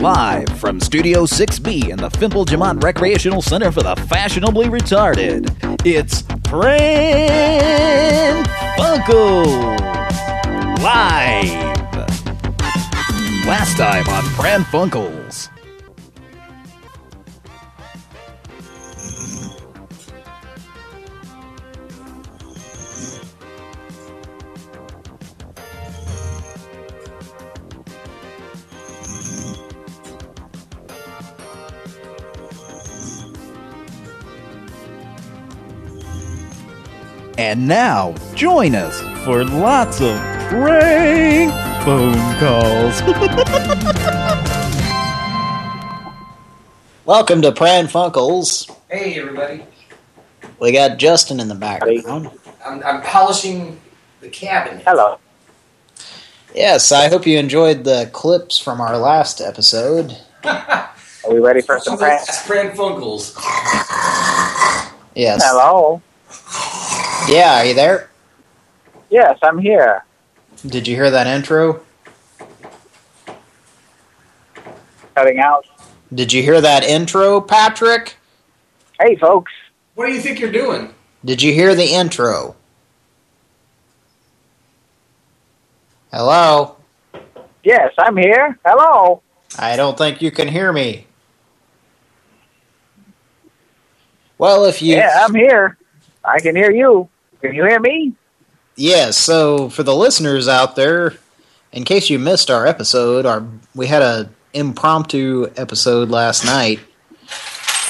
Live from Studio 6B in the Fimple Jamont Recreational Center for the Fashionably Retarded, it's Pran Funkels Live. Last time on Pran Funkels. And now, join us for lots of prank phone calls. Welcome to Pran Funkels. Hey, everybody. We got Justin in the background. I'm, I'm polishing the cabinet. Hello. Yes, I hope you enjoyed the clips from our last episode. Are we ready for some pranks? That's Pran Funkels. Yes. Hello. Yeah, are you there? Yes, I'm here. Did you hear that intro? Cutting out. Did you hear that intro, Patrick? Hey, folks. What do you think you're doing? Did you hear the intro? Hello? Yes, I'm here. Hello. I don't think you can hear me. Well, if you... Yeah, I'm here. I can hear you. Can you hear me? Yes, so for the listeners out there, in case you missed our episode, our we had a impromptu episode last night,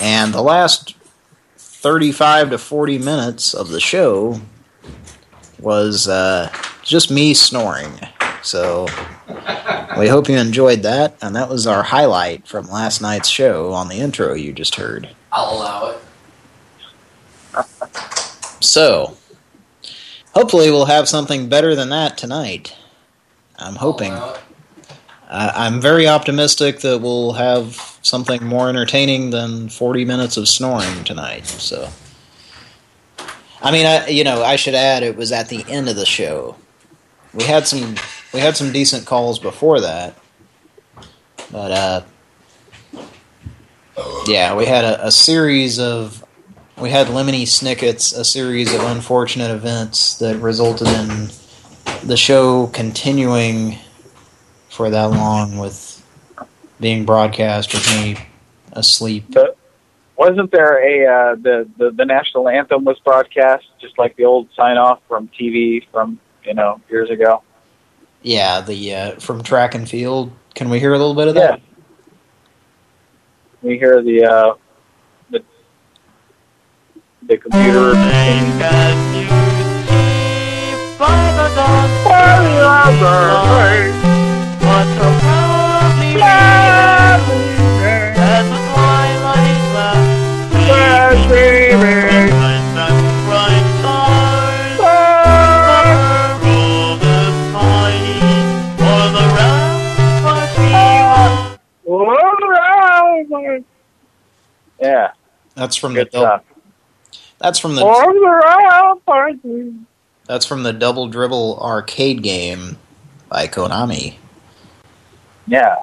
and the last 35 to 40 minutes of the show was uh, just me snoring. So we hope you enjoyed that, and that was our highlight from last night's show on the intro you just heard. I'll allow it. So, hopefully we'll have something better than that tonight. I'm hoping. I'll allow it. I, I'm very optimistic that we'll have something more entertaining than 40 minutes of snoring tonight. So, I mean, I you know I should add it was at the end of the show. We had some we had some decent calls before that, but uh, yeah, we had a, a series of we had Lemony Snicket's a series of unfortunate events that resulted in the show continuing for that long with being broadcast with me asleep. The, wasn't there a uh, the, the the national anthem was broadcast just like the old sign off from TV from you know years ago? Yeah, the uh, from track and field. Can we hear a little bit of Yeah. that? We hear the uh, the the computer. Yeah, That's from good double, stuff. That's from the that's from the Double Dribble arcade game by Konami, Yeah.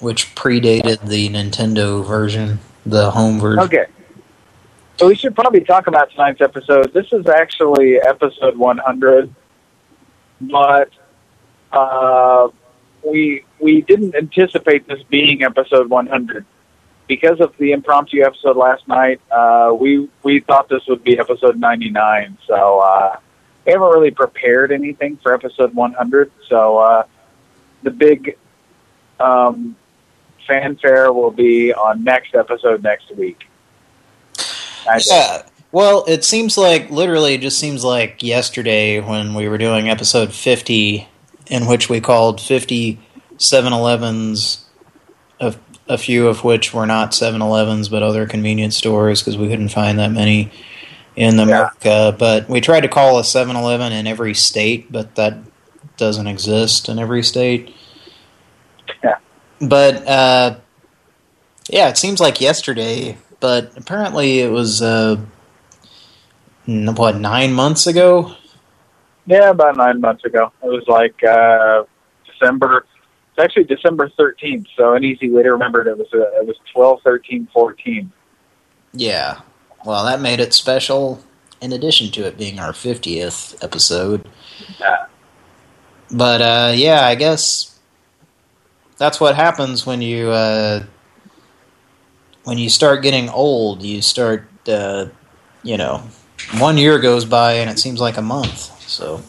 which predated the Nintendo version, the home version. Okay. So we should probably talk about tonight's episode. This is actually episode 100, but uh, we we didn't anticipate this being episode 100 because of the impromptu episode last night. Uh, we we thought this would be episode 99, so uh, we haven't really prepared anything for episode 100. So uh, the big um, fanfare will be on next episode next week. Yeah. Well, it seems like literally it just seems like yesterday when we were doing episode 50 in which we called 50 7-Elevens a, a few of which were not 7-Elevens but other convenience stores because we couldn't find that many in America but we tried to call a 7-Eleven in every state but that doesn't exist in every state. Yeah. But uh yeah, it seems like yesterday but apparently it was uh what nine months ago Yeah, about nine months ago. It was like uh, December actually December 13th, so an easy way to remember it, it was uh, it was 12, 13, 14. Yeah. Well, that made it special in addition to it being our 50th episode. Yeah. But, uh, yeah, I guess that's what happens when you, uh, when you start getting old. You start, uh, you know, one year goes by and it seems like a month. So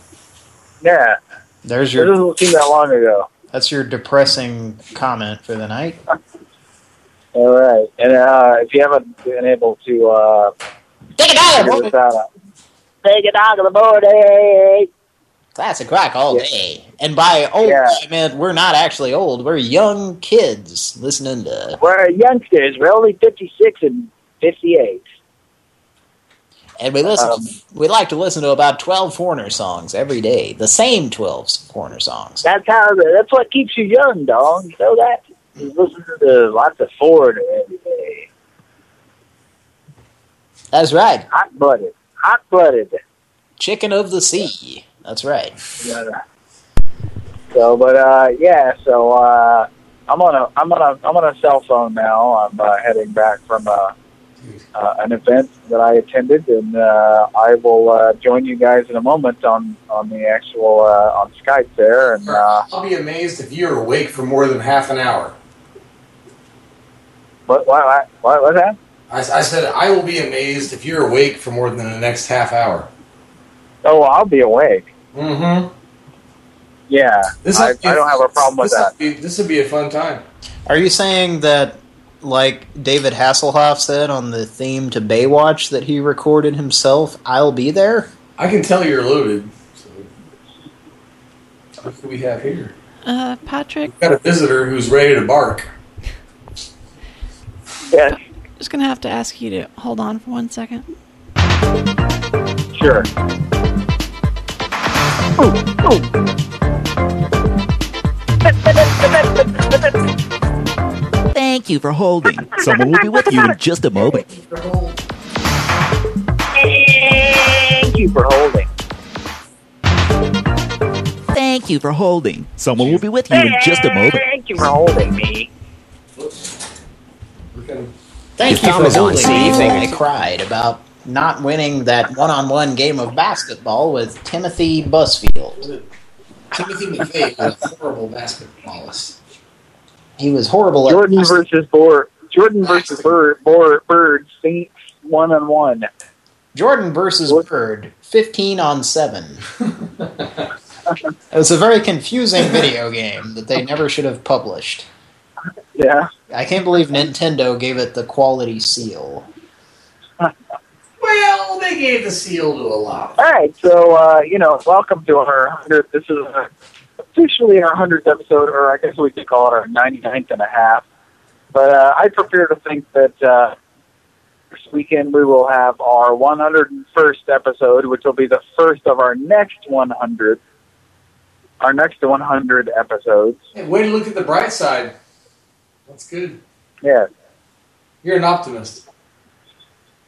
Yeah, there's it your, doesn't seem that long ago. That's your depressing comment for the night. All right, and uh, if you haven't been able to uh, Take a figure dollar, this out, take a dog in the morning. Classic rock all Yeah. day. And by old, Yeah. I meant we're not actually old. We're young kids listening to... We're youngsters. We're only 56 and 58. And we listen. Um, we like to listen to about 12 Horner songs every day. The same 12 Horner songs. That's how. That's what keeps you young, dog. You know that. You listen to lots of Foreigner every day. That's right. Hot blooded. Hot blooded. Chicken of the sea. That's right. Yeah. So, but uh, yeah. So uh, I'm on a I'm on a I'm on a cell phone now. I'm uh, heading back from uh, uh, an event that I attended, and uh, I will uh, join you guys in a moment on on the actual uh, on Skype there. And uh, I'll be amazed if you're awake for more than half an hour. what what what what what's that? I, I said I will be amazed if you're awake for more than the next half hour. Oh, I'll be awake. Mm-hmm. Yeah, This I, I don't have a problem with this that. Would be, this would be a fun time. Are you saying that, like David Hasselhoff said on the theme to Baywatch that he recorded himself, I'll be there? I can tell you're loaded. So. What do we have here? Uh, Patrick, We've got a visitor who's ready to bark. Yes, just gonna have to ask you to hold on for one second. sure. Thank you for holding. Someone will be with you in just a moment. Thank you for holding. Thank you for holding. Someone will be with you in just a moment. Thank you for holding me. Gonna, Thank Your you thumb for on holding C. anything I cried about not winning that one-on-one game of basketball with Timothy Busfield. Timothy McVeigh was a horrible basketballist. He was horrible Jordan at versus Boer. Jordan versus Bird. Boer, Bird. Saints one on one. Jordan versus Bird, 15 on 7. it was a very confusing video game that they never should have published. Yeah. I can't believe Nintendo gave it the quality seal. Well, they gave the seal to a lot. All right. So uh, you know, welcome to our hundredth. This is uh, officially our hundredth episode, or I guess we could call it our 99th and a half. But uh, I prefer to think that uh, this weekend we will have our 101st episode, which will be the first of our next 100. Our next 100 episodes. Hey, way to look at the bright side. That's good. Yeah. You're an optimist.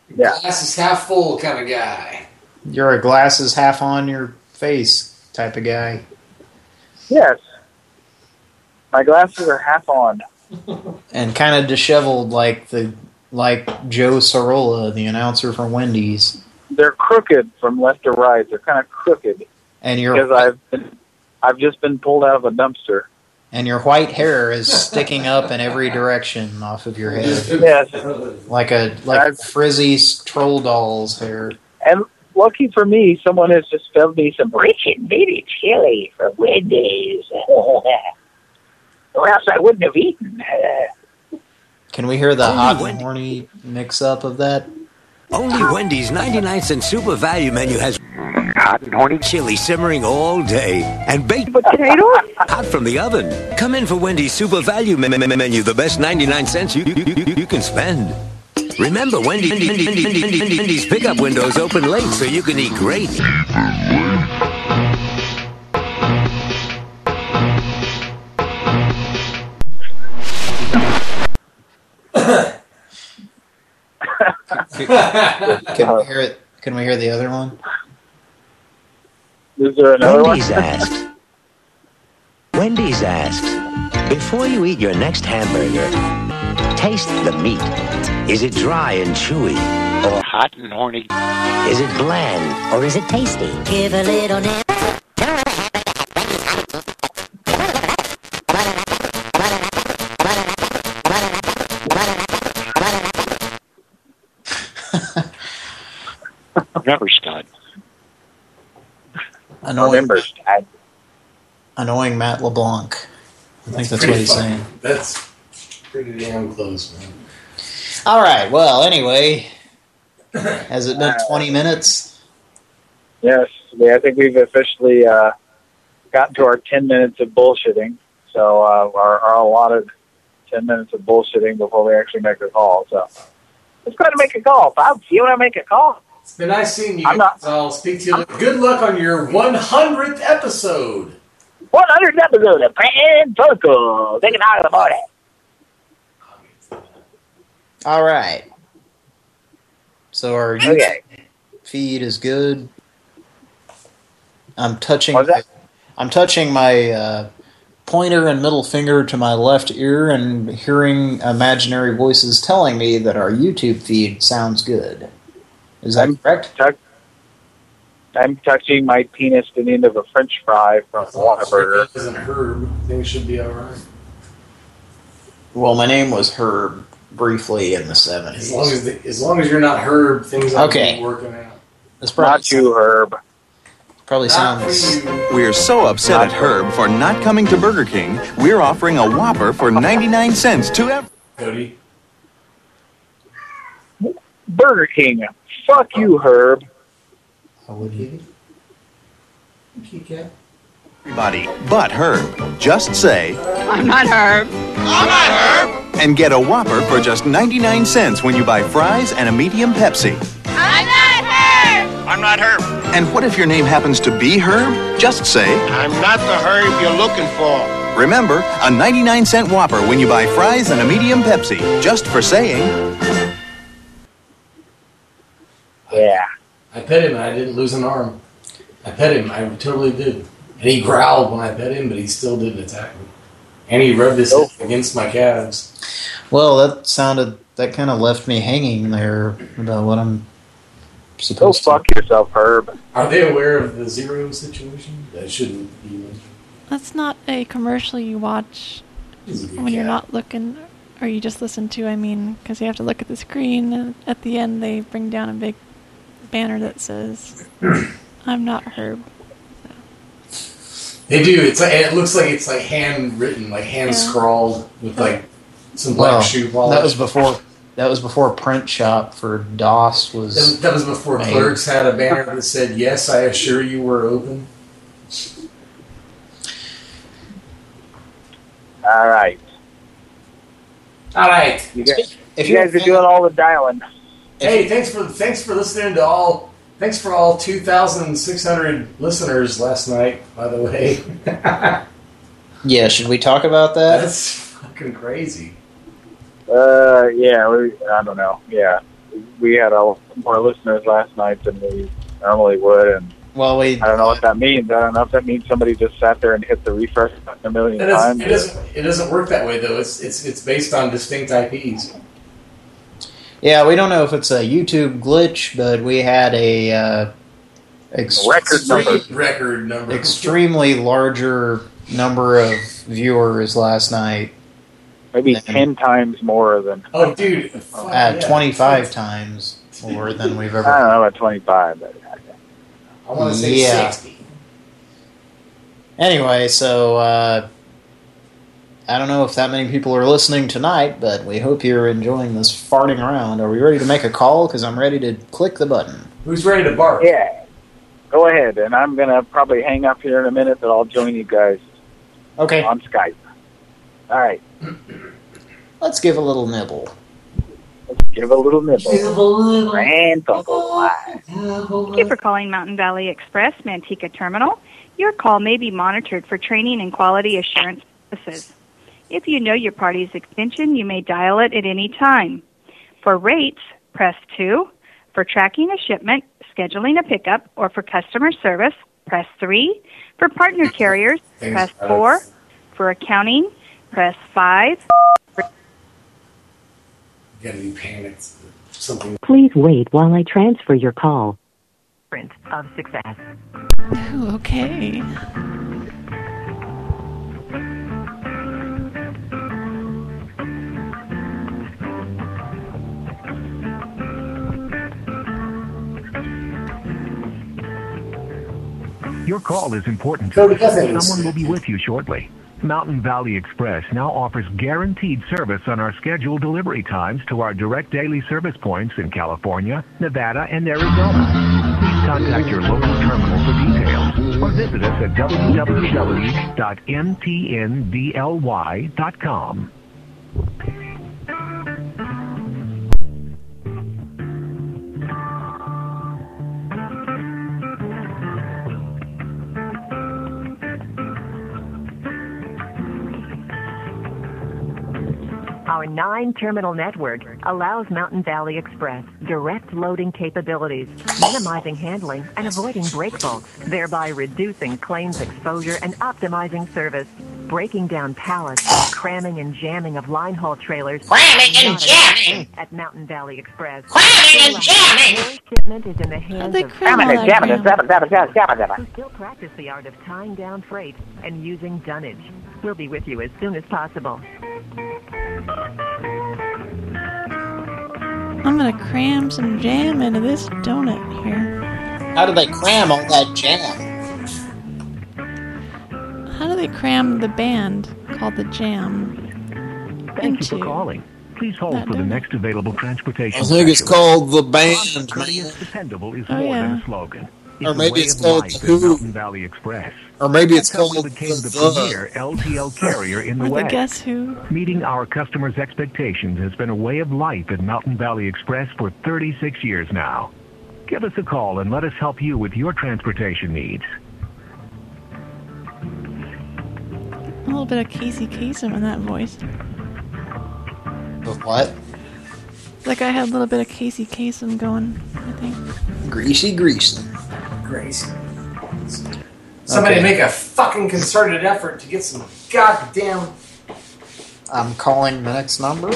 Yeah. Glass is half full kind of guy. You're a glasses half on your face type of guy. Yes. My glasses are half on. And kind of disheveled like the like Joe Sorolla, the announcer for Wendy's. They're crooked from left to right. They're kind of crooked And your because I've been, I've just been pulled out of a dumpster. and your white hair is sticking up in every direction off of your head. Yes. Like a like frizzy troll doll's hair. And lucky for me, someone has just filled me some rich and baby chili from Wendy's. or else I wouldn't have eaten. Uh, Can we hear the Only hot and Wendy- horny mix up of that? Only Wendy's 99 cent super value menu has hot and horny chili simmering all day and baked potato? hot from the oven. Come in for Wendy's super value me- me- me- menu, the best 99 cents you, you, you, you, you can spend. Remember, Wendy, Wendy, Wendy, Wendy, Wendy, Wendy's pickup windows open late so you can eat great. Can we hear it? Can we hear the other one? Is there another one? Wendy's asked. Wendy's asked. Before you eat your next hamburger, taste the meat. Is it dry and chewy? Or hot and horny? Is it bland? Or is it tasty? Give a little now. Rubber stud. Annoying, Remember, Dad. annoying Matt LeBlanc. I think that's Pretty what he's fun. saying. That's pretty damn close, man. All right. Well, anyway, has it been 20 minutes? Yes, I think we've officially uh, gotten to our 10 minutes of bullshitting. So uh, our, our allotted 10 minutes of bullshitting before we actually make a call. So let's go ahead and make a call. Bob, you want to make a call? It's been nice seeing you. I'm not- guys. I'll speak to you. later. Good luck on your 100th episode. 100th episode of Pan Circle. Take it out of the morning. All right. So our YouTube Okay. feed is good. I'm touching. That? I'm touching my uh, pointer and middle finger to my left ear and hearing imaginary voices telling me that our YouTube feed sounds good. Is that I'm- correct? I'm touching my penis to the end of a french fry from Whataburger. Isn't Herb? Things should be all right. Well, my name was Herb briefly in the 70s. As long as the, as long as you're not Herb, things are Okay. working out. This probably, Not you, Herb. probably sounds... We're so upset at Herb for not coming to Burger King, we're offering a Whopper for 99 cents to every. Cody. Burger King. Fuck you, Herb. How would you- Kitty cat. Everybody but Herb. Just say, I'm not Herb. I'm not Herb. And get a Whopper for just 99 cents when you buy fries and a medium Pepsi. I'm not Herb. I'm not Herb. And what if your name happens to be Herb? Just say, I'm not the Herb you're looking for. remember, a 99 cent Whopper when you buy fries and a medium Pepsi. Just for saying, Yeah. I pet him and I didn't lose an arm. I pet him. I totally did. And he growled when I pet him, but he still didn't attack me. And he rubbed his Oh. head against my calves. Well, that sounded... That kind of left me hanging there about what I'm Go supposed to... fuck yourself, Herb. Are they aware of the zero situation? That shouldn't be mentioned. That's not a commercial you watch He's a good when you're not looking, or you just listen to. I mean, because you have to look at the screen, and at the end they bring down a big banner that says, "I'm not Herb." They do. It's like it looks like it's like handwritten, like hand Yeah. scrawled with like some black Well, shoe polish. that was before... That was before print shop for DOS was... was- that was before Man. clerks had a banner that said, "Yes, I assure you, we're open." All right. All right. You guys, If you guys are doing all the dialing. Hey, thanks for thanks for listening to all. Thanks for all two thousand six hundred listeners last night. By the way, Yeah, should we talk about that? that's fucking crazy. Uh, yeah, we, I don't know. Yeah, we had a more listeners last night than we normally would, and Well, we I don't know what that means. I don't know if that means somebody just sat there and hit the refresh button a million It times. it doesn't. It doesn't work that way though. It's it's it's based on distinct IPs. Yeah we don't know if it's a YouTube glitch, but we had a uh, ex- Record number. Record number. extremely larger number of viewers last night Maybe Then- ten times more than Oh, dude. fuck at yeah. 25 times more than we've ever. I don't know about twenty-five, but I want to say Yeah. sixty. Anyway, so uh, I don't know if that many people are listening tonight, but we hope you're enjoying this farting around. Are we ready to make a call? Because I'm ready to click the button. Who's ready to bark? yeah. Go ahead, and I'm gonna probably hang up here in a minute, but I'll join you guys Okay, on Skype. All right, let's give a little nibble. let's give a little nibble. Grand Uncle Live. Thank you for calling Mountain Valley Express Manteca Terminal. Your call may be monitored for training and quality assurance purposes. If you know your party's extension, you may dial it at any time. For rates, press 2. For tracking a shipment, scheduling a pickup, or for customer service, press 3. For partner carriers, Thanks, press Alex. 4. For accounting, press 5. You gotta be panicked. Something. Please wait while I transfer your call. Print of success. Ooh, okay. Your call is important to us. Someone will be with you shortly. Mountain Valley Express now offers guaranteed service on our scheduled delivery times to our direct daily service points in California, Nevada, and Arizona. Please contact your local terminal for details or visit us at www.mtndly.com. Our nine terminal network allows Mountain Valley Express direct loading capabilities, minimizing handling and avoiding break bulks, thereby reducing claims exposure and optimizing service. Breaking down pallets, cramming and jamming of line haul trailers. Cramming and jamming. At Mountain Valley Express. Cramming and jamming. Your Shipment is in the hands they of cram all that jam? who still practice the art of tying down freight and using dunnage. We'll be with you as soon as possible. I'm gonna cram some jam into this donut here. How do they cram all that jam? How do they cram the band called the Jam Thank you for calling. Please hold that for the next available transportation. I think it's called the band, Courteous, man. dependable is Oh, more than a slogan. Or maybe it's called the. Mountain Valley Express. Or maybe it's That's how called became the the premier LTL carrier in the Or the West. Guess Who? Meeting our customers' expectations has been a way of life at Mountain Valley Express for 36 years now. Give us a call and let us help you with your transportation needs. A little bit of Casey Kasem in that voice. With what? Like I had a little bit of Casey Kasem going, I think. Greasy greasy. Grace. Somebody Okay. make a fucking concerted effort to get some goddamn. I'm calling the next number.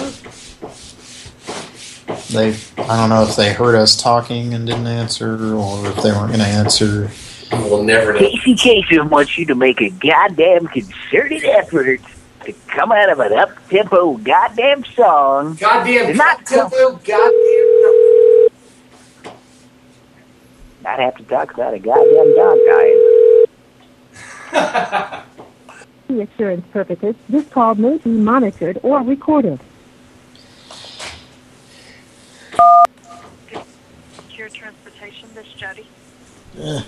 They, I don't know if they heard us talking and didn't answer, or if they weren't going to answer. We'll never know. Casey Kasem wants you to make a goddamn concerted effort to come out of an up-tempo goddamn song. Goddamn and not, tempo, goddamn. not have to talk about a goddamn dog dying. assurance purposes, this call may be monitored or recorded. Secure Transportation, this is Jody. Uh, yeah.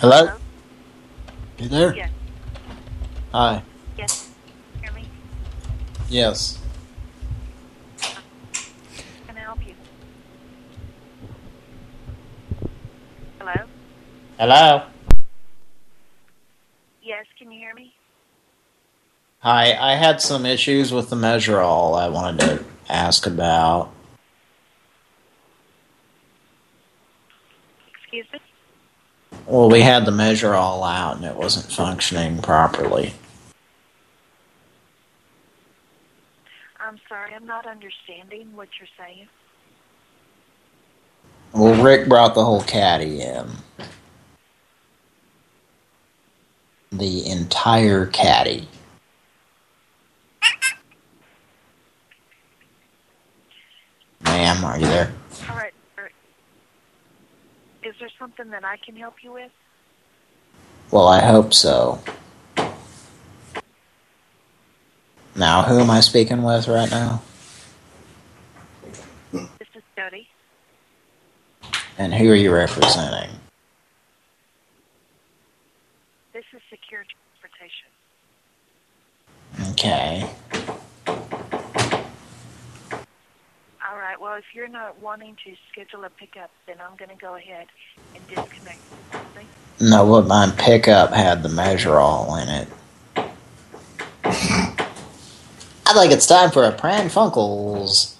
Hello? You there? Yes. Hi. Yes. Hear me? Yes. Can I help you? Hello? Hello? Yes, can you hear me? Hi, I had some issues with the measure all I wanted to ask about. Excuse me? Well, we had the measure all out and it wasn't functioning properly. I'm sorry, I'm not understanding what you're saying. Well, Rick brought the whole caddy in. The entire caddy. Ma'am, are you there? All right. Is there something that I can help you with? Well, I hope so. Now, who am I speaking with right now? This is Jody. And who are you representing? This is Secure Transportation. Okay. All right, well, if you're not wanting to schedule a pickup, then I'm going to go ahead and disconnect. No, but my pickup had the measure all in it. sounds like it's time for a Pran Funkels.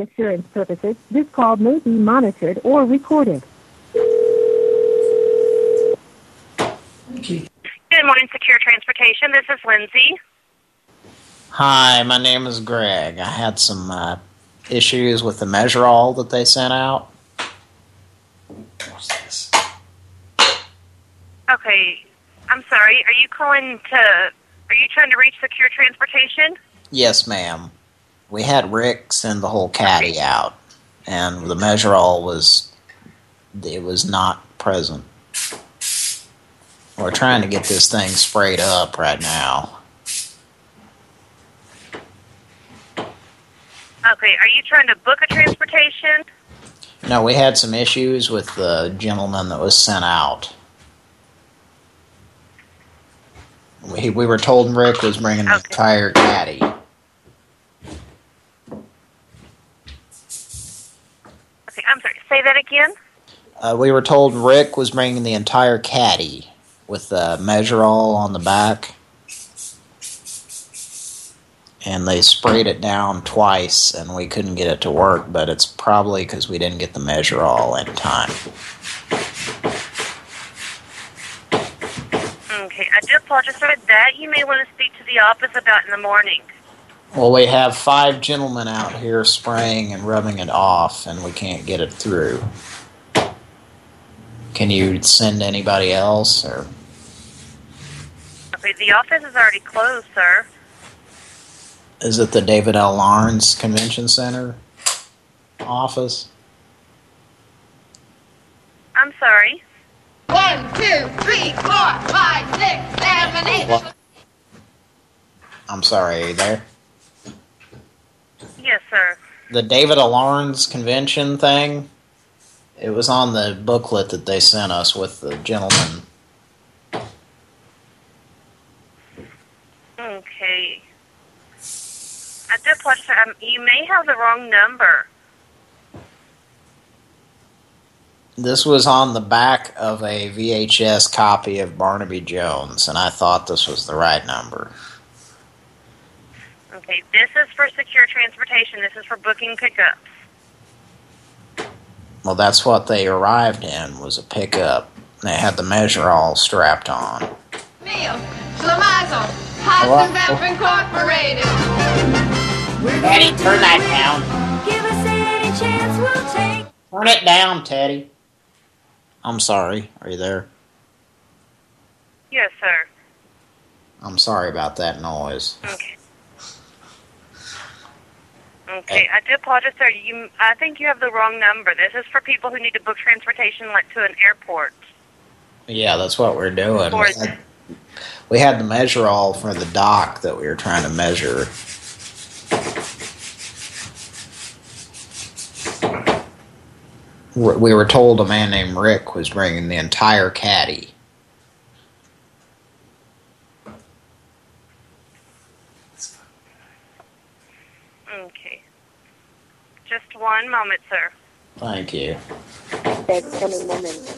assurance purposes, this call may be monitored or recorded. Okay. Good morning, Secure Transportation. This is Lindsay. Hi, my name is Greg. I had some uh, issues with the measure all that they sent out. What's this? Okay, I'm sorry. Are you calling to? Are you trying to reach Secure Transportation? Yes, ma'am. We had Rick send the whole caddy out, and the measure all was it was not present. We're trying to get this thing sprayed up right now. Okay, are you trying to book a transportation? No, we had some issues with the gentleman that was sent out. We, we were told Rick was bringing the entire caddy. Okay, I'm sorry. Say that again. Uh, we were told Rick was bringing the entire caddy with the measure all on the back. And they sprayed it down twice, and we couldn't get it to work, but it's probably because we didn't get the measure all in time. Okay, I do apologize for that. You may want to speak to the office about in the morning. Well, we have five gentlemen out here spraying and rubbing it off, and we can't get it through. Can you send anybody else, or Okay, the office is already closed, sir. is it the David L. Lawrence Convention Center office? I'm sorry. One, two, three, four, five, six, seven, eight. What? I'm sorry, are you there? Yes, sir. The David L. Lawrence Convention thing? It was on the booklet that they sent us with the gentleman. Okay. I do apologize. Um, you may have the wrong number. This was on the back of a VHS copy of Barnaby Jones, and I thought this was the right number. Okay, this is for secure transportation. This is for booking pickups. Well, that's what they arrived in, was a pickup. They had the measure all strapped on. Meal, Schlemazel, Hudson Vamp Incorporated. Daddy, turn that down. Give us any chance we'll take. Turn it down, Teddy. I'm sorry. Are you there? Yes, sir. I'm sorry about that noise. Okay. Okay, I do apologize, sir. You, I think you have the wrong number. This is for people who need to book transportation, like to an airport. Yeah, that's what we're doing. We had, we had the measure all for the dock that we were trying to measure. We were told a man named Rick was bringing the entire caddy. Okay. Just one moment, sir. Thank you. en un momento.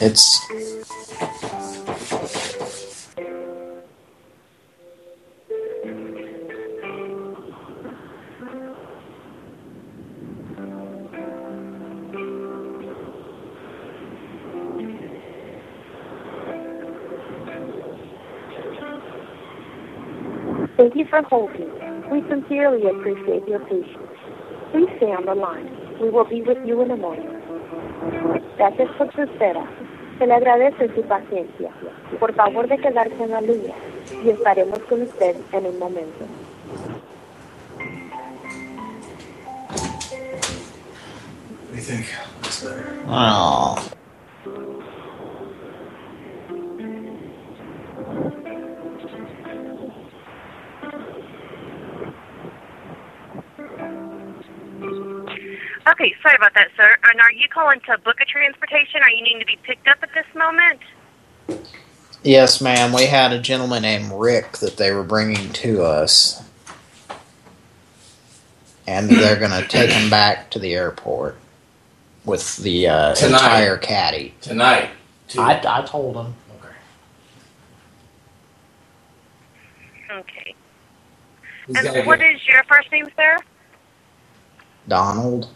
It's Thank you for holding. We sincerely appreciate your patience. Please stay on the line. We will be with you in a moment. Gracias por su espera. Se le agradece su paciencia. Por favor de quedarse en la línea y estaremos con usted en un momento. What do you think? What's better? oh, Okay, sorry about that, sir. And are you calling to book a transportation? Are you needing to be picked up at this moment? yes, ma'am. We had a gentleman named Rick that they were bringing to us. and they're going to take him back to the airport with the uh, Tonight. entire caddy. Tonight. I, I told him. Okay. He's And what get- is your first name, sir? Donald.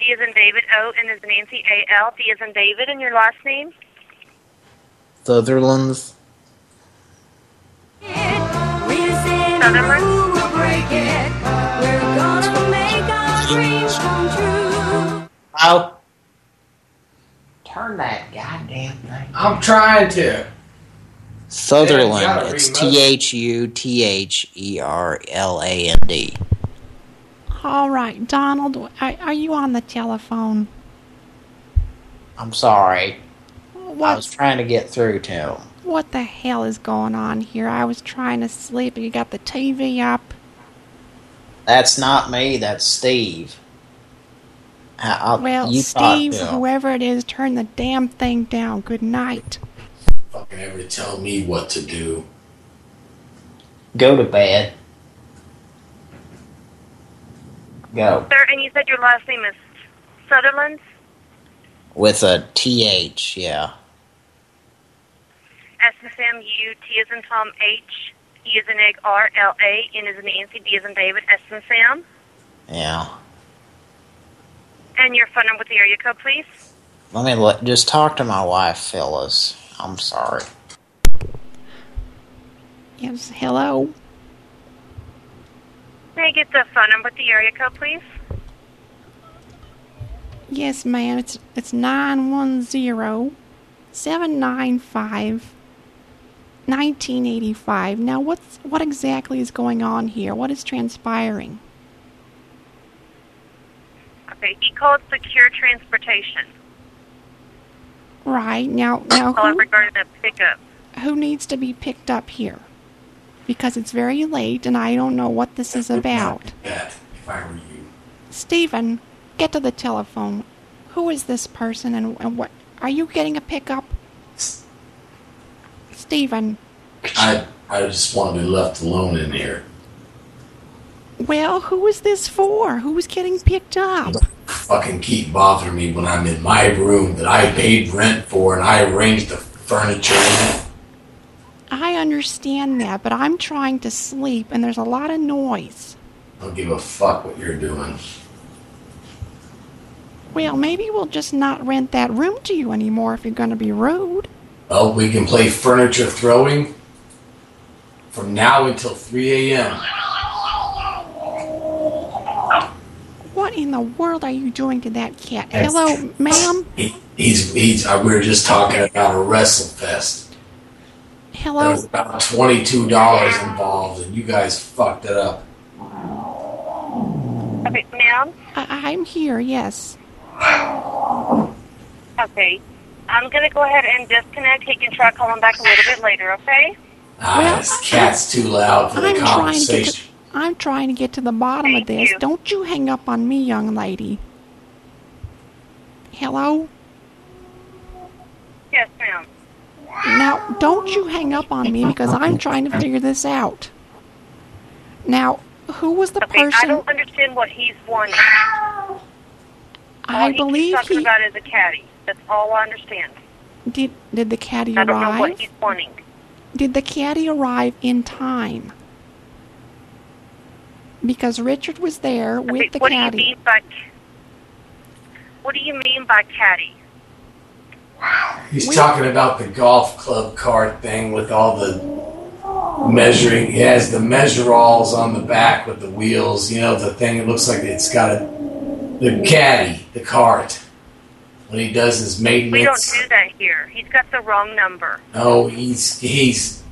D is in David, O, and is Nancy, A, L. D is in David, and your last name? Sutherland's. Oh. Turn that goddamn thing. I'm trying to. Sutherland. Yeah, you gotta it's remote. T H U T H E R L A N D. All right, Donald, are, are you on the telephone? I'm sorry. I was trying to get through to him. what the hell is going on here? I was trying to sleep. and You got the TV up. That's not me. That's Steve. I, I, Well, you Steve, to whoever it is, turn the damn thing down. Good night. Fucking ever tell me what to do. Go to bed. Go. Sir, and you said your last name is Sutherland? With a T H, yeah. S is Sam, U, T is in Tom, H, E is in Egg, R, L, A, N is in Nancy, D is in David, S is in Sam. Yeah. And your phone number with the area code, please? Let me let, just talk to my wife, Phyllis. I'm sorry. Yes, hello. May I get the phone number with the area code, please? Yes, ma'am. It's it's nine one zero seven nine five nineteen eighty five. Now, what's what exactly is going on here? What is transpiring? Okay, he called Secure Transportation. Right now, now Call who, regarding a pickup. who needs to be picked up here? Because it's very late and I don't know what this is about. If I were you. Stephen, get to the telephone. Who is this person and, and what? Are you getting a pickup? Stephen, I I just want to be left alone in here. well, who is this for? Who's getting picked up? Fucking keep bothering me when I'm in my room that I paid rent for and I arranged the furniture in it. I understand that, but I'm trying to sleep and there's a lot of noise. I don't give a fuck what you're doing. Well, maybe we'll just not rent that room to you anymore if you're going to be rude. Well, we can play furniture throwing from now until 3 a.m. What in the world are you doing to that cat? Hello, ma'am? He, he's he's. Uh, we were just talking about a wrestle fest. There Hello? was about twenty-two dollars involved, and you guys fucked it up. Okay, ma'am? I- I'm here, yes. Okay. I'm going to go ahead and disconnect. He can try calling back a little bit later, okay? Ah, this cat's too loud for the I'm trying to get conversation. to, I'm trying to get to the bottom of this. Don't you hang up on me, young lady. Hello? Yes, ma'am. Now, don't you hang up on me because I'm trying to figure this out. Now, who was the Okay, I don't understand what he's wanting. I all he believe talking he- about is a caddy. That's all I understand. Did did the caddy I don't know what arrive? he's wanting. Did the caddy arrive in time? Because Richard was there with Okay, the what do caddy. you mean by What do you mean by caddy? He's talking about the golf club cart thing with all the measuring. He has the measure-alls on the back with the wheels. You know, the thing. It looks like it's got a the caddy, the cart. What he does is We don't do that here. He's got the wrong number. No, he's he's.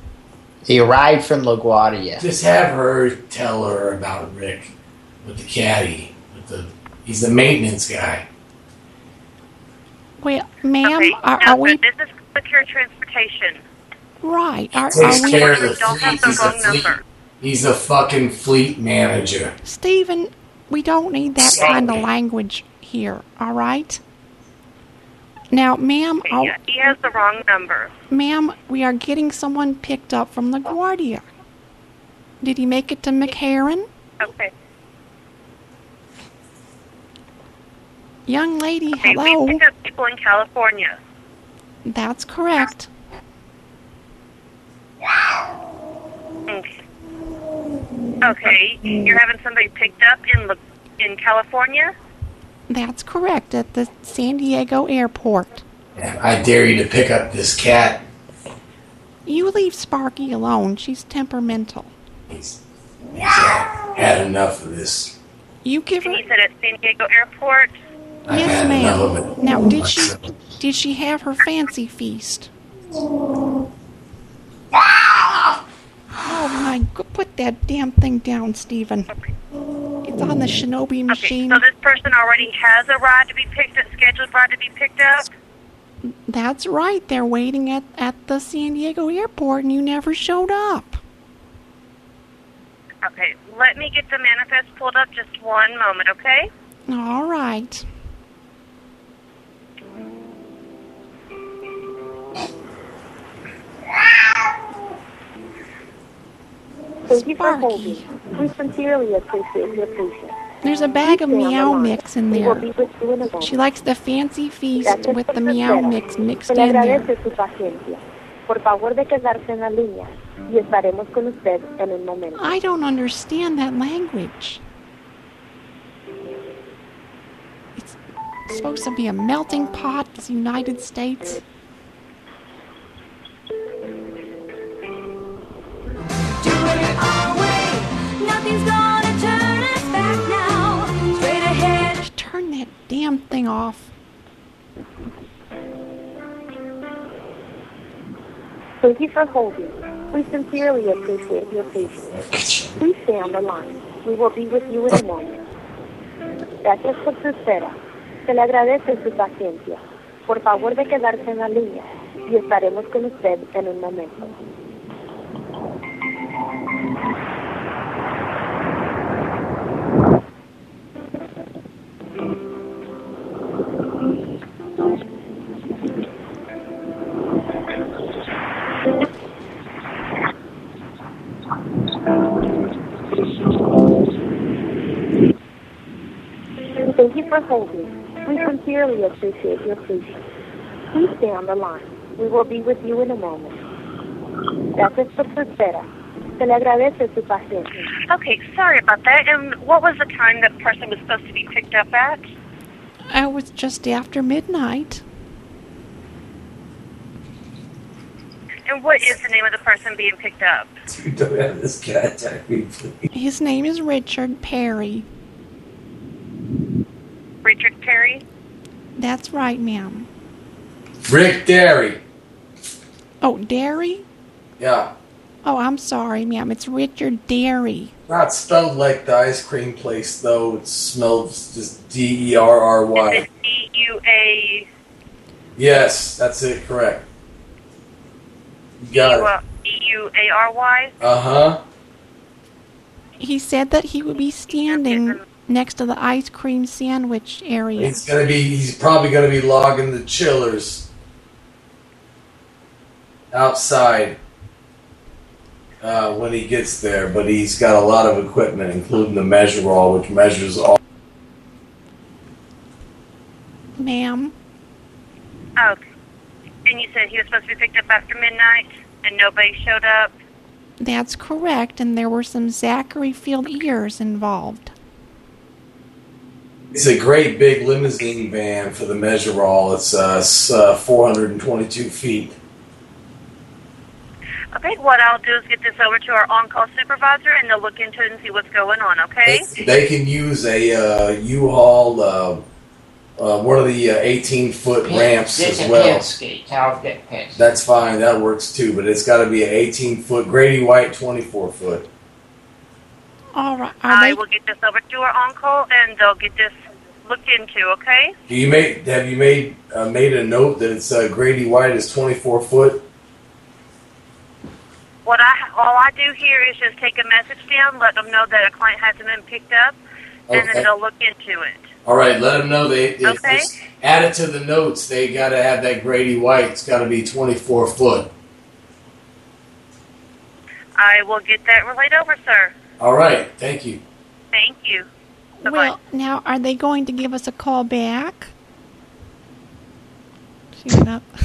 He arrived from LaGuardia. Just have her tell her about Rick with the caddy. With the he's the maintenance guy. Well, ma'am, okay, are, now, are we This is secure transportation. right? Are, Takes are we? care of the Don't have fleet. the He's a wrong fleet. number. He's a fucking fleet manager. Stephen, we don't need that kind of language here. All right. Now, ma'am, Yeah, he has the wrong number. ma'am, we are getting someone picked up from LaGuardia. Did he make it to McCarran? Okay. Young lady, Okay, hello. we pick up people in California. That's correct. Okay. Okay, you're having somebody picked up in the in California? That's correct at the San Diego airport. I dare you to pick up this cat. You leave Sparky alone. She's temperamental. He's had enough of this. You give her. And you said at San Diego Airport? Yes, had enough of ma'am. Now, did she did she have her fancy feast? Oh my! go- Put that damn thing down, Stephen. It's on the Shinobi machine. Okay, So this person already has a ride to be picked up, scheduled ride to be picked up? That's right. They're waiting at at the San Diego airport, and you never showed up. Okay, let me get the manifest pulled up just one moment, okay? All right. Thank you for holding. We sincerely appreciate your patience. There's a bag of Please stay on the meow mix in there. be with you in a moment. She likes the fancy feast with the meow mix mixed in there. agradece su paciencia. Por favor de quedarse en la línea y estaremos con usted en un momento. I don't understand that language. It's supposed to be a melting pot, it's United States. Nothing's gonna turn us back now. Straight ahead. Turn that damn thing off. Thank you for holding. We sincerely appreciate your patience. Please stay on the line. We will be with you in a moment. Gracias por su espera. Se le agradece su paciencia. Por favor de quedarse en la línea y estaremos con usted en un momento. Thank you holding. We sincerely appreciate your patience. Please stay on the line. We will be with you in a moment. Gracias por su espera. Se le agradece su paciencia. Okay, sorry about that. And what was the time that the person was supposed to be picked up at? I was just after midnight. And what is the name of the person being picked up? Dude, don't have this cat attack me, please. His name is Richard Perry. Richard Perry? That's right, ma'am. Rick Derry. Oh, Derry? Yeah. Oh, I'm sorry, ma'am. It's Richard Derry. Not spelled like the ice cream place, though. It smells just D E R R Y. D U A Yes, that's it. Correct. You got it. D U A R Y? Uh huh. He said that he would be standing next to the ice cream sandwich area. He's gonna be. He's probably gonna be logging the chillers outside uh, when he gets there. But he's got a lot of equipment, including the measure all, which measures all. Ma'am, Oh, And you said he was supposed to be picked up after midnight and nobody showed up? that's correct, and there were some Zachary Field ears involved. It's a great big limousine van for the measure all. It's uh, uh, 422 feet. Okay, what I'll do is get this over to our on-call supervisor and they'll look into it and see what's going on, okay? They can use a uh, U-Haul, uh, uh, one of the 18 foot ramps as well. Penske. I'll get Penske. That's fine. That works too. But it's got to be an 18 foot Grady White 24 foot. All right, are I they? will get this over to our on-call and they'll get this looked into, okay? Do you make? Have you made uh, made a note that it's uh, Grady White is 24 foot? What I all I do here is just take a message down, let them know that a client hasn't been picked up, and then they'll look into it. All right. Let them know they. If Okay. this- add it to the notes. They got to have that Grady White. It's got to be 24 foot. I will get that relayed over, sir. All right. Thank you. Thank you. Well, now are they going to give us a call back? She went up.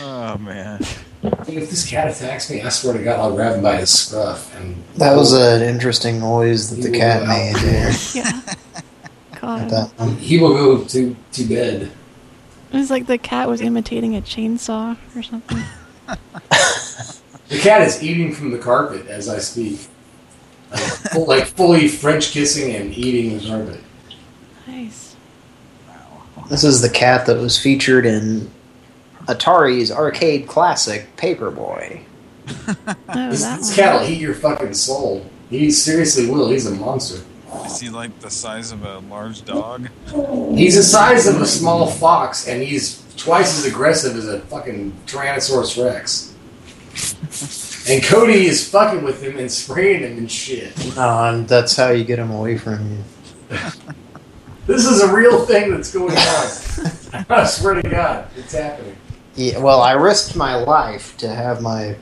Oh man. If this cat attacks me, I swear to God, I'll grab him by his scruff. And That was an interesting noise that the cat made there. yeah. God. At that one. he will go to to bed. It was like the cat was imitating a chainsaw or something. The cat is eating from the carpet as I speak, like, full- like fully French kissing and eating the carpet. Nice. Wow. This is the cat that was featured in Atari's arcade classic Paperboy. Oh, This, that this one. cat will eat your fucking soul. He seriously will. He's a monster. Is he like the size of a large dog? He's the size of a small fox, and he's twice as aggressive as a fucking Tyrannosaurus Rex. And Cody is fucking with him and spraying him and shit. No, and that's how you get him away from you. This is a real thing that's going on. I swear to God, it's happening. Yeah, well, I risked my life to have my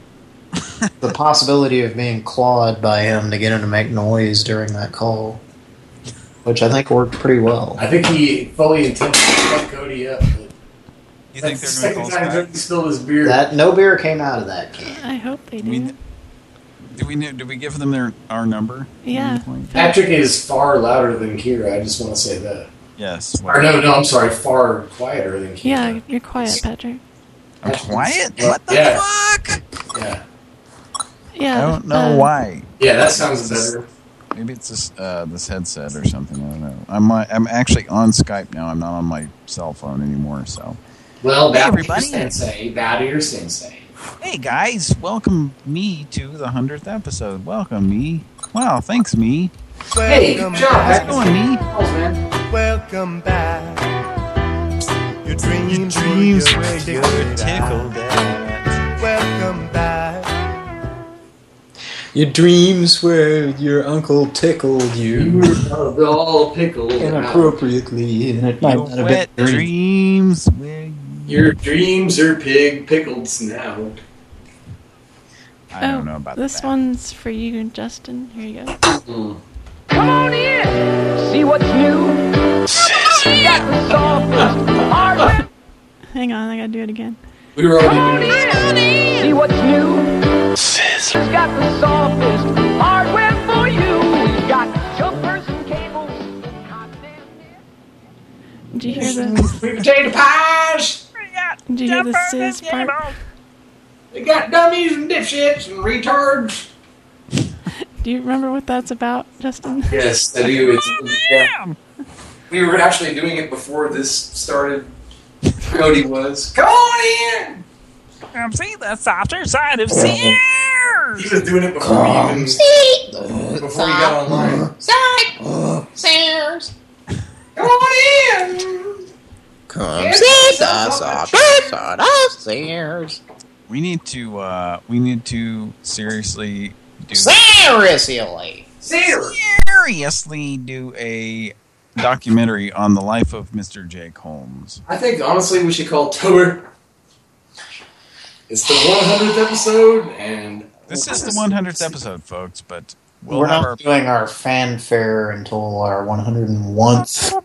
the possibility of being clawed by him to get him to make noise during that call, which I think worked pretty well. I think he fully intended to fuck Cody up. But You that's think the they're going to call time us Cody spilled his beer. That no beer came out of that can. I hope they do. We, do we know- do we give them their our number? yeah. Patrick is far louder than Kira. I just want to say that. Yes. Or no, no, I'm sorry, far quieter than Kira. Yeah, you're quiet, Patrick. I'm quiet. What the Yeah. fuck? Yeah, Yeah. I don't know uh, why. yeah, that sounds better. Maybe it's this uh, this headset or something. I don't know. I'm uh, I'm actually on Skype now. I'm not on my cell phone anymore. So, Well, Hey, bow to your everybody. sensei. Bow to your sensei. hey guys, welcome me to the hundredth episode. Welcome me. Wow, thanks me. Hey, good. How's it going, me? Welcome back. Your dreams, dreams were were your your tickled tickled at. Welcome back. Your dreams where your uncle tickled you You were all pickled. inappropriately, and it might not have been dream. dreams. Where Your dreams are pig pickled now. I don't know about Oh, This that. one's for you, Justin. Here you go. Mm. Come on in. See what's new. Got the softest hardware. Hang on, I gotta do it again. We were Come on already doing in. See what's new. Got the softest hardware for you. Got jumpers and cables. Did you hear the Sweet potato pies. Did you hear the sizz part? They got dummies and dipshits and retards. Do you remember what that's about, Justin? Yes, I do. It's, yeah. We were actually doing it before this started. Cody was. Come on in. Come see the softer side of Sears. He was doing it before we even before we got online. Side! Sears. Come on in. Come see the softer of Sears. We need to uh we need to seriously do Seriously. Sears. seriously do a documentary on the life of Mr. Jake Holmes. I think honestly we should call Tober. It's the 100th episode, and This is the 100th episode, folks, but we'll We're not our doing our fanfare until our 101th.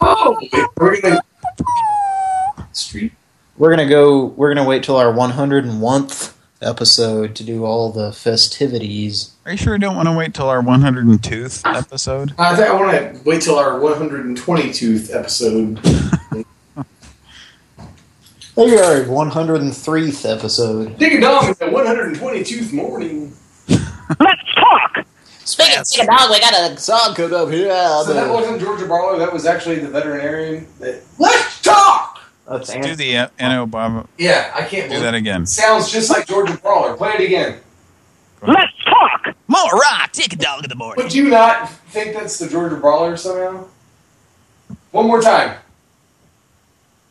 oh, we're gonna street. We're gonna go. We're gonna wait till our 101th episode to do all the festivities. Are you sure you don't want to wait till our 102th episode? I think I want to wait till our 122th episode. Maybe our 103rd episode. Dig a dog, it's the 122th morning. Let's talk. Speaking of chicken dog, we got a song code up here. So that wasn't Georgia Barlow, that was actually the veterinarian. That, Let's talk! Let's Do the uh, N.O. Bob. Yeah, I can't Do that again. Sounds just like Georgia Brawler. Play it again. Let's talk. More rock, take a dog in the morning. Would you not think that's the Georgia Brawler somehow? One more time.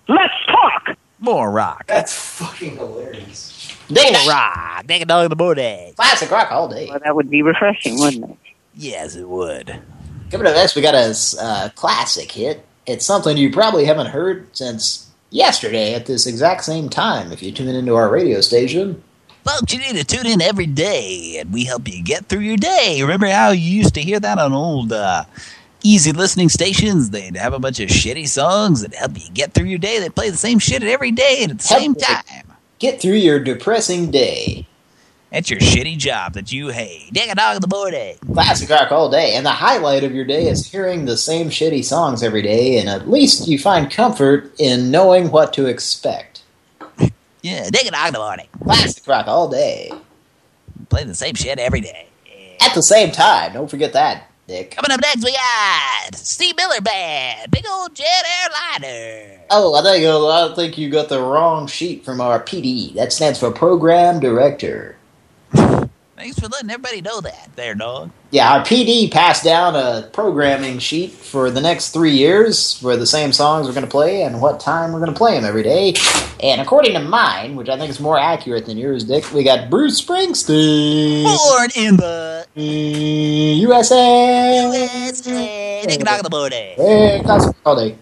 Let's talk. More rock. That's fucking hilarious. Dig rock, take a dog in the morning. Classic rock all day. Well, that would be refreshing, wouldn't it? Yes, it would. Coming up next, we got a uh, classic hit. It's something you probably haven't heard since yesterday at this exact same time if you tune into our radio station. Folks, you need to tune in every day, and we help you get through your day. Remember how you used to hear that on old uh, easy listening stations? They'd have a bunch of shitty songs that help you get through your day. They play the same shit every day and at the same time. Get through your depressing day. That's your shitty job that you hate. Dig a dog in the morning. Classic rock all day. And the highlight of your day is hearing the same shitty songs every day, and at least you find comfort in knowing what to expect. Yeah, dig a dog in the morning. Classic rock all day. Play the same shit every day. At the same time. Don't forget that, Coming up next, we got Steve Miller Band, big old jet airliner. Oh, I think, I think you got the wrong sheet from our PD. That stands for Program Director. Thanks for letting everybody know that, there, dog. Yeah, our PD passed down a programming sheet for the next three years for the same songs we're going to play and what time we're going to play them every day. And according to mine, which I think is more accurate than yours, Dick, we got Bruce Springsteen. Born in the USA. USA. Dig a dog in the morning. Eh? Hey, classic all day.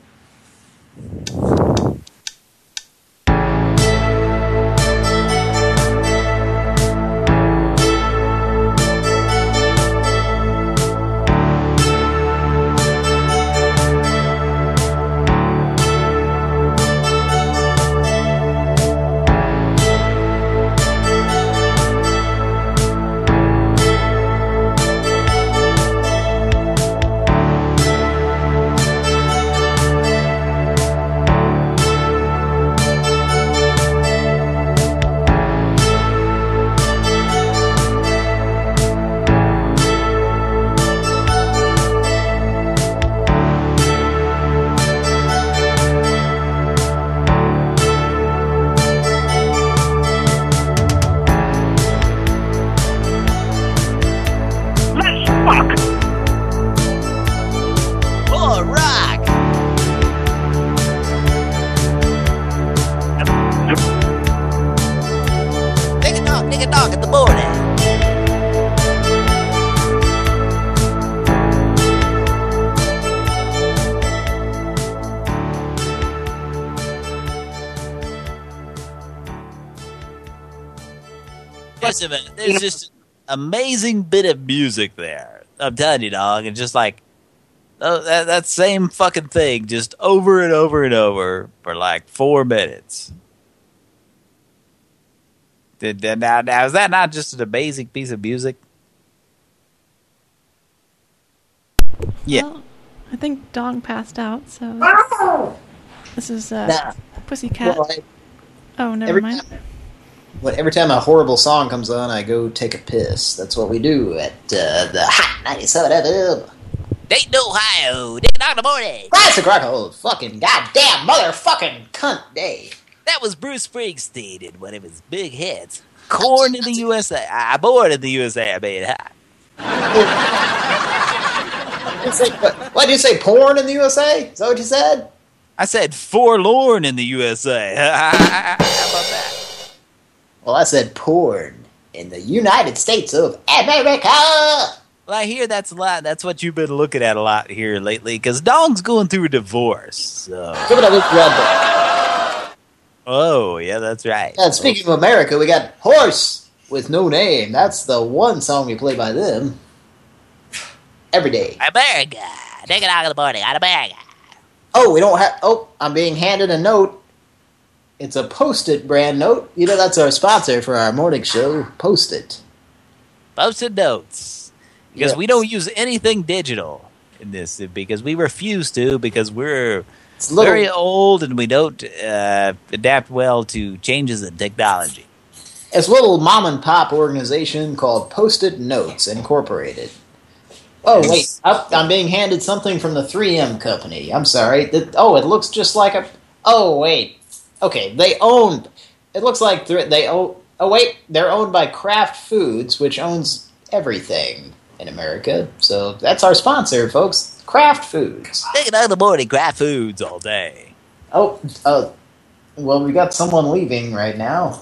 There's, a, there's just amazing bit of music there. I'm telling you, dog. And just like oh, that, that same fucking thing, just over and over and over for like four minutes. Did, did- now, now, is that not just an amazing piece of music? Yeah. Well, I think Dog passed out, so this is uh, Nah. Pussycat. Well, I- oh, never every mind. When, every time a horrible song comes on, I go take a piss. That's what we do at uh, the Hot 97 FM. Dayton, Ohio. Dayton in the morning. Classic rock old fucking goddamn motherfucking cunt day. That was Bruce Springsteen in one of his big hits. Corn in the USA. I born in the USA. I mean, huh? What did you say? Porn in the USA? Is that what you said? I said forlorn in the USA. How about that? Well, I said porn in the United States of America. Well, I hear that's a lot. That's what you've been looking at a lot here lately, because Dong's going through a divorce. So. Give it a look, Red Oh, yeah, that's right. And speaking of America, we got Horse with No Name. That's the one song we play by them. Every day. America. Dig it out in the morning. Out of America. Oh, we don't have... Oh, I'm being handed a note. It's a Post-it brand note. You know, that's our sponsor for our morning show. Post-it. Post-it notes. Because Yes. we don't use anything digital in this, because we refuse to, because we're little- very old and we don't uh, adapt well to changes in technology. It's a little mom-and-pop organization called Post-it Notes Incorporated. Oh, wait. I'm being handed something from the 3M company. I'm sorry. Oh, it looks just like a... Oh, wait. Okay, they own... It looks like they own... Oh, wait. They're owned by Kraft Foods, which owns everything in America. So that's our sponsor, folks. Kraft Foods. Dig it out in the morning. Kraft foods all day. Oh, uh, well, we got someone leaving right now.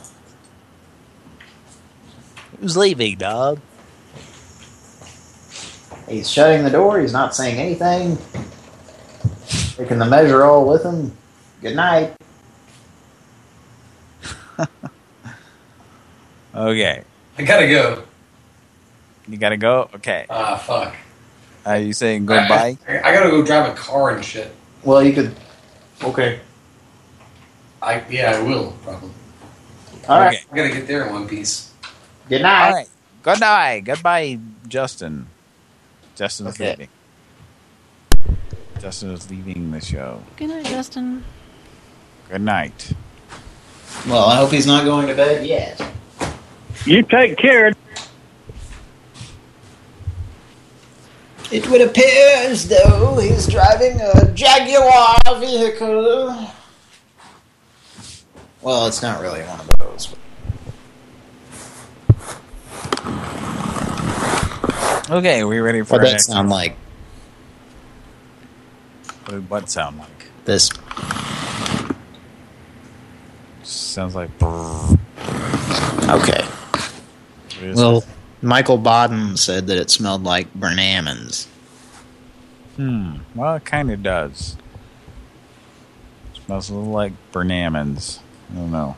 Who's leaving, dog? He's shutting the door. He's not saying anything. Taking the measure all with him. Good night. okay. I gotta go. You gotta go? Okay. Ah, fuck. Are you saying goodbye? I, I gotta go drive a car and shit. Well, you could. Okay. I yeah, I will probably. All right. I gotta get there in one piece. Good night. All right. Good night. Goodbye, Justin. Justin is Okay. leaving. Justin is leaving the show. Good night, Justin. Good night. Well, I hope he's not going to bed yet. You take care. It would appear as though he's driving a Jaguar vehicle. Well, it's not really one of those. Okay, are we ready for What that sound like? What did what sound like? This. Sounds like. Okay. It Well, Michael Bodden said that it smelled like Bernamins. Hmm. Well, it kind of does. Smells a little like Bernamins. I don't know.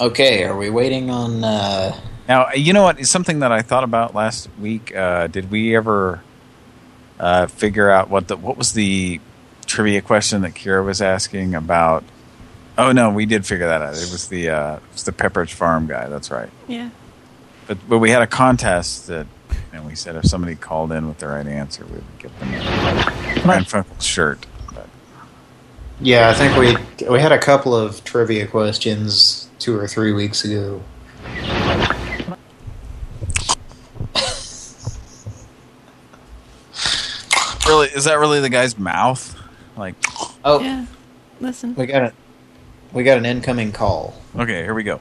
Okay, are we waiting on... Uh, Now, you know what? It's something that I thought about last week. Uh, did we ever uh, figure out what the what was the trivia question that Kira was asking about? Oh no, we did figure that out. It was the uh, it was the Pepperidge Farm guy. That's right. Yeah. But but we had a contest that, and we said if somebody called in with the right answer, we would get them a Pran Funkel shirt. But yeah, I think we we had a couple of trivia questions two or three weeks ago. really, is that really the guy's mouth? Like, Oh, Yeah. Listen. we got a we got an incoming call. okay, here we go.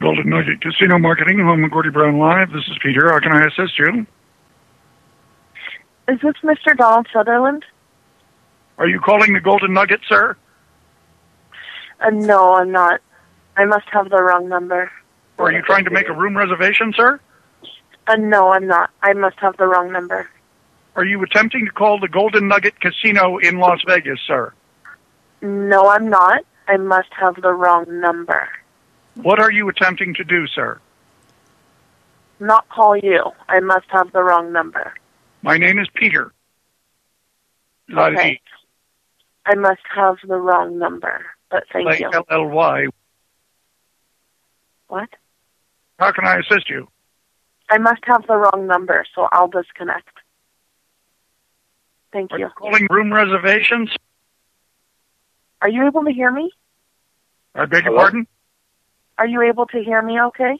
Golden Nugget Casino Marketing, home of Gordie Brown Live. This is Peter. How can I assist you? Is this Mr. Donald Sutherland? Are you calling the Golden Nugget, sir? Uh, no, I'm not. I must have the wrong number. Or are you trying to make a room reservation, sir? Uh, no, I'm not. I must have the wrong number. Are you attempting to call the Golden Nugget Casino in Las Vegas, sir? No, I'm not. I must have the wrong number. What are you attempting to do, sir? Not call you. I must have the wrong number. My name is Peter. Lally. Okay. I must have the wrong number. But thank you. L-L-Y. What? How can I assist you? I must have the wrong number, so I'll disconnect. Thank Are you. you calling room reservations? Are you able to hear me? I beg your Hello? pardon? Are you able to hear me okay?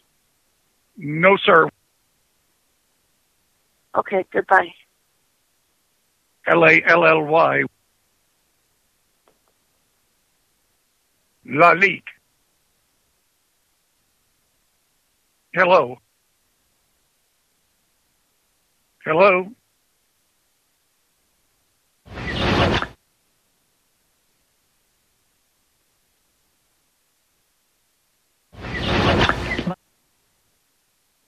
No, sir. Okay, goodbye. L-A-L-L-Y. La Lalik. Hello. Hello.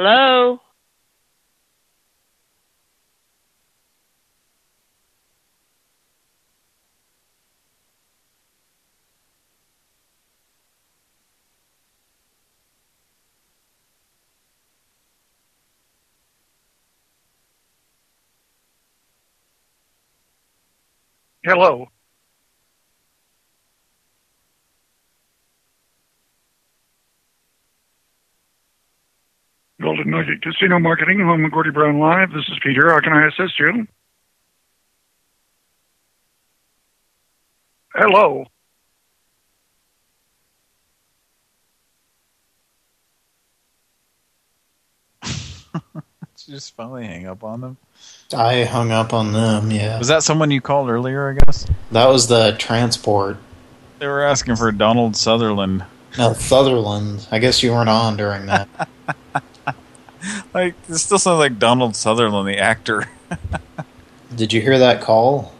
Hello? Hello. Golden Nugget Casino Marketing, home of Gordie Brown Live. This is Peter. How can I assist you? Hello. you just finally hang up on them? I hung up on them, yeah. Was that someone you called earlier, I guess? That was the transport. They were asking for Donald Sutherland. No, Sutherland. I guess you weren't on during that. Like, it still sounds like Donald Sutherland, the actor. Did you hear that call?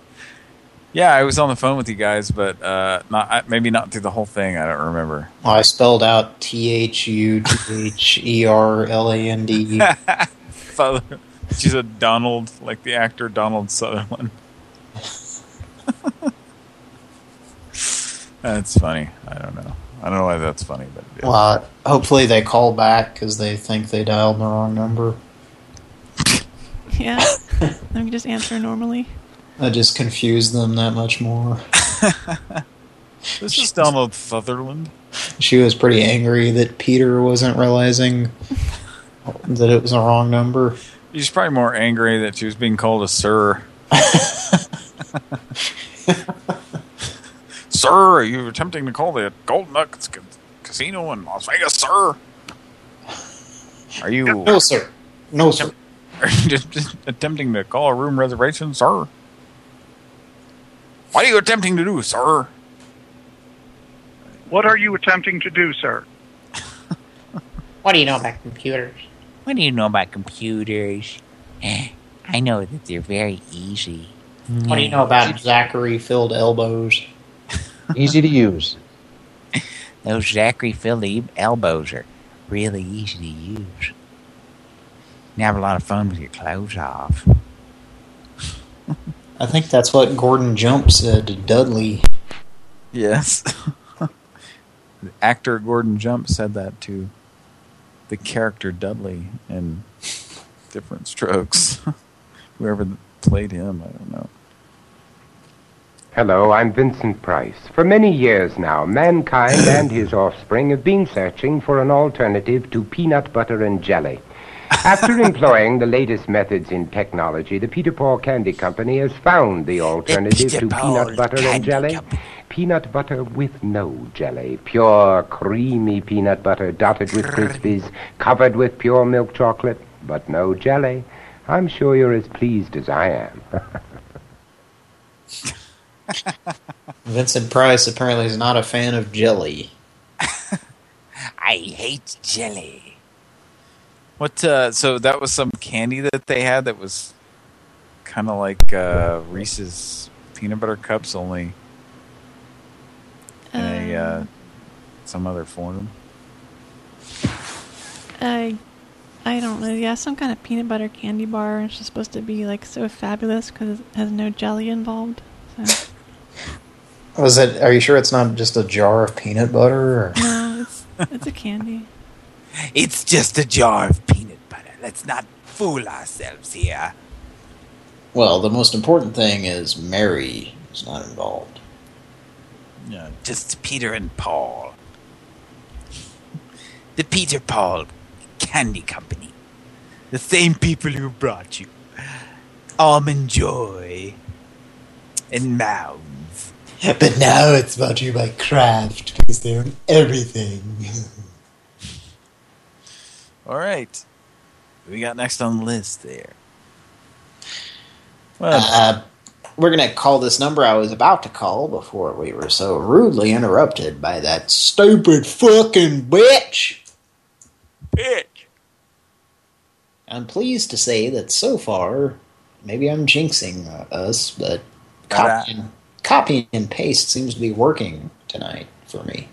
Yeah, I was on the phone with you guys, but uh, not maybe not through the whole thing. I don't remember. Well, I spelled out T H U T H E R L A N D E. She's a Donald, like the actor Donald Sutherland. that's funny. I don't know. I don't know why that's funny, but yeah. Well, hopefully they call back because they think they dialed the wrong number. Yeah. Let me just answer normally. That just confused them that much more. this is Donald Sutherland. She was pretty angry that Peter wasn't realizing that it was a wrong number. She's probably more angry that she was being called a sir. sir, are you attempting to call the Golden Nuggets ca- Casino in Las Vegas, sir? Are you... No, sir. No, sir. Are you just, just attempting to call a room reservation, sir? What are you attempting to do, sir? What are you attempting to do, sir? What do you know about computers? What do you know about computers? Eh, I know that they're very easy. What do you know about Zachary-filled elbows? Easy to use. Those Zachary Philly elbows are really easy to use. You have a lot of fun with your clothes off. I think that's what Gordon Jump said to Dudley. Yes. the actor Gordon Jump said that to the character Dudley in Diff'rent Strokes. Whoever played him, I don't know. Hello, I'm Vincent Price. For many years now, mankind and his offspring have been searching for an alternative to peanut butter and jelly. After employing the latest methods in technology, the Peter Paul Candy Company has found the alternative to peanut butter and jelly. Peanut butter with no jelly. Pure, creamy peanut butter dotted with Crispies, covered with pure milk chocolate, but no jelly. I'm sure you're as pleased as I am. Vincent Price apparently is not a fan of jelly. I hate jelly. What? Uh, so that was some candy that they had that was kind of like uh, Reese's peanut butter cups, only in a uh, some other form. I, I don't know. Yeah, some kind of peanut butter candy bar. It's just supposed to be like so fabulous because it has no jelly involved. So Was it? Are you sure it's not just a jar of peanut butter? Or? no, it's it's a candy. It's just a jar of peanut butter. Let's not fool ourselves here. Well, the most important thing is Mary is not involved. No, just Peter and Paul. The Peter Paul Candy Company. The same people who brought you Almond Joy and Mounds. But now it's about to you by Kraft because they own everything. All right. Who we got next on the list there? Well, Uh, we're going to call this number I was about to call before we were so rudely interrupted by that stupid fucking bitch. Bitch. I'm pleased to say that so far, maybe I'm jinxing uh, us, but copy and, copy and paste seems to be working tonight for me.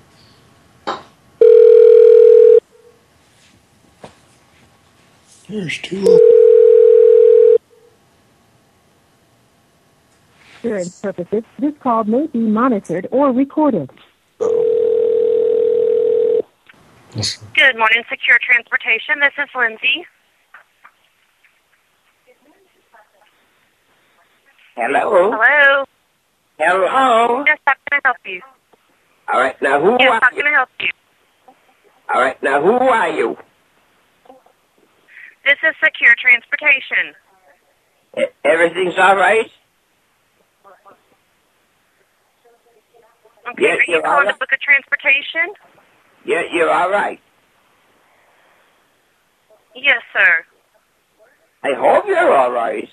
There's two. Insurance purposes, this call may be monitored or recorded. Good morning, Secure Transportation. This is Lindsay. Hello? Hello. Hello? Yes, how can I help you? All right, now who Yes, are how can I help you? All right, now who are you? This is Secure Transportation. E- Everything's all right? Okay, Yes, are you calling all to book a transportation? Yeah, you're all right. Yes, sir. I hope you're all right.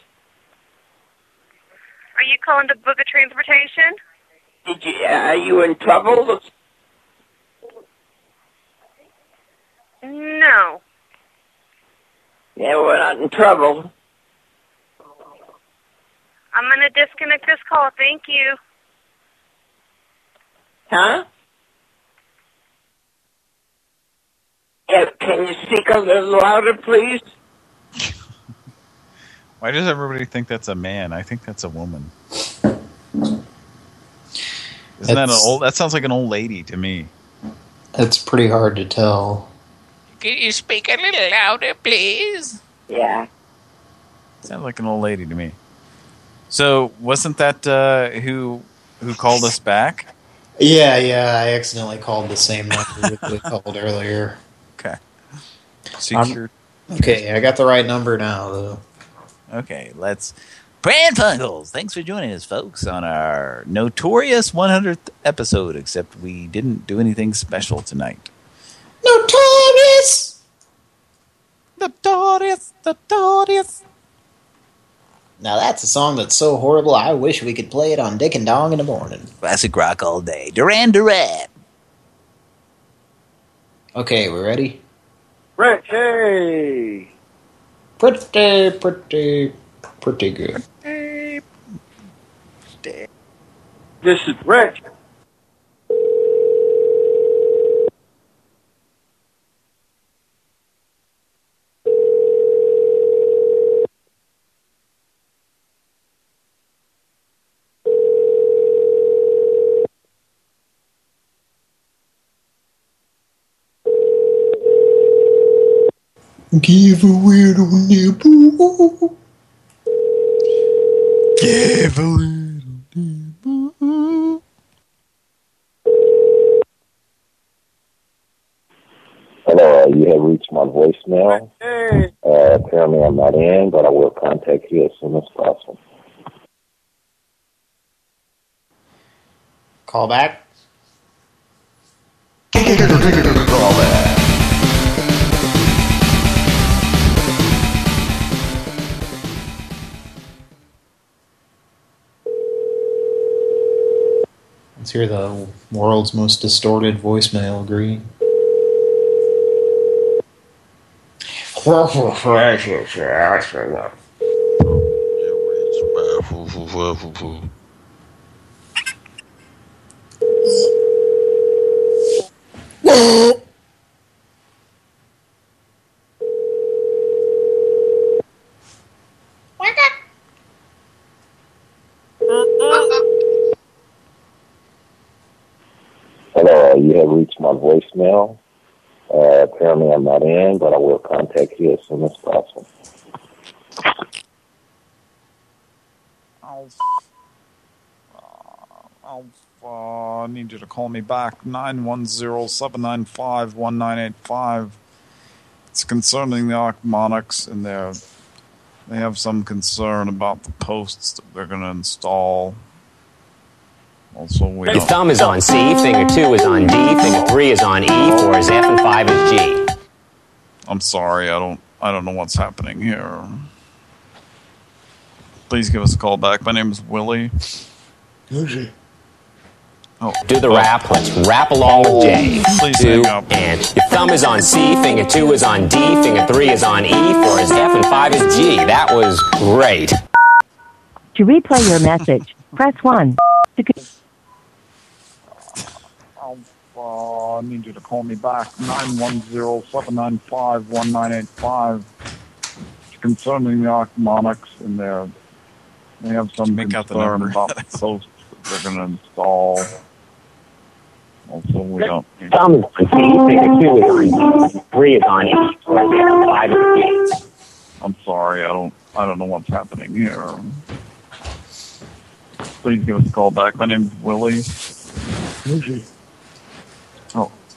Are you calling to book a transportation? Did you, are you in trouble? No. Yeah, we're not in trouble. I'm going to disconnect this call. Thank you. Huh? Yeah, can you speak a little louder, please? Why does everybody think that's a man? I think that's a woman. Isn't that an old? That sounds like an old lady to me. It's pretty hard to tell. Can you speak a little louder, please? Yeah. Sounds like an old lady to me. So wasn't that uh, who who called us back? Yeah, yeah, I accidentally called the same number that we called earlier. Okay. I'm- Secure. okay, I got the right number now, though. Okay, let's. Pran Funkels, thanks for joining us, folks, on our notorious 100th episode. Except we didn't do anything special tonight. Notorious! Notorious! Notorious! Now that's a song that's so horrible, I wish we could play it on Dick and Dong in the morning. Classic rock all day. Duran Duran. Okay, we're ready? Richie! Pretty, pretty, pretty good. This is Rich. Give a little nibble. Give a little nibble. Hello, uh, you have reached my voicemail. Uh, apparently I'm not in, but I will contact you as soon as possible. Call back. Let's hear the world's most distorted voicemail agree. Hello, uh, you have reached my voicemail. Uh, apparently I'm not in, but I will contact you as soon as possible. I'll, I'll, uh, need you to call me back. 910-795-1985. It's concerning the Arc Monarchs and. They have some concern about the posts that they're going to install. Also, we Your thumb is on C, finger 2 is on D, finger 3 is on E, 4 is F, and 5 is G. I'm sorry, I don't I don't know what's happening here. Please give us a call back. My name is Willie. Oh, Do the oh. rap, let's rap along with J. Please Do, hang up. and your thumb is on C, finger 2 is on D, finger 3 is on E, 4 is F, and 5 is G. That was great. To replay your message, press 1. To Uh, I need you to call me back. 910-795-1985. It's concerning the Arc Monarchs and their... They have some Make out the concern about the posts that they're going to install. Also, we don't... Thumb is on C, finger 2 is on D, 3 is on 4 is F, and 5 is G. I'm sorry, I don't I don't know what's happening here. Please give us a call back. My name's Willie.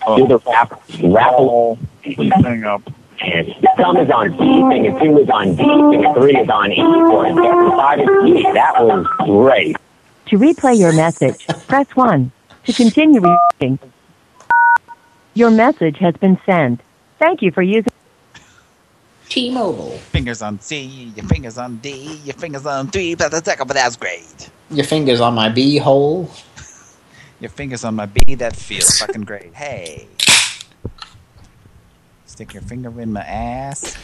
Oh, Do the rap, rap oh. along. please hang up. And your thumb is on C, and 2 is on D, and 3 is on E, 4 is F, and 5 is G. That was great. to replay your message, press 1. To continue reading, your message has been sent. Thank you for using. T-Mobile. Fingers on C, your fingers on D, your fingers on three, but the second, but that's great. Your fingers on my B hole. Your fingers on my B, that feels fucking great. Hey. Stick your finger in my ass.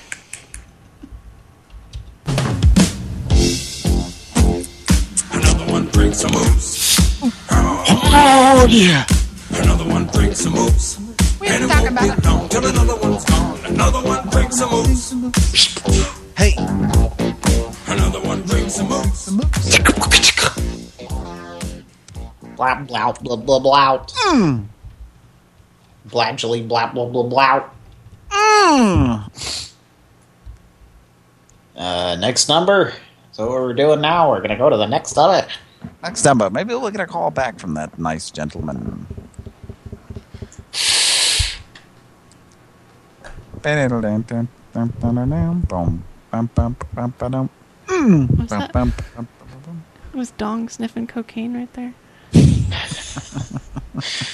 Another one brings some moves. Oh, yeah. Another one brings some moves. We have to talk about it. Long till another one's gone. Another one brings some moves. Hey. Another one brings some moves. Blah blah blah blah blah. Mm. Blabjily blah blah blah blah. Mm. Uh, next number. So what we're doing now, we're gonna go to the next of it. Next number. Maybe we'll get a call back from that nice gentleman. Mm. What's that? Was Dong sniffing cocaine right there.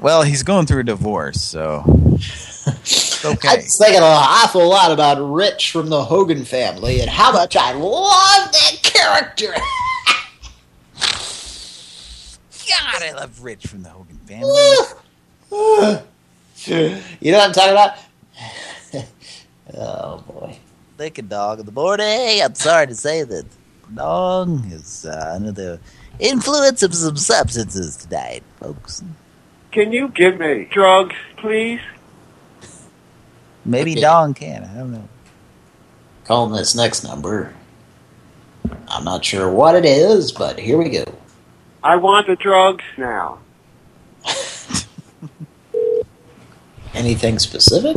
Well, he's going through a divorce, so it's okay. was thinking an awful lot about Rich from the Hogan family and how much I love that character. God, I love Rich from the Hogan family. you know what I'm talking about? oh boy. Lick a dog in the morning. I'm sorry to say that Dong is uh, under the influence of some substances tonight, folks. Can you give me drugs, please? Maybe Okay. Dong can. I don't know. Calling this next number. I'm not sure what it is, but here we go. I want the drugs now. Anything specific?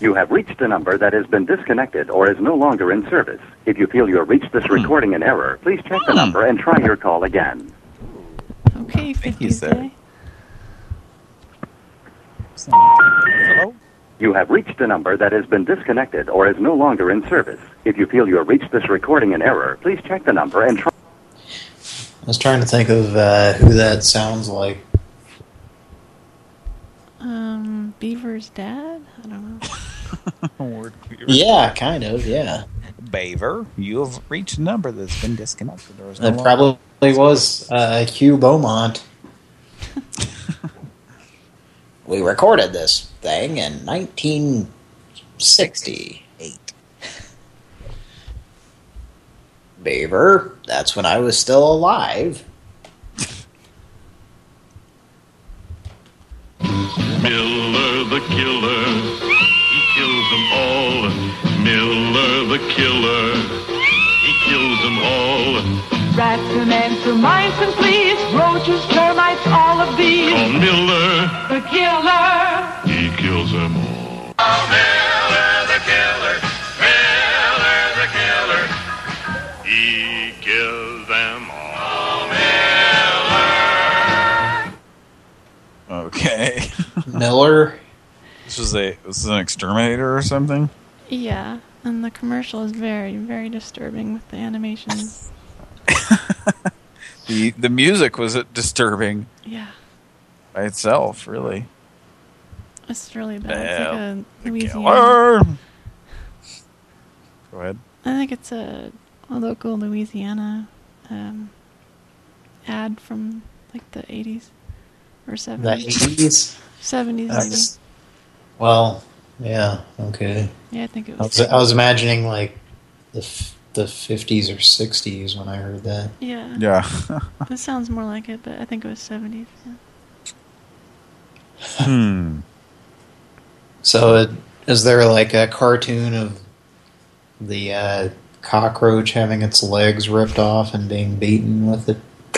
You have reached a number that has been disconnected or is no longer in service. If you feel you have reached this recording in error, please check the number and try your call again. Okay, 50 you, sir. Hello? You have reached a number that has been disconnected or is no longer in service. If you feel you have reached this recording in error, please check the number and try. I was trying to think of uh, who that sounds like. Um, Beaver's dad? I don't know. Word clear. Yeah, kind of, yeah. Baver, you have reached a number that's been disconnected. There was no It longer- probably was uh, Hugh Beaumont. we recorded this thing in 1968. Beaver, that's when I was still alive. Miller the killer, he kills them all. Miller the killer, he kills them all. Rats and ants and mice and fleas, roaches, termites, all of these. Call Miller, The killer. he kills them all. Oh, Miller the killer, Miller the killer, he kills them all. Oh, Miller. Okay. Miller. This was a this is an exterminator or something. Yeah, and the commercial is very, very disturbing with the animations. The the music was disturbing Yeah, by itself, really. it's really bad. Yeah, It's like a Louisiana. Go ahead. I think it's a, a local Louisiana um, ad from like the 80s or 70s. The 80s? 70s, That's- Well, yeah, okay. Yeah, I think it I was. was, I was imagining like the f the 50s or 60s when I heard that. Yeah. Yeah. this sounds more like it, but I think it was 70s. Yeah. Hmm. So, it, is there like a cartoon of the uh, cockroach having its legs ripped off and being beaten with it?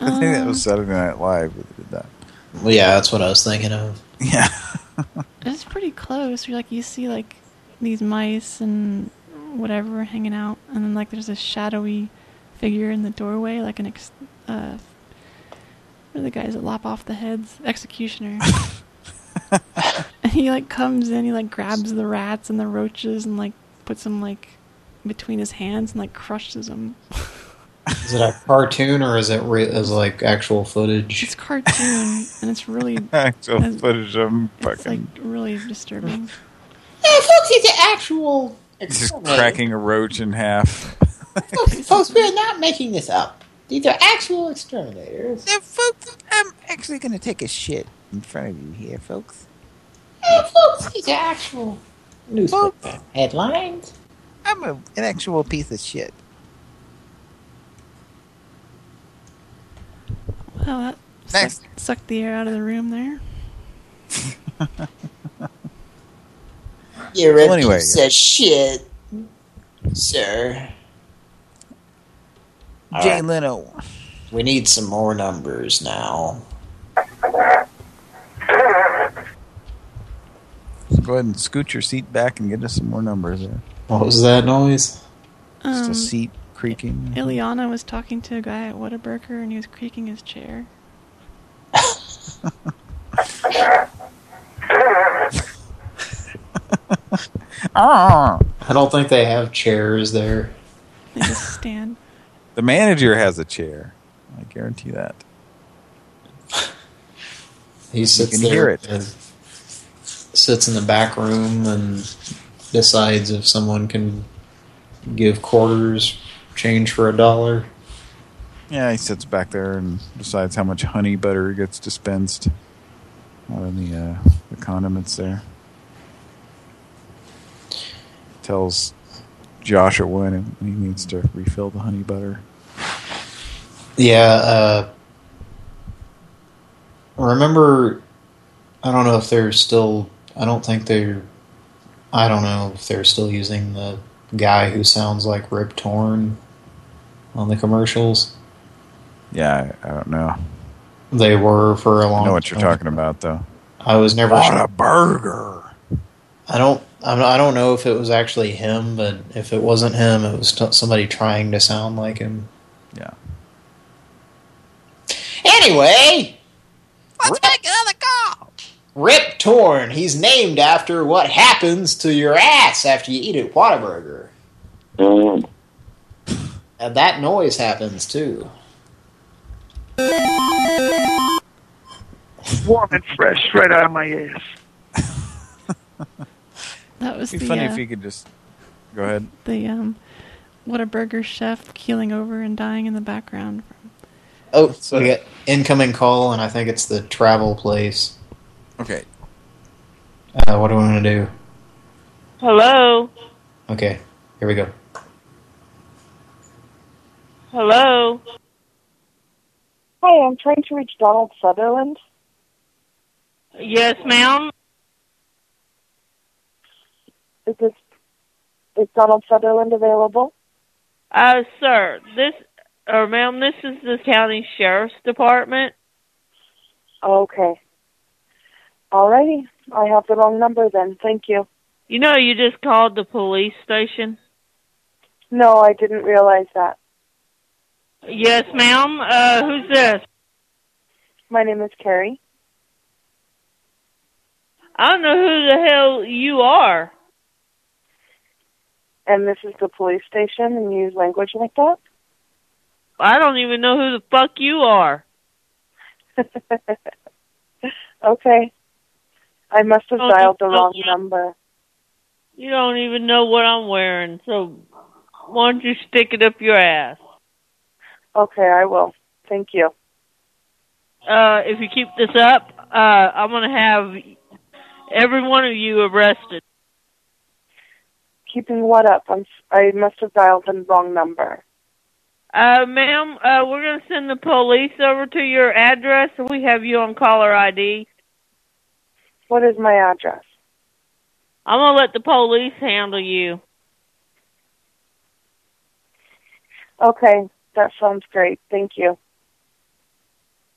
I think that was Saturday Night Live that did that. Well, yeah, that's what I was thinking of. Yeah. It's pretty close. You're like you see like these mice and whatever hanging out, and then like there's a shadowy figure in the doorway, like an ex- uh, what are the guys that lop off the heads? Executioner. and he like comes in, he like grabs the rats and the roaches and like puts them like between his hands and like crushes them. Is it a cartoon or is it re is like actual footage? It's cartoon, and it's really Actual it's- footage of him It's like fucking really disturbing. Yeah, folks, it's an actual just cracking a roach in half. Folks, folks, we're not making this up. These are actual exterminators. folks, I'm actually going to take a shit in front of you here, folks. Yeah, folks, these are actual newspaper headlines. I'm a, an actual piece of shit. Well, that Next. sucked, sucked the air out of the room there. You're Well, a anyway. piece of shit, sir. All Jay right, Leno. We need some more numbers now. So go ahead and scoot your seat back and get us some more numbers there. What was that noise? Just Um, a seat creaking. Ileana was talking to a guy at Whataburger, and he was creaking his chair. Ah. I don't think they have chairs there. They just stand. The manager has a chair. I guarantee that. He sits can there hear it. and sits in the back room and decides if someone can give quarters change for a dollar. Yeah, he sits back there and decides how much honey butter gets dispensed out of the, uh, the condiments there. Tells Joshua when he needs to refill the honey butter. Yeah, uh, remember, I don't know if they're still, I don't think they're, I don't know if they're still using the guy who sounds like Rip Torn on the commercials. Yeah, I, I don't know. They were for a long know what you're talking about, though. I was never On sure. a burger. I don't. I'm- I don't know if it was actually him, but if it wasn't him, it was t somebody trying to sound like him. Yeah. Anyway, Let's make another call. Rip Torn. He's named after what happens to your ass after you eat a Whataburger. Mm. And that noise happens too. Warm and fresh, right out of my ass. That was It'd be the funny uh, if you could just go ahead. the um, Whataburger chef keeling over and dying in the background. Oh, so we got incoming call, and I think it's the travel place. Okay. Uh, what do we want to do? Hello? Okay, here we go. Hello? Hi, I'm trying to reach Donald Sutherland. Yes, ma'am? Is this is Donald Sutherland available? Uh, sir, this, or ma'am, this is the county sheriff's department. Okay. Alrighty. I have the wrong number then. Thank you. You know, you just called the police station. No, I didn't realize that. Yes, ma'am. Uh, who's this? My name is Carrie. I don't know who the hell you are. And this is the police station and you use language like that? I don't even know who the fuck you are. okay. I must have Oh, dialed the wrong you- number. You don't even know what I'm wearing, so why don't you stick it up your ass? Okay, I will. Thank you. Uh, if you keep this up, uh, I'm gonna have every one of you arrested. Keeping what up? I'm, s- I must have dialed the wrong number. Uh, ma'am, uh, we're gonna send the police over to your address, and we have you on caller ID. What is my address? I'm gonna let the police handle you. Okay, that sounds great. Thank you.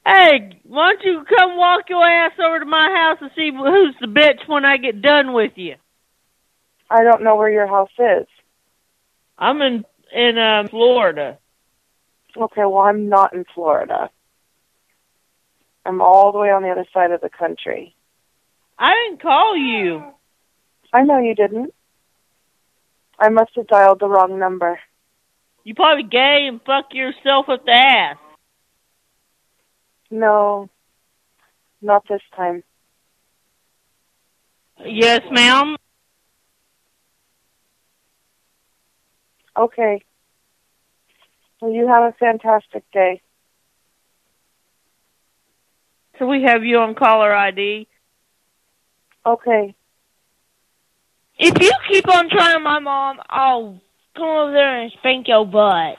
Hey, why don't you come walk your ass over to my house and see who's the bitch when I get done with you? I don't know where your house is. I'm in in uh, Florida. Okay, well, I'm not in Florida. I'm all the way on the other side of the country. I didn't call you. I know you didn't. I must have dialed the wrong number. You probably gay and fuck yourself with the ass. No, not this time. Yes, ma'am. Okay. Well, you have a fantastic day. So we have you on caller ID. Okay. If you keep on trying my mom, I'll come over there and spank your butt.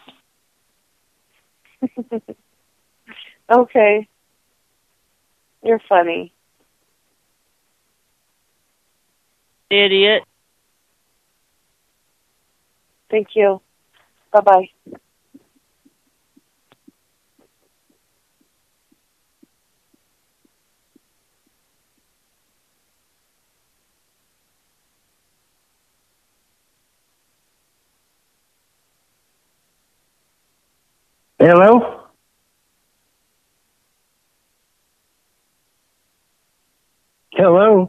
okay. You're funny. Idiot. Thank you. Bye Hello? Hello?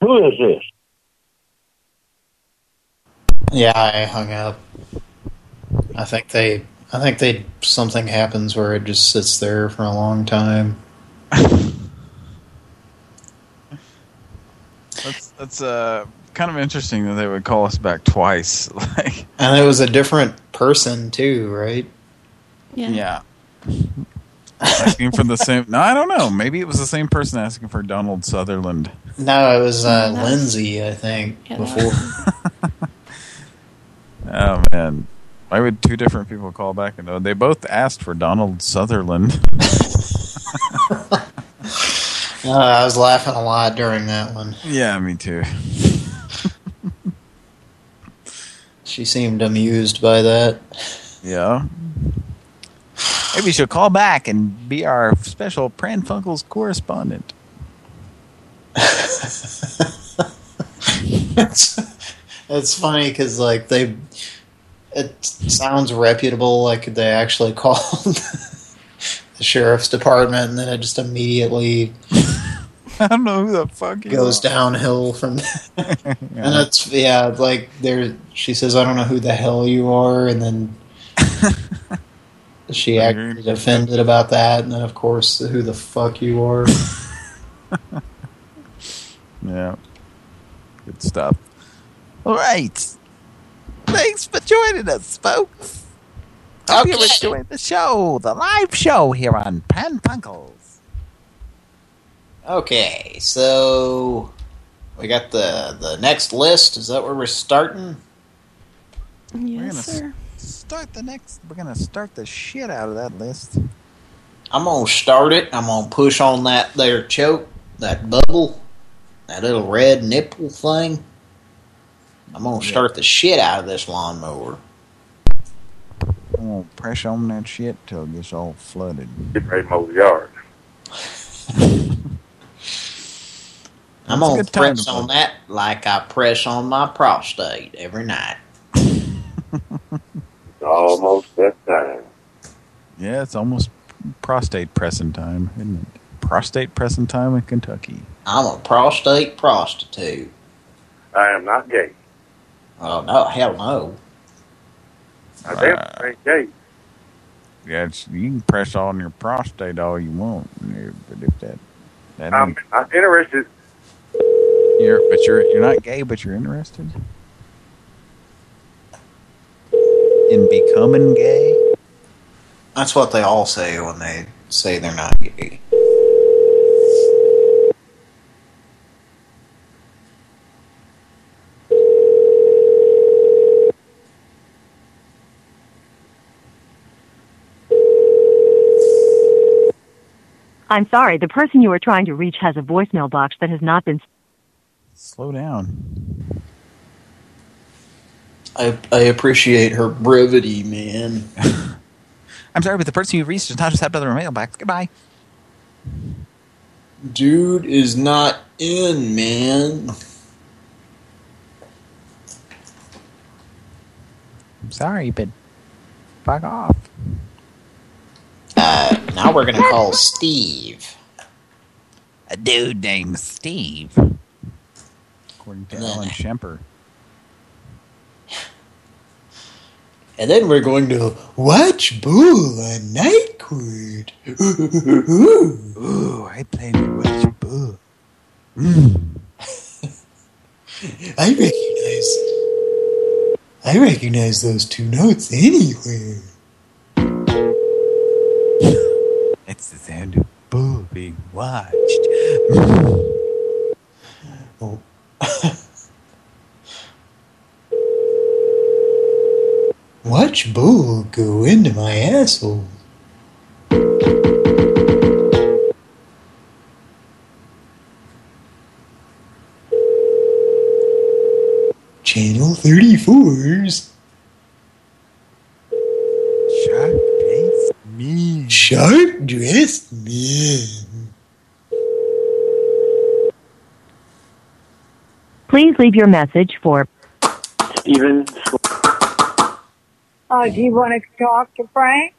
Who is this? Yeah, I hung up. I think they, I think they, something happens where it just sits there for a long time. That's that's uh kind of interesting that they would call us back twice. like And it was a different person too, right? Yeah. asking for the same. No, I don't know. Maybe it was the same person asking for Donald Sutherland. No, it was uh, No, Lindsay, I think, Yeah, before. Oh man, why would two different people call back? And they both asked for Donald Sutherland. Uh, I was laughing a lot during that one. yeah, me too. She seemed amused by that. Yeah. Maybe she'll call back and be our special Pran Funkels correspondent. it's, it's funny because like they, it sounds reputable, like they actually called the sheriff's department, and then it just immediately I don't know who the fuck goes are. downhill from. and it's yeah, like there. She says, "I don't know who the hell you are," and then she acted offended about that, and then of course, who the fuck you are. Yeah. Good stuff. All right. Thanks for joining us, folks. Hope you Okay. enjoyed the show, the live show here on Pran Funkels. Okay, so we got the the next list. Is that where we're starting? gonna Yes, sir. Start the next. We're gonna start the shit out of that list. I'm gonna start it. I'm gonna push on that there choke, that bubble, that little red nipple thing. I'm gonna start the shit out of this lawnmower. I'm gonna press on that shit till it gets all flooded. Get ready to mow the yard. I'm That's a gonna time press on that like I press on my prostate every night. It's almost that time. Yeah, it's almost prostate pressing time, isn't it? Prostate pressing time in Kentucky. I'm a prostate prostitute. I am not gay. Oh no, hell no. I damn sure ain't gay. Yeah, it's, you can press on your prostate all you want, but if that that I'm ain't, not interested. you're but you're you're not gay, but you're interested in becoming gay. That's what they all say when they say they're not gay. I'm sorry, the person you are trying to reach has a voicemail box that has not been. Slow down. I I appreciate her brevity, man. I'm sorry, but the person you reached does not just have another mailbox. Goodbye. Dude is not in, man. I'm sorry, but fuck off. Uh, now we're gonna call Steve. A dude named Steve. according to And then- Alan Shemper. And then we're going to watch Bull on Night Court. Ooh, I plan to watch Bull. I recognize I recognize those two notes anywhere. Of Bull being watched. Watch Bull go into my asshole. Channel 34's Shark Face Me. Shark Dressed Men. Please leave your message for Steven. Uh, do you want to talk to Frank?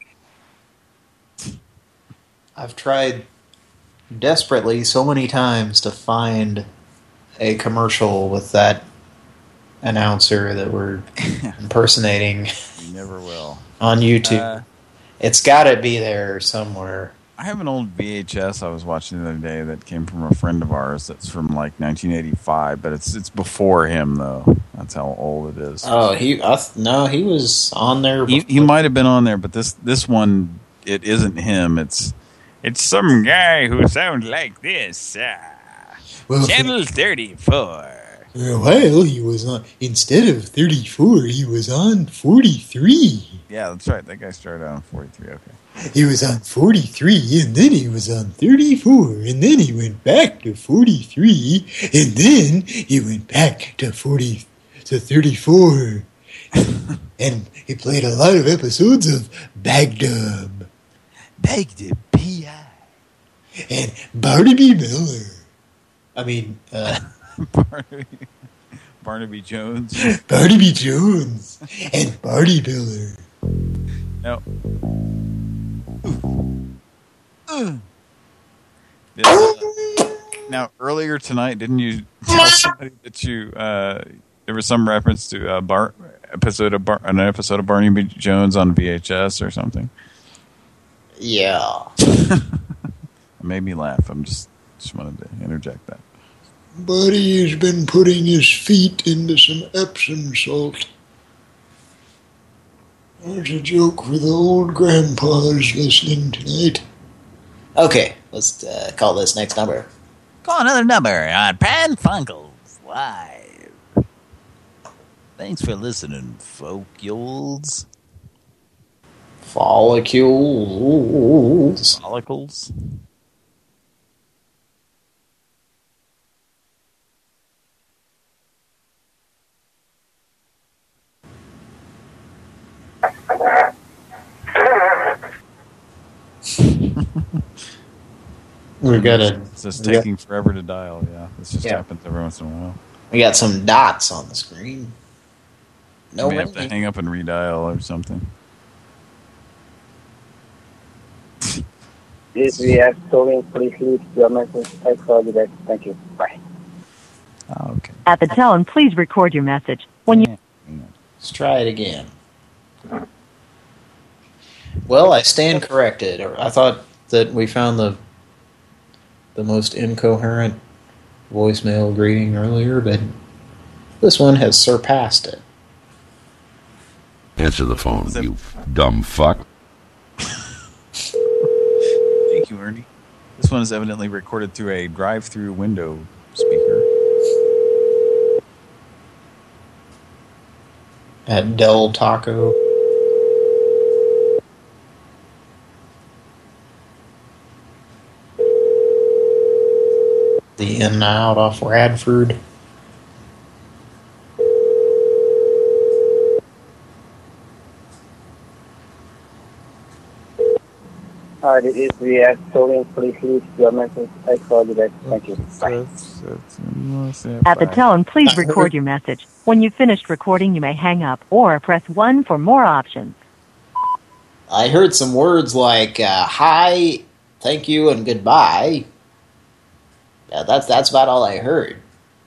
I've tried desperately so many times to find a commercial with that announcer that we're impersonating You never will. on YouTube. Uh, it's got to be there somewhere. I have an old VHS I was watching the other day that came from a friend of ours that's from like 1985, but it's it's before him though. That's how old it is. Oh, he I th no, he was on there. he he might have been on there, but this this one it isn't him. It's it's some guy who sounds like this. Uh, Well, Channel 34. For a while, he was on, instead of 34, he was on 43. Yeah, that's right. That guy started out on 43. Okay. He was on 43, and then he was on 34, and then he went back to 43, and then he went back to 40 to 34. and he played a lot of episodes of Bagdub. Bagdub, P.I. And Barnaby Miller. I mean, uh, Barnaby, Barnaby Jones. Barnaby Jones and Barty Miller. No. This, uh, now, earlier tonight, didn't you tell somebody that you uh, there was some reference to a Bar episode of Bar an episode of Barnaby Jones on VHS or something? Yeah. It made me laugh. I'm just just wanted to interject that. Buddy has been putting his feet into some Epsom salt. There's a joke for the old grandpas listening tonight. Okay, let's uh, call this next number. Call another number on Pran Funkels Live. Thanks for listening, folkules. Follicles. Follicles. We got a. It's just we got- taking forever to dial. Yeah, this just Yeah. happens every once in a while. We got some dots on the screen. No we have to hang up and redial or something. Yes, we are calling. Please leave your message. I call you back. Thank you. Bye. Oh, okay. At the tone, please record your message. When you Let's try it again. Well, I stand corrected. I thought that we found the the most incoherent voicemail greeting earlier, but this one has surpassed it. Answer the phone, you dumb fuck. Thank you, Ernie. This one is evidently recorded through a drive-through window speaker. At Del Taco. The In and Out off Radford. Hi, this is we are calling. Please your message. I call you back. Thank you. Bye. At the tone, please record your message. When you've finished recording, you may hang up or press 1 for more options. I heard some words like uh, hi, thank you, and goodbye. Yeah, that's that's about all I heard.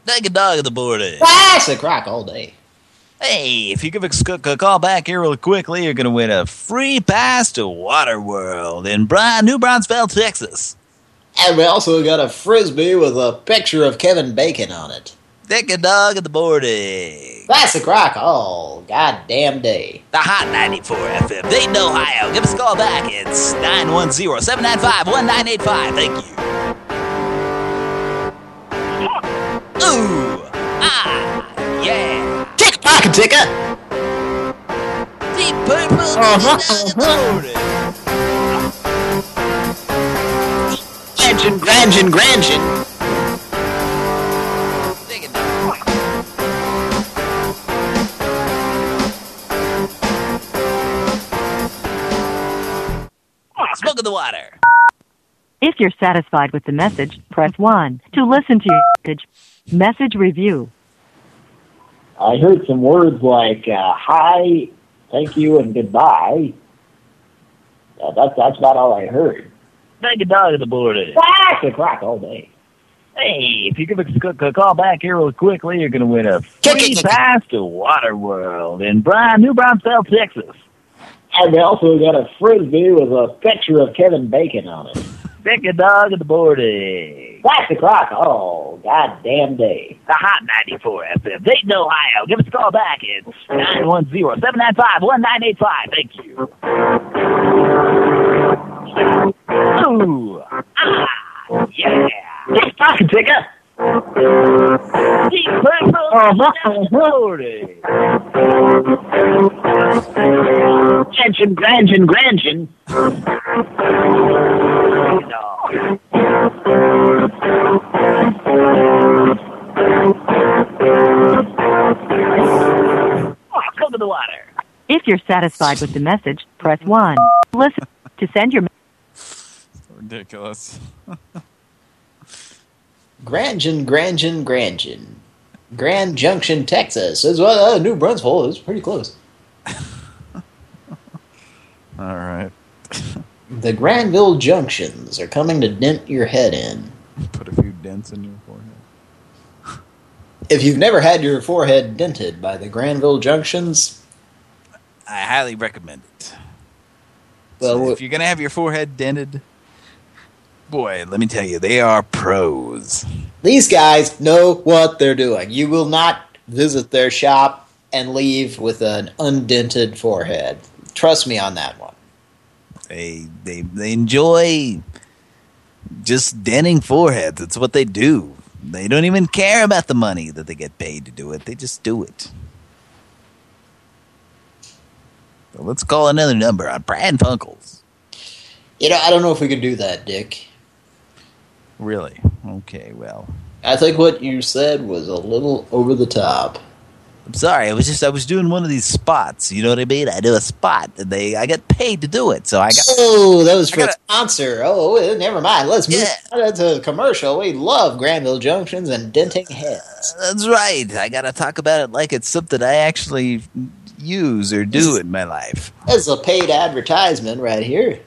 Take a dog at the border. Classic rock all day. Hey, if you give us a call back here real quickly, you're going to win a free pass to Waterworld in Bryan, New Brownsville, Texas. And we also got a frisbee with a picture of Kevin Bacon on it. Take a dog at the border. Classic rock all goddamn day. The Hot 94 FM, Dayton, Ohio. Give us a call back. It's 910-795-1985. Thank you. Ooh. Ah. Yeah. Tick pocket ticker. Deep purple. Uh-huh, Gransion, Gransion, Gransion. Smoke in the water. If you're satisfied with the message, press 1. To listen to your message, message review. I heard some words like uh, hi, thank you, and goodbye. Uh, that's that's about all I heard. Take a dog at the border. Classic rock all day. Hey, if you give us a call back here real quickly, you're going to win a free pass to Waterworld in Bryan, New Brownsville, Texas. And we also got a frisbee with a picture of Kevin Bacon on it. Pick a dog at the border. Classic rock all goddamn day. The Hot 94 FM, Dayton, Ohio. Give us a call back. It's 910-795-1985. Thank you. Ooh. Ah. Yeah. Tick pocket ticker. Deep purple. Gransion, Gransion, Gransion. Oh, come to the water. If you're satisfied with the message, press 1. Listen to send your Ridiculous. Gransion, Gransion, Gransion. Grand Junction, Texas. As well, uh, New Brunswick. It's pretty close. All right. The Granville Junctions are coming to dent your head in. Put a few dents in your forehead. If you've never had your forehead dented by the Granville Junctions, I highly recommend it. Well, So if you're going to have your forehead dented, boy, let me tell you, they are pros. these guys know what they're doing. You will not visit their shop and leave with an undented forehead. Trust me on that one. They they they enjoy just denting foreheads. It's what they do. They don't even care about the money that they get paid to do it. They just do it. So let's call another number on Brad Funkels. You know, I don't know if we could do that, Dick. Really? Okay, well. I think what you said was a little over the top. I'm sorry. I was just I was doing one of these spots. You know what I mean? I do a spot, and they I get paid to do it. So I got. Oh, that was for a sponsor. Oh, oh eh, never mind. Let's move on to a commercial. We love Granville Junctions and denting heads. Uh, that's right. I got to talk about it like it's something I actually use or do in my life. That's a paid advertisement right here.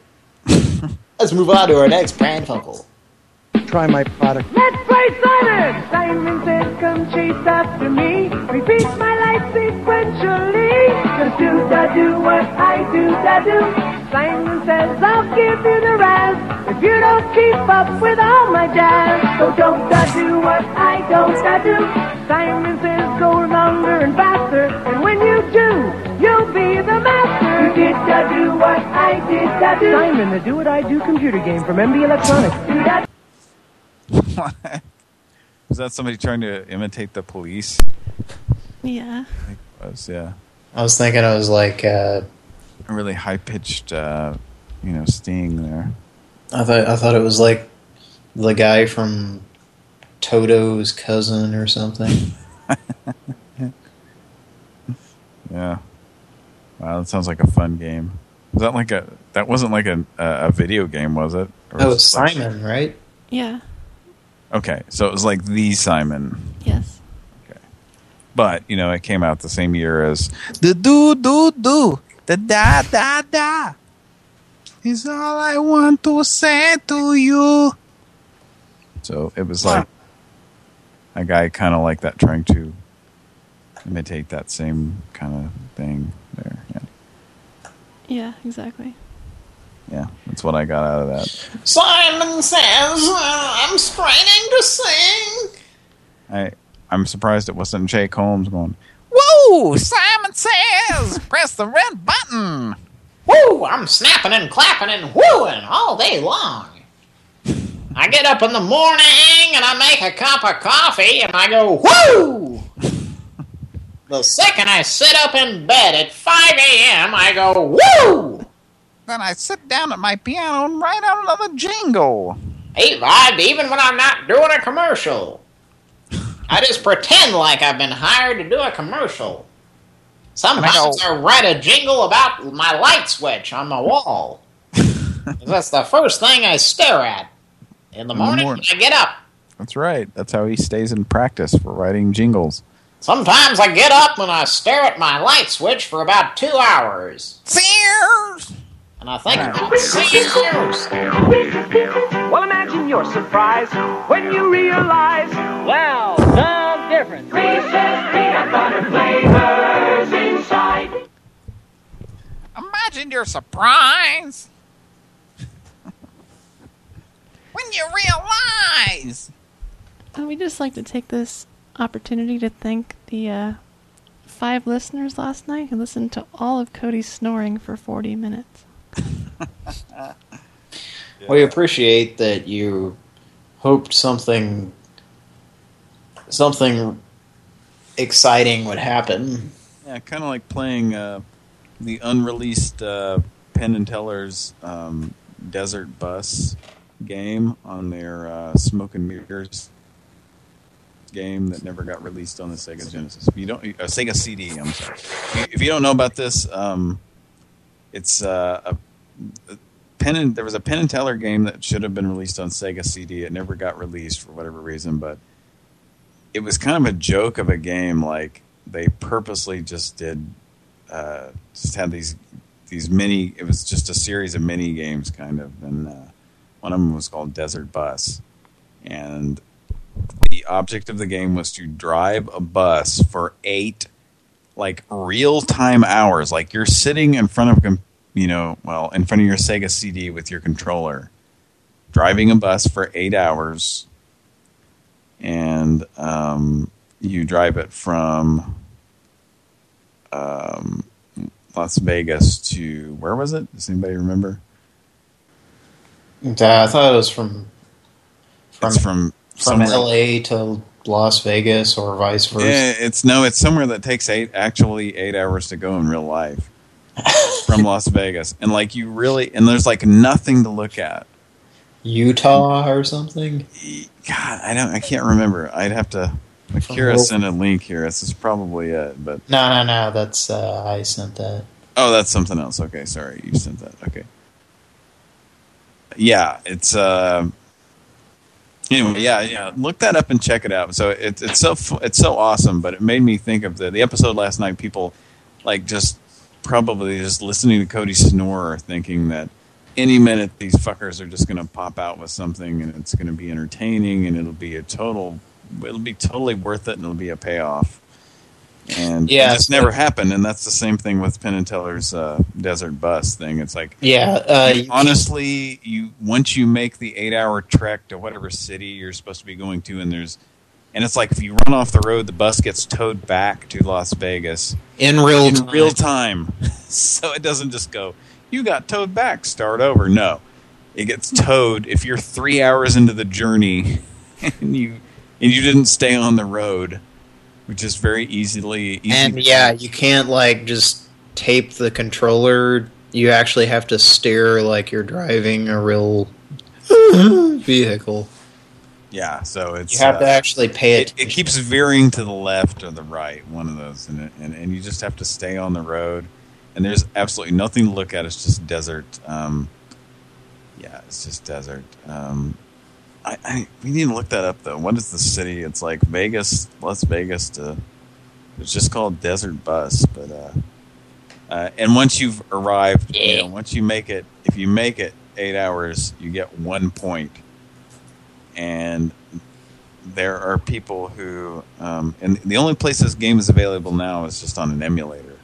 Let's move on to our next brand Funkle. Try my product. Let's play Simon! Simon says, come chase after me. Repeat my life sequentially. Just do da do what I do da do. Simon says, I'll give you the razz if you don't keep up with all my jazz. So don't da do what I don't da do. Simon says, go longer and faster. And when you do, you'll be the master. You did da do what I did da do. Simon, the Do What I Do computer game from MB Electronics. Do da Was that somebody trying to imitate the police? Yeah. I think it was, yeah. I was thinking I was like, uh, A really high-pitched, uh, you know, sting there. I thought I thought it was like the guy from Toto's cousin or something. Yeah. Wow, that sounds like a fun game. Was that like a... That wasn't like a, a, a video game, was it? Or Oh, was it's it like- Simon, right? Yeah. Okay, so it was like the Simon. Yes. Okay. But, you know, it came out the same year as the do do do the da da da is all I want to say to you. So it was like a guy kind of like that trying to imitate that same kind of thing there. Yeah, Yeah, exactly. Yeah, that's what I got out of that. Simon says, uh, I'm straining to sing. I I'm surprised it wasn't Jake Holmes going. Woo! Simon says, press the red button. Woo! I'm snapping and clapping and wooing all day long. I get up in the morning and I make a cup of coffee and I go, woo! the second I sit up in bed at 5 a.m., I go, woo! Then I sit down at my piano and write out another jingle. Vibe, even when I'm not doing a commercial. I just pretend like I've been hired to do a commercial. Sometimes I write a jingle about my light switch on my wall. That's the first thing I stare at in the In the morning morning. when I get up. That's right. That's how he stays in practice for writing jingles. Sometimes I get up and I stare at my light switch for about two hours. Sears! And I think about Sears. Well, imagine your surprise when you realize, well, some different. Reese's peanut butter flavors inside. Imagine your surprise when you realize. Uh, we just like to take this opportunity to thank the uh, five listeners last night who listened to all of Cody's snoring for 40 minutes. We appreciate that you hoped something something exciting would happen. Yeah, kind of like playing uh, the unreleased uh, Penn and Teller's um, Desert Bus game on their uh, Smoke and Mirrors game that never got released on the Sega Genesis. If you don't, uh, Sega CD. I'm sorry. If you, don't know about this, um, it's uh, a Penn and there was a Penn and Teller game that should have been released on Sega CD. It never got released for whatever reason, but it was kind of a joke of a game. Like they purposely just did, uh, just had these these mini. It was just a series of mini games, kind of, and uh, one of them was called Desert Bus, and the object of the game was to drive a bus for eight like real time hours. Like you're sitting in front of, com- you know, well, in front of your Sega CD with your controller, driving a bus for eight hours, and um, you drive it from um, Las Vegas to where was it? Does anybody remember? Uh, I thought it was from from It's from from LA to Las Vegas or vice versa. Yeah, it's no, it's somewhere that takes eight, actually eight hours to go in real life from Las Vegas, and like you really, and there's like nothing to look at. Utah or something. God, I don't, I can't remember. I'd have to. Akira Will- sent a link here. This is probably it, but No, no, no. That's uh, I sent that. oh, that's something else. Okay, sorry, you sent that. Okay, yeah, it's. uh Anyway, yeah, yeah. Look that up and check it out. So it's it's so it's so awesome. But it made me think of the the episode last night. People like just probably just listening to Cody snore, thinking that any minute these fuckers are just going to pop out with something, and it's going to be entertaining, and it'll be a total, it'll be totally worth it, and it'll be a payoff. And Yeah, it never happened. And that's the same thing with Penn and Teller's uh, Desert Bus thing. It's like Yeah, uh, you- honestly, you once you make the eight-hour trek to whatever city you're supposed to be going to, and there's, and it's like if you run off the road, the bus gets towed back to Las Vegas In real in time. real time, so it doesn't just go, you got towed back, start over. No, it gets towed if you're three hours into the journey and you and you didn't stay on the road, which is very easily easy. And yeah, you can't like just tape the controller. You actually have to steer like you're driving a real vehicle. Yeah, so it's You have to uh, actually pay it. It keeps veering to the left or the right, one of those, and, and and you just have to stay on the road. And there's absolutely nothing to look at. It's just desert. Um, yeah, it's just desert. Um, I, I we need to look that up though. What is the city? It's like Vegas, Las Vegas to. It's just called Desert Bus, but uh, uh, and once you've arrived, you know, once you make it, if you make it eight hours, you get one point and there are people who, um, and the only place this game is available now is just on an emulator,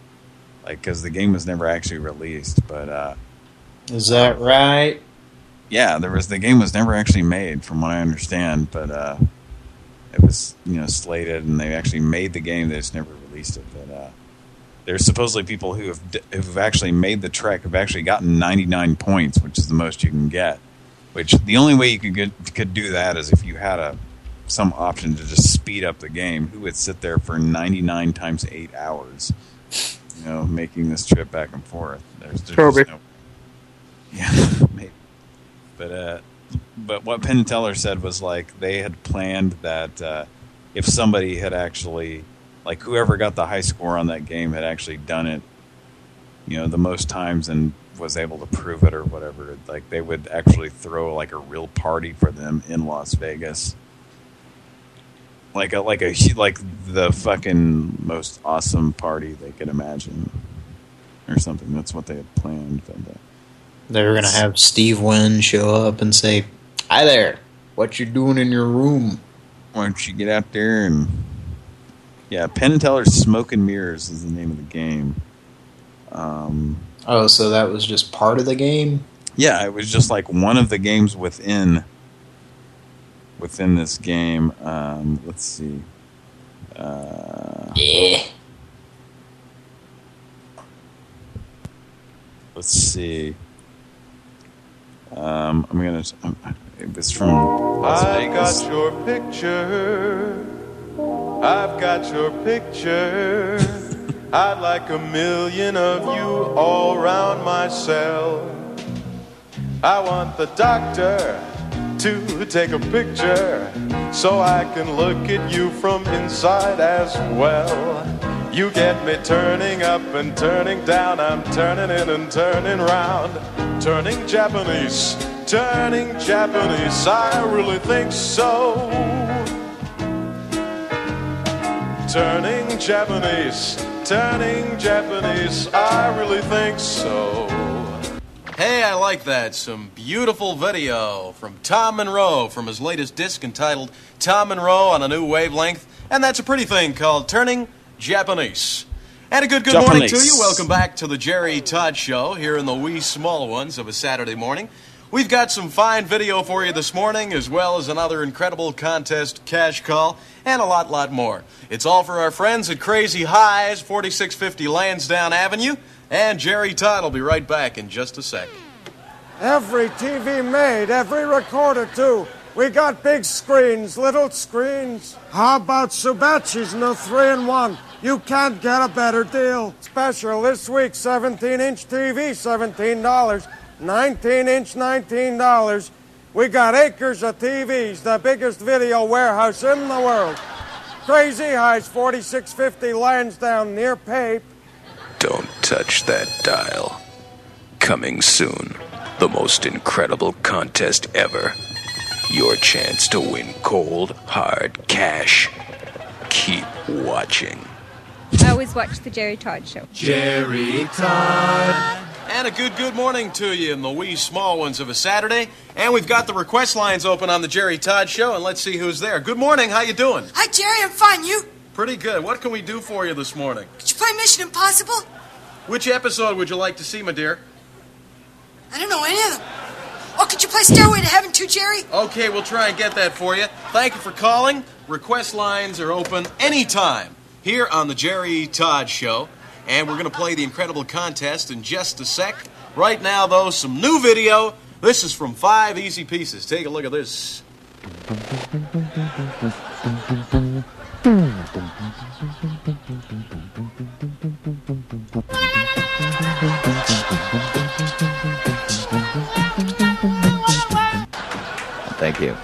like because the game was never actually released. But uh, Is that right? yeah, there was the game was never actually made, from what I understand. But uh, it was you know slated, and they actually made the game. They just never released it. But uh, there's supposedly people who have who've actually made the trek have actually gotten 99 points, which is the most you can get. Which the only way you could get, could do that is if you had a some option to just speed up the game. Who would sit there for 99 times eight hours, you know, making this trip back and forth? There's, there's just no yeah, maybe. But uh, but what Penn and Teller said was like they had planned that uh, if somebody had actually like whoever got the high score on that game had actually done it, you know, the most times and was able to prove it or whatever, like they would actually throw like a real party for them in Las Vegas. Like a like a like the fucking most awesome party they could imagine, or something. That's what they had planned. But They were gonna have Steve Wynn show up and say, "Hi there, what you doing in your room?" Why don't you get out there and yeah, Penn and Teller's Smoke and Mirrors is the name of the game. Um, Oh, so that was just part of the game? yeah, it was just like one of the games within within this game. Um, let's see. Uh, yeah. Let's see. Um, I'm gonna. I'm, it was from I got your picture. I've got your picture. I'd like a million of you all round my cell. I want the doctor to take a picture so I can look at you from inside as well. You get me turning up and turning down. I'm turning in and turning round. Turning Japanese, turning Japanese. I really think so. Turning Japanese, turning Japanese. I really think so. Hey, I like that. Some beautiful video from Tom Monroe from his latest disc entitled Tom Monroe on a New Wavelength. And that's a pretty thing called Turning Japanese. And a good good morning to you. Welcome back to the Jerry Todd Show here in the wee small ones of a Saturday morning. We've got some fine video for you this morning, as well as another incredible contest cash call, and a lot, lot more. It's all for our friends at Crazy Highs, 4650 Lansdowne Avenue, and Jerry Todd will be right back in just a sec. Every TV made, every recorder too. We got big screens, little screens. How about Subachi's the three in one? You can't get a better deal. Special this week, 17 inch TV, $17. 19 inch, $19. We got acres of TVs, the biggest video warehouse in the world. Crazy Highs, 4650 Lansdowne, near Pape. Don't touch that dial. Coming soon, the most incredible contest ever. Your chance to win cold, hard cash. Keep watching. I always watch the Jerry Todd Show. Jerry Todd. And a good, good morning to you in the wee small ones of a Saturday. And we've got the request lines open on the Jerry Todd Show, and let's see who's there. Good morning, how you doing? Hi, Jerry. I'm fine. You? Pretty good. What can we do for you this morning? Could you play Mission Impossible? Which episode would you like to see, my dear? I don't know any of them. Oh, could you play Stairway to Heaven too, Jerry? Okay, we'll try and get that for you. Thank you for calling. Request lines are open anytime here on the Jerry Todd Show. And we're going to play the incredible contest in just a sec. Right now, though, some new video. This is from Five Easy Pieces. Take a look at this. Thank you.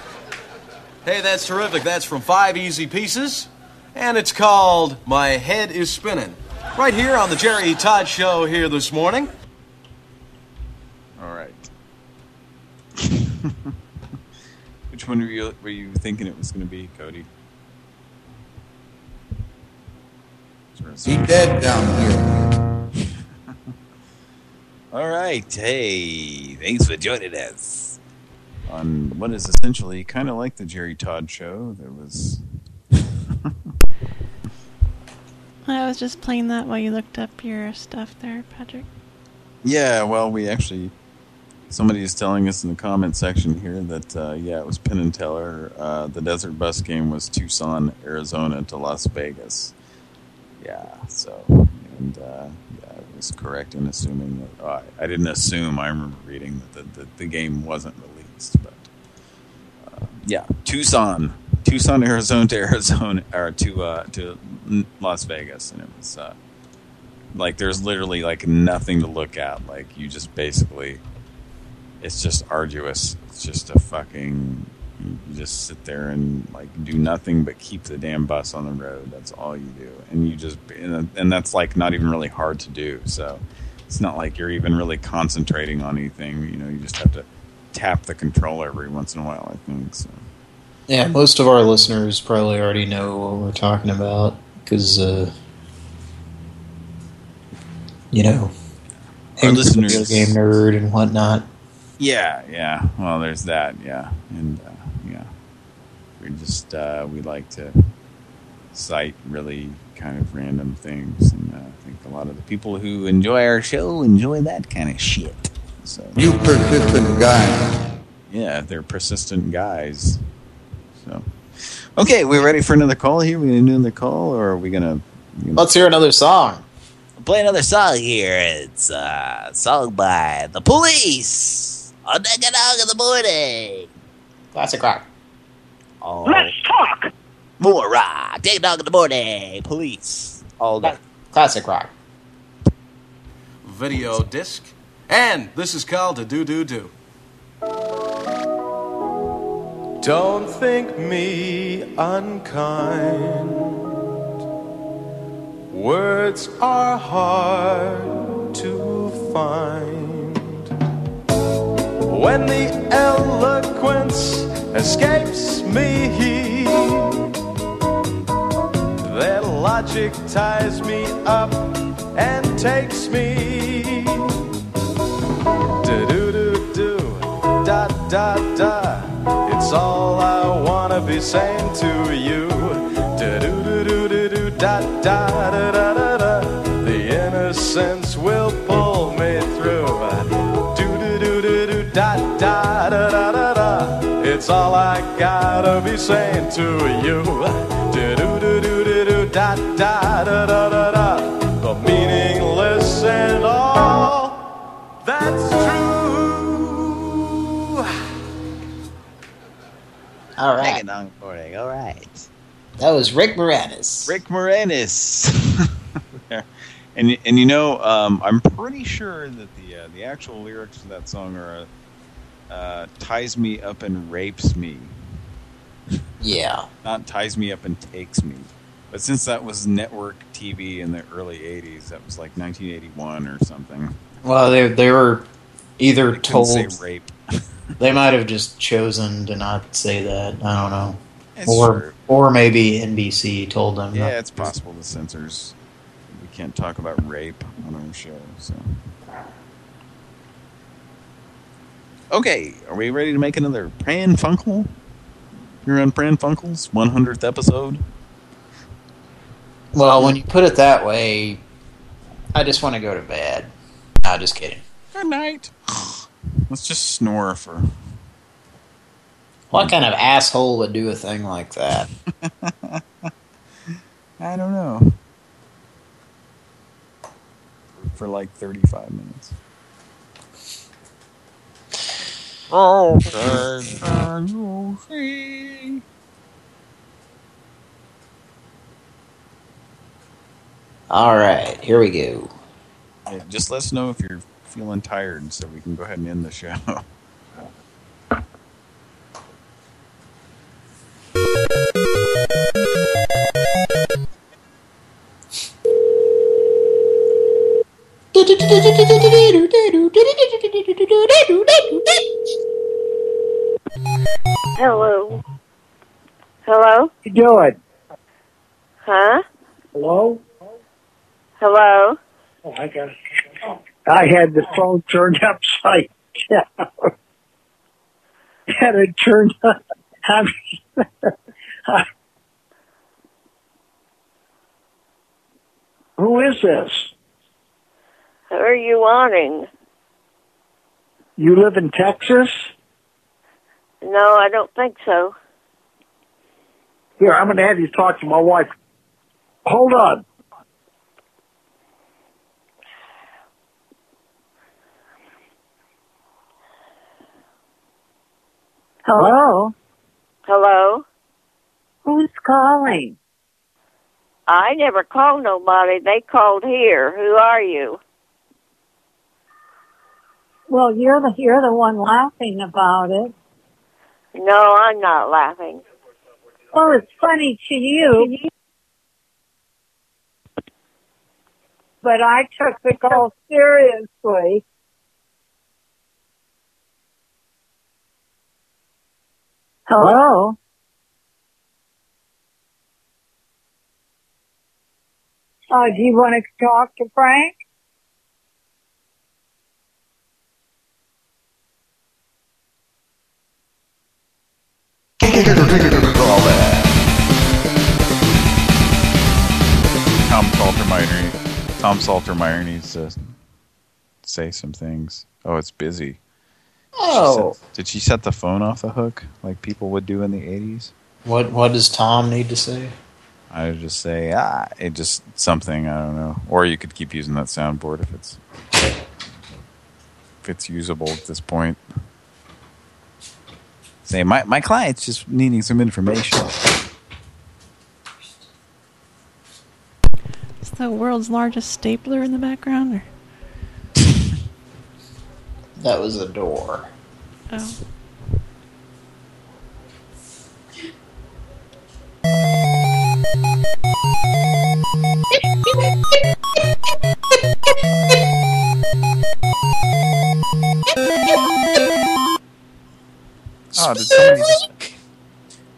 Hey, that's terrific. That's from Five Easy Pieces. And it's called My Head is Spinning. Right here on the Jerry Todd Show here this morning. All right. Which one were you were you thinking it was going to be, Cody? He dead down here. All right. Hey, thanks for joining us on what is essentially kind of like the Jerry Todd show. There was I was just playing that while you looked up your stuff there, Patrick. Yeah, well, we actually somebody is telling us in the comment section here that uh, yeah, it was Penn and Teller. Uh, the Desert Bus game was Tucson, Arizona to Las Vegas. Yeah, so and uh, yeah, I was correct in assuming that. oh, I, I didn't assume. I remember reading that the, the, the game wasn't released, but uh, yeah, Tucson, Tucson, Arizona to Arizona or to uh, to Las Vegas, and it was uh, like there's literally like nothing to look at. Like you just basically, it's just arduous. It's just a fucking. You just sit there and like do nothing but keep the damn bus on the road. That's all you do, and you just and, that's like not even really hard to do. So it's not like you're even really concentrating on anything. You know, you just have to tap the controller every once in a while. I think so. Yeah, most of our listeners probably already know what we're talking about because, uh, you know, Our Angry listeners- video game nerd and whatnot. Yeah, yeah. Well, there's that. Yeah, and uh, yeah, we just uh, we like to cite really kind of random things, and uh, I think a lot of the people who enjoy our show enjoy that kind of shit. So You persistent guy. yeah, they're persistent guys. So okay, we're ready for another call here? We gonna do another call, or are we gonna? Let's hear another song. Play another song here. It's uh, a song by The Police. On Deck and Dog in the morning. Classic rock. Oh. Let's talk. More rock. Deck and Dog in the morning. Police. All day. Classic rock. Video disc. And this is called a do do do. Don't think me unkind. Words are hard to find. When the eloquence escapes me, then logic ties me up and takes me. Do do do do, da da da. Wanna be saying to you. The innocence will pull me through. It's all I gotta be saying to you. Do. The All right. and Dog in the morning. All right. That was Rick Moranis. Rick Moranis. and and you know, um, I'm pretty sure that the uh, the actual lyrics to that song are uh, "ties me up and rapes me," Yeah. not "ties me up and takes me." But since that was network TV in the early '80s, that was like 1981 or something. Well, they they were either They told say rape. they might have just chosen to not say that. I don't know. It's or true. or maybe NBC told them. Yeah, it's possible the censors. We can't talk about rape on our show, so. Okay, are we ready to make another Pran Funkel? You're on Pran Funkel's 100th episode. Well, when you put it that way, I just want to go to bed. No, just kidding. Good night. Let's just snore for. What kind of asshole would do a thing like that? I don't know. For like 35 minutes. Okay. All right, here we go. Yeah, just let us know if you're feeling tired so we can go ahead and end the show. Hello. Hello? you doing? Huh? Hello? Hello? Oh, I got I had the phone turned upside down. and it turned out Who is this? Who are you wanting? You live in Texas? No, I don't think so. Here, I'm going to have you talk to my wife. Hold on. Hello? Hello? Who's calling? I never called nobody. They called here. Who are you? Well, you're the you're the one laughing about it. No, I'm not laughing. Well, it's funny to you. But I took the call seriously. Hello? Uh, do you want to talk to Frank? Tom Saltermeyer. Tom Saltermeyer needs to say some things. Oh, it's busy. Oh. She set- did she set the phone off the hook like people would do in the 80s? What What does Tom need to say? I would just say, ah, it just something, I don't know. Or you could keep using that soundboard if it's if it's usable at this point. Say, my, my client's just needing some information. Is the world's largest stapler in the background? Or? That was a door. Oh. Oh, did somebody just...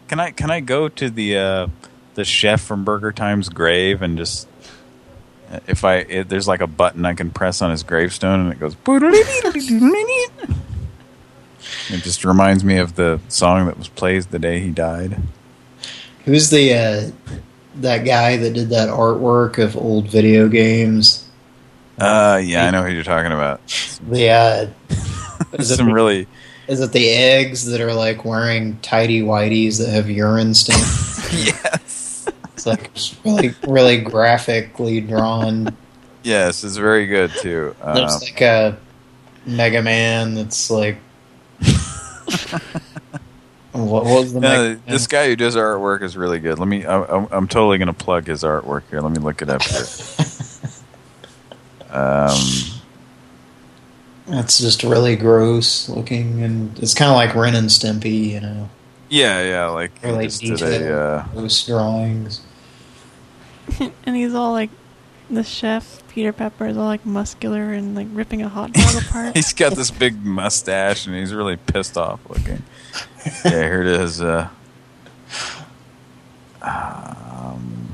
Can I can I go to the uh, the chef from Burger Time's grave and just if I if there's like a button I can press on his gravestone and it goes It just reminds me of the song that was played the day he died. Who's the uh, that guy that did that artwork of old video games? Uh, yeah, I know who you're talking about. The uh, is it Some the- really Is it the eggs that are like wearing tidy whities that have urine stains? yes. It's like really, really graphically drawn. yes, it's very good too. Um, There's like a Mega Man that's like. what was the no, this guy who does artwork is really good. Let me. I, I'm, I'm totally going to plug his artwork here. Let me look it up here. um, It's just really gross looking, and it's kind of like Ren and Stimpy, you know. yeah, yeah, like Really just detailed. Uh, gross drawings. and he's all like, the chef, Peter Pepper, is all like muscular and like ripping a hot dog apart. he's got this big mustache and he's really pissed off looking. yeah, here it is. Uh, um,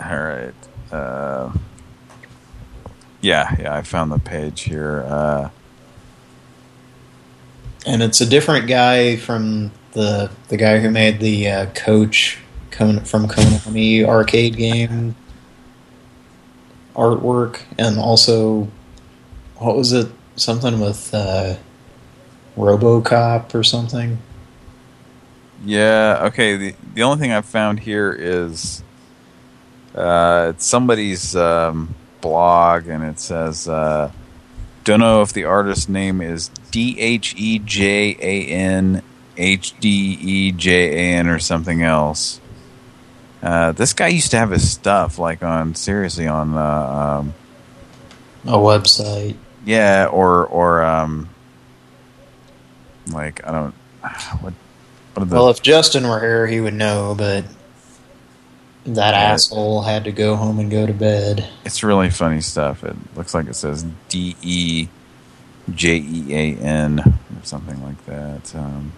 all right. Uh, yeah, yeah, I found the page here. Uh, And it's a different guy from the the guy who made the uh, coach Kon from Konami arcade game artwork, and also what was it? Something with uh, RoboCop or something. Yeah, okay. The the only thing I've found here is uh, it's somebody's um, blog, and it says, uh, don't know if the artist's name is D H E J A N H D E J A N or something else. Uh, this guy used to have his stuff like on seriously on uh, um, A website. yeah, or or um, like I don't what what Well, if Justin were here, he would know, but that asshole had to go home and go to bed. It's really funny stuff. It looks like it says D E J E A N or something like that. Um,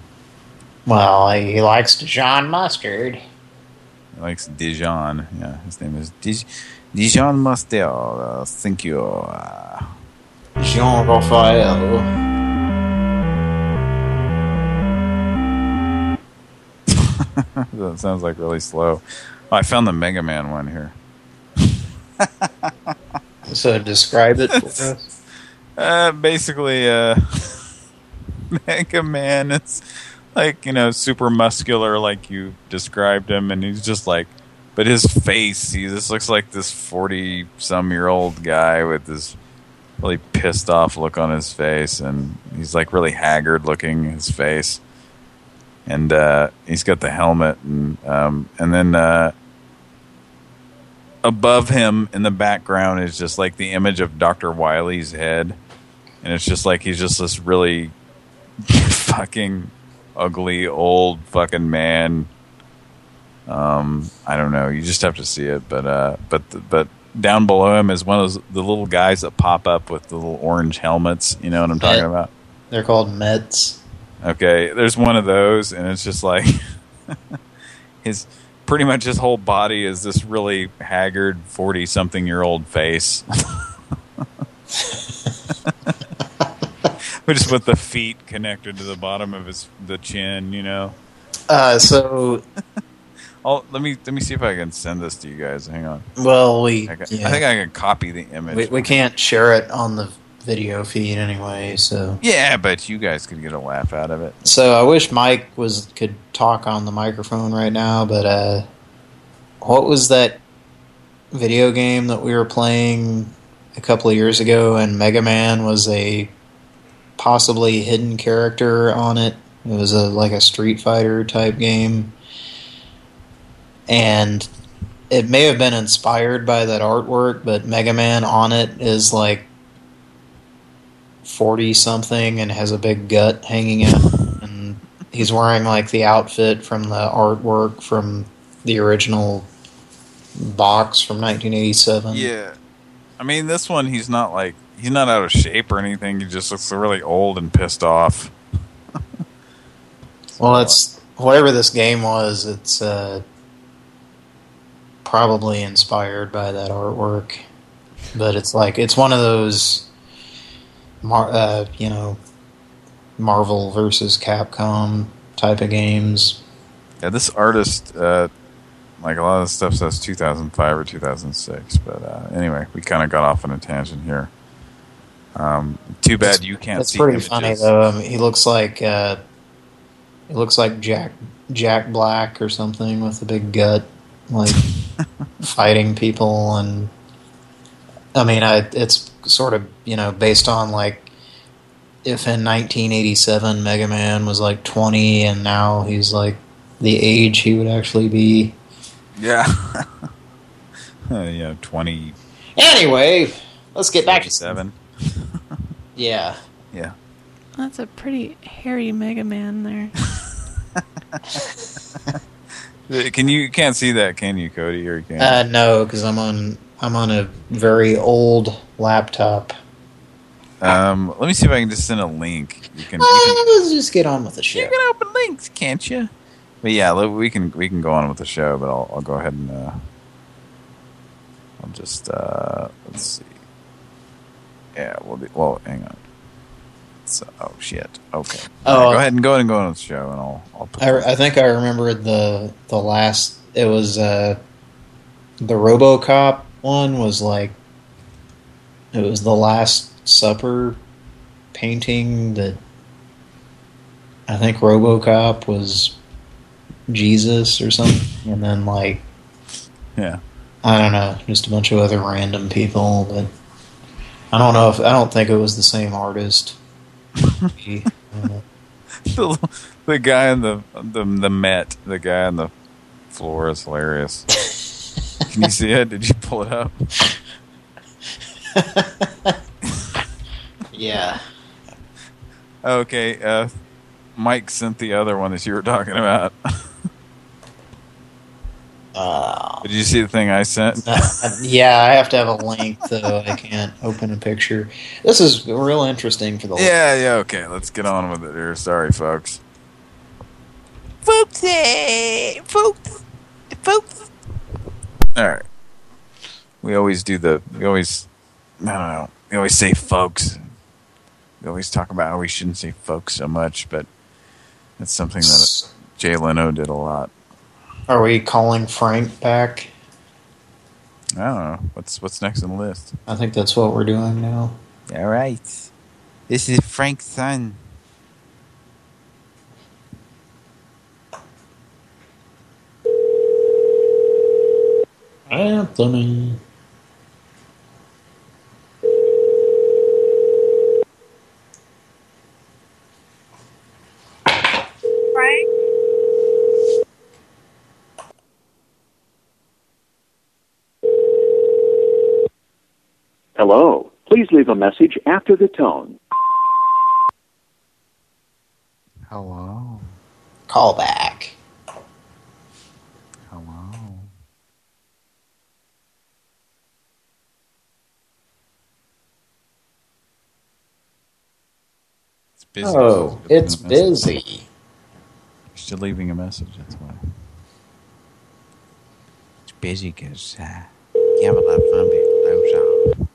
Well, he likes Dijon mustard. he likes Dijon. Yeah, his name is Dij Jean Master, uh, thank you. Uh, Jean Raphael. that sounds like really slow. Oh, I found the Mega Man one here. So describe it for us. Uh, basically, uh, Mega Man is like, you know, super muscular like you described him, and he's just like, but his face, he just looks like this 40-some-year-old guy with this really pissed off look on his face, and he's like really haggard looking, his face. And uh, he's got the helmet, and um, and then uh, above him in the background is just like the image of Dr. Wily's head. And it's just like he's just this really fucking ugly old fucking man. Um, I don't know. You just have to see it, but uh, but but down below him is one of those, the little guys that pop up with the little orange helmets. You know what I'm talking Met. about? They're called Mets. Okay, there's one of those, and it's just like his pretty much his whole body is this really haggard forty something year old face. Just with the feet connected to the bottom of his the chin, you know. Uh, so Oh, let me let me see if I can send this to you guys. Hang on. Well, we I, can- yeah. I think I can copy the image. we, we can't share it on the video feed anyway. So Yeah, but you guys could get a laugh out of it. so I wish Mike was could talk on the microphone right now. But uh, what was that video game that we were playing a couple of years ago? And Mega Man was a possibly hidden character on it. It was a like a Street Fighter type game, and it may have been inspired by that artwork, but Mega Man on it is like 40 something and has a big gut hanging out and he's wearing like the outfit from the artwork from the original box from 1987. Yeah. I mean, this one, he's not like, he's not out of shape or anything. He just looks really old and pissed off. Well, it's whatever this game was, it's uh, probably inspired by that artwork. But it's like it's one of those, Mar uh, you know, Marvel versus Capcom type of games. Yeah, this artist, uh, like a lot of the stuff says 2005 or 2006. But uh, anyway, we kind of got off on a tangent here. Um, too bad you can't It's see pretty images. funny though. Mean, he looks like uh, he looks like Jack Jack Black or something with a big gut, like fighting people. And I mean, I it's sort of you know based on like if in 1987 Mega Man was like 20 and now he's like the age he would actually be. Yeah. Uh, yeah, 20. Anyway, let's get back to seven. Yeah. Yeah. That's a pretty hairy Mega Man there. Can you, you can't see that, can you, Cody? Or you can? Uh, no, because I'm on I'm on a very old laptop. Um, let me see if I can just send a link. You can, you Uh, can let's just get on with the show. You can open links, can't you? But yeah, we can we can go on with the show, but I'll I'll go ahead and uh, I'll just uh, let's see. Yeah, we'll be, well, hang on. So, oh shit. Okay. Oh, Yeah, go ahead and go ahead and go on the show, and I'll I'll put. I, I think I remembered the the last. It was uh, the RoboCop one was like it was the Last Supper painting that I think RoboCop was Jesus or something, and then like Yeah. I don't know, just a bunch of other random people, but I don't know if I don't think it was the same artist. the, the guy in the the the Met, the guy on the floor is hilarious. Can you see it? Did you pull it up? Yeah. Okay, uh, Mike sent the other one that you were talking about. Uh, Did you see the thing I sent? yeah, I have to have a link, though. I can't open a picture. This is real interesting for the Yeah, yeah, okay. Let's get on with it here. Sorry, folks. Folks, eh, folks, folks. All right. we always do the we always I don't know we always say folks. We always talk about how we shouldn't say folks so much, but it's something that Jay Leno did a lot. Are we calling Frank back? I don't know what's what's next on the list. I think that's what we're doing now. All right. This is Frank's son. Anthony. Frank? Hello. Please leave a message after the tone. Hello. Call back. Hello. It's busy. Oh, it's busy. You're still leaving a message. That's why. It's busy because uh, you have a lot of fun being those on.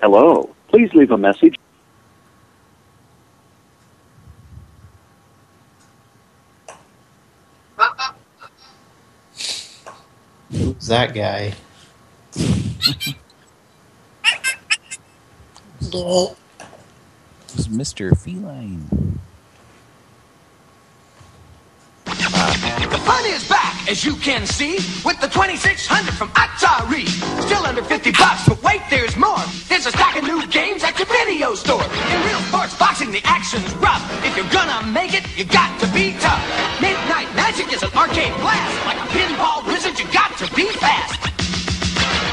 Hello. Please leave a message. Who's that guy? It's Mr. Feline. The fun is back, as you can see, with the 2600 from Atari. Still under 50 bucks, but wait, there's more. There's a stack of new games at your video store. In real sports boxing, the action's rough. If you're gonna make it, you got to be tough. Midnight Magic is an arcade blast. Like a pinball wizard, you got to be fast.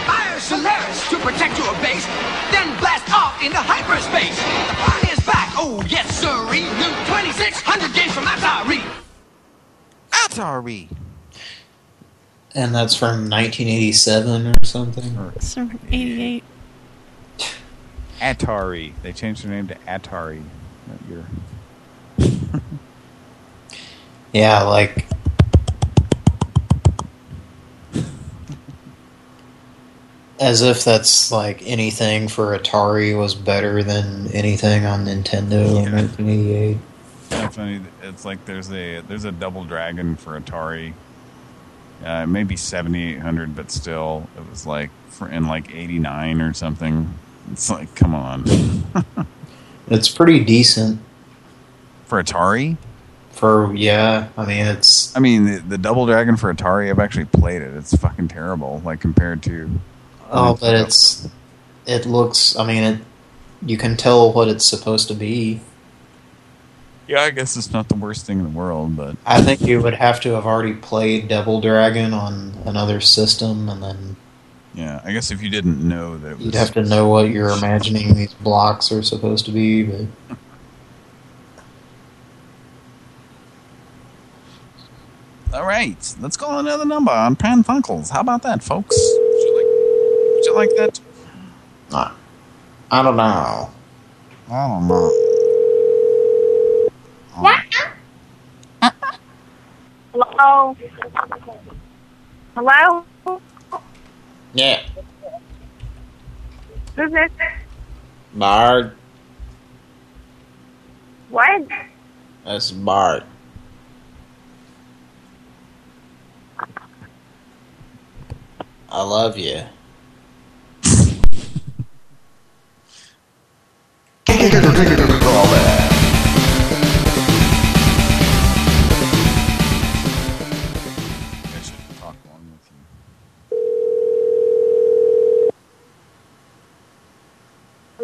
Fire Solaris to protect your base, then blast off into hyperspace. The fun is back, oh yes, sirree. New 2600 games from Atari. Atari. And that's from 1987 or something? So 88. Atari. They changed their name to Atari. That year. Yeah, like... As if that's like anything for Atari was better than anything on Nintendo in 1988. It's funny. It's like there's a there's a Double Dragon for Atari. Uh, maybe 7800, but still, it was like for, in like 89 or something. It's like, come on. It's pretty decent. For Atari? For, yeah, I mean, it's... I mean, the, the Double Dragon for Atari, I've actually played it. It's fucking terrible, like compared to... Oh, but it's... It looks, I mean, it. you can tell what it's supposed to be. Yeah, I guess it's not the worst thing in the world, but... I think you would have to have already played Double Dragon on another system, and then Yeah, I guess if you didn't know that you'd have to know what you're imagining these blocks are supposed to be, but... All right, let's call another number on Pran Funkels. How about that, folks? Would you like, would you like that? I don't know. I don't know. Hello? Hello? Yeah. Who's this? Bard. What? That's Bart. I love you.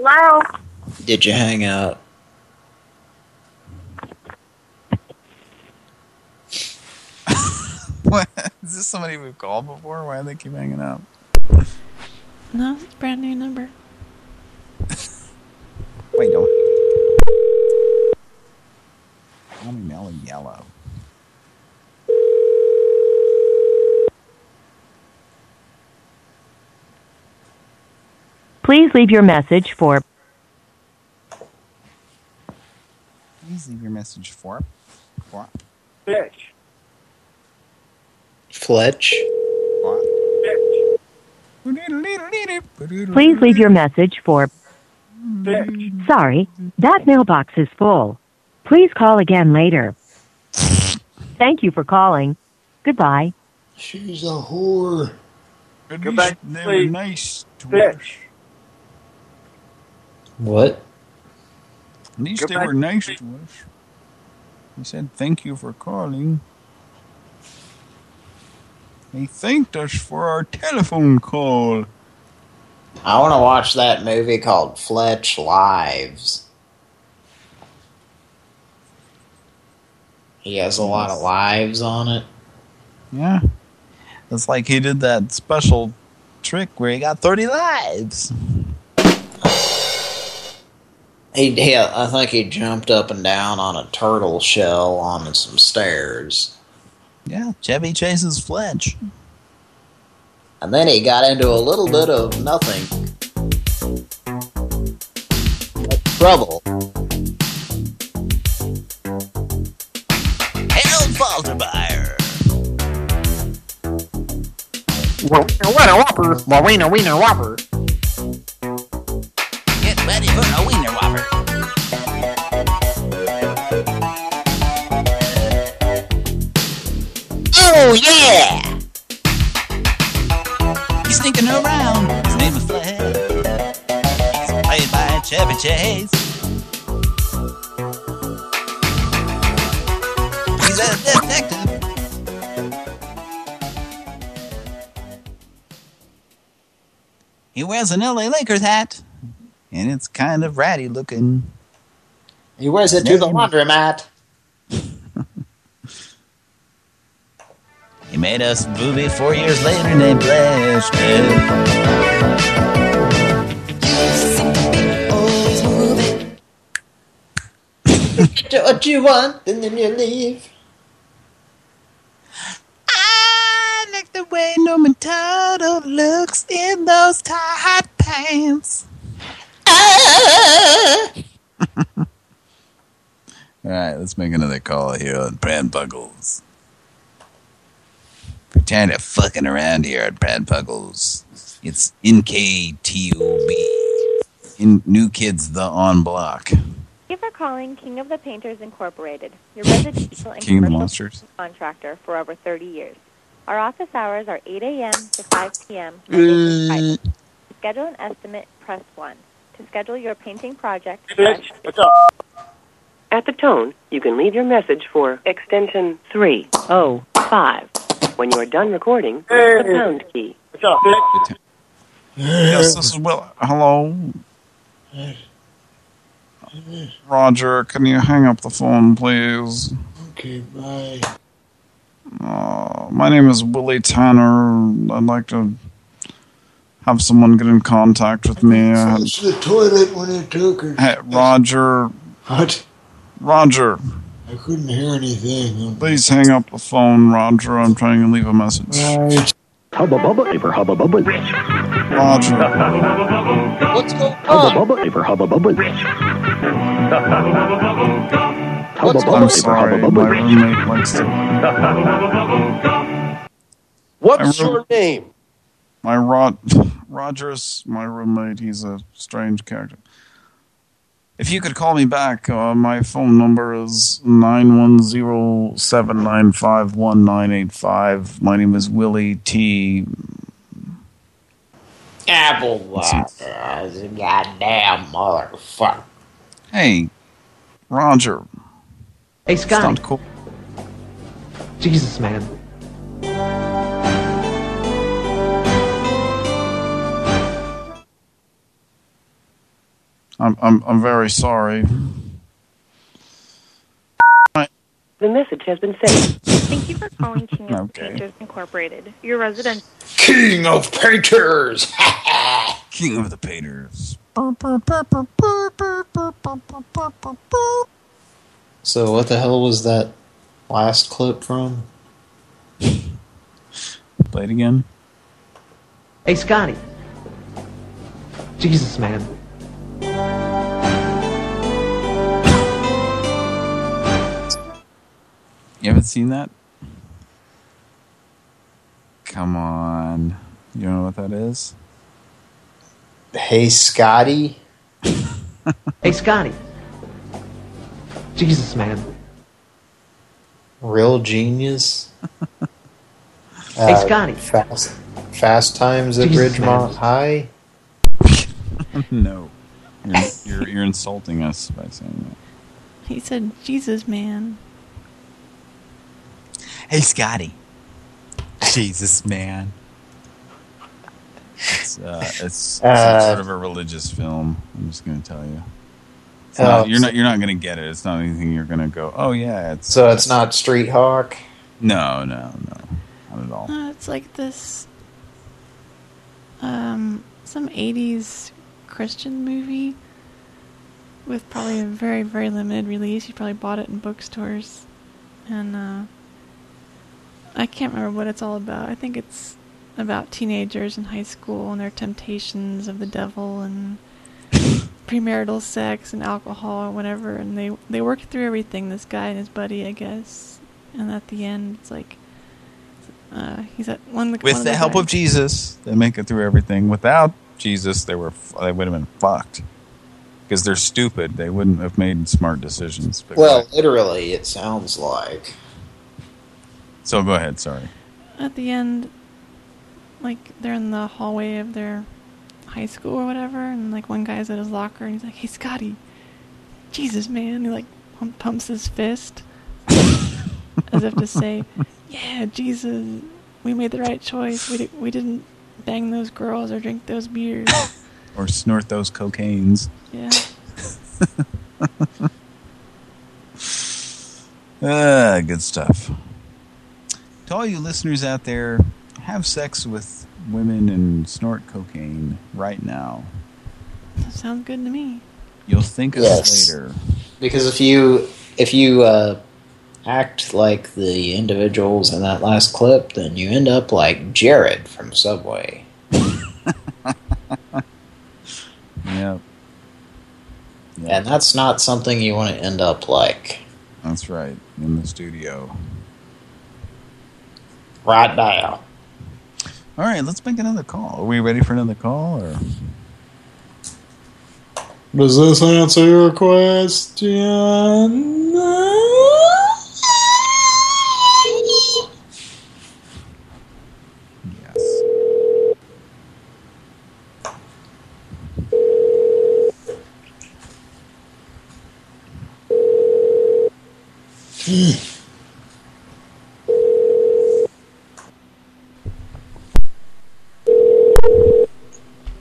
Hello? Did you hang up? What? Is this somebody we've called before? Why do they keep hanging up? No, it's a brand new number. Wait, don't. Call me Nelly Yellow. Please leave your message for Please leave your message for. for Fletch. Fletch. Please leave your message for Fletch. Sorry, that mailbox is full. Please call again later. Thank you for calling. Goodbye. She's a whore. At Go they please. were nice to Fletch. Us. What? At least Go they were nice to us. They said, thank you for calling. They thanked us for our telephone call. I want to watch that movie called Fletch Lives. He has a lot of lives on it. Yeah. It's like he did that special trick where he got 30 lives. He, he, I think he jumped up and down on a turtle shell on some stairs. Yeah, Chevy Chase's Fletch. And then he got into a little bit of nothing. Trouble. Harold Faltermeyer. Wiener Whopper. Well, Wiener Wiener Whopper. Oh, yeah! He's sneaking around. His name is Fletch. He's played by Chevy Chase. He's a detective. He wears an LA Lakers hat. And it's kind of ratty looking. He wears it to the laundromat. He made us movie four years later named Flash. Do what you want, and then you leave. I like the way Norman Tuttle looks in those tight pants. Ah! All right, let's make another call here on Brad Buggles. Pretend to fucking around here at Brad Buggles. It's NKTOB. In New Kids the On Block. Thank you for calling King of the Painters Incorporated, your residential and King of the commercial contractor for over 30 years. Our office hours are 8 a.m. to 5 p.m. Monday through uh. Friday. To schedule an estimate, press 1. To schedule your painting project, press what's up? At the tone, you can leave your message for extension 305. When you are done recording, press the pound key. What's up, Fletch? Yes, this is Will. Hello? Roger, can you hang up the phone, please? Okay, bye. Uh, my name is Willie Tanner. I'd like to have someone get in contact with me. I had- the toilet when it took her. Hey, Roger. What? Roger, I couldn't hear anything. please hang up the phone, Roger. I'm trying to leave a message. Right. Hubba bubba for hubba bubba. Roger. What's going Hubba bubba for hubba bubba. Hubba What's I'm sorry, hubba my roommate likes to... What's your name? My Rod... Roger's my roommate. He's a strange character. If you could call me back, uh, my phone number is 910-795-1985. My name is Willie T. Apple Goddamn motherfucker. Hey, Roger. Hey, It's Scott. not cool. Jesus, man. I'm I'm I'm very sorry. The message has been saved. Thank you for calling King of Okay. Painters Incorporated, your residential King of Painters. King of the Painters. So what the hell was that last clip from? Play it again. Hey, Scotty. Jesus, man. You haven't seen that? Come on. You know what that is? Hey, Scotty. Hey, Scotty. Jesus, man. Real genius. Hey, Uh, Scotty. Fast, fast times at Jesus, Ridgemont man. High. no. You're, you're, you're insulting us by saying that. He said, Jesus, man. Hey, Scotty. Jesus, man. It's, uh, it's Uh, sort of a religious film. I'm just going to tell you. It's Oh, not, you're not. You're not going to get it. It's not anything you're going to go. Oh yeah, it's. So it's not Street Hawk. No, no, no, not at all. Uh, it's like this, um, some 80s Christian movie with probably a very, very limited release. You probably bought it in bookstores. And, uh, I can't remember what it's all about. I think it's about teenagers in high school and their temptations of the devil and premarital sex and alcohol or whatever. And they, they work through everything, this guy and his buddy, I guess. And at the end, it's like, uh, he's at one of the one With of the help guys- of Jesus, they make it through everything. Without Jesus, they were they would have been fucked because they're stupid. They wouldn't have made smart decisions. But Well, literally, it sounds like. so go ahead. Sorry. at the end, like they're in the hallway of their high school or whatever, and like one guy's at his locker, and he's like, "Hey, Scotty, Jesus, man!" He like pump, pumps his fist as if to say, "Yeah, Jesus, we made the right choice. We di- we didn't bang those girls or drink those beers." Or snort those cocaines. yeah. Ah, good stuff. To all you listeners out there, have sex with women and snort cocaine right now. That sounds good to me. You'll think of Yes. it later. Because if you if you uh, act like the individuals in that last clip, then you end up like Jared from Subway. Yep. And that's not something you want to end up like. That's right. In the studio. Right now. All right, let's make another call. Are we ready for another call? or? Does this answer your question?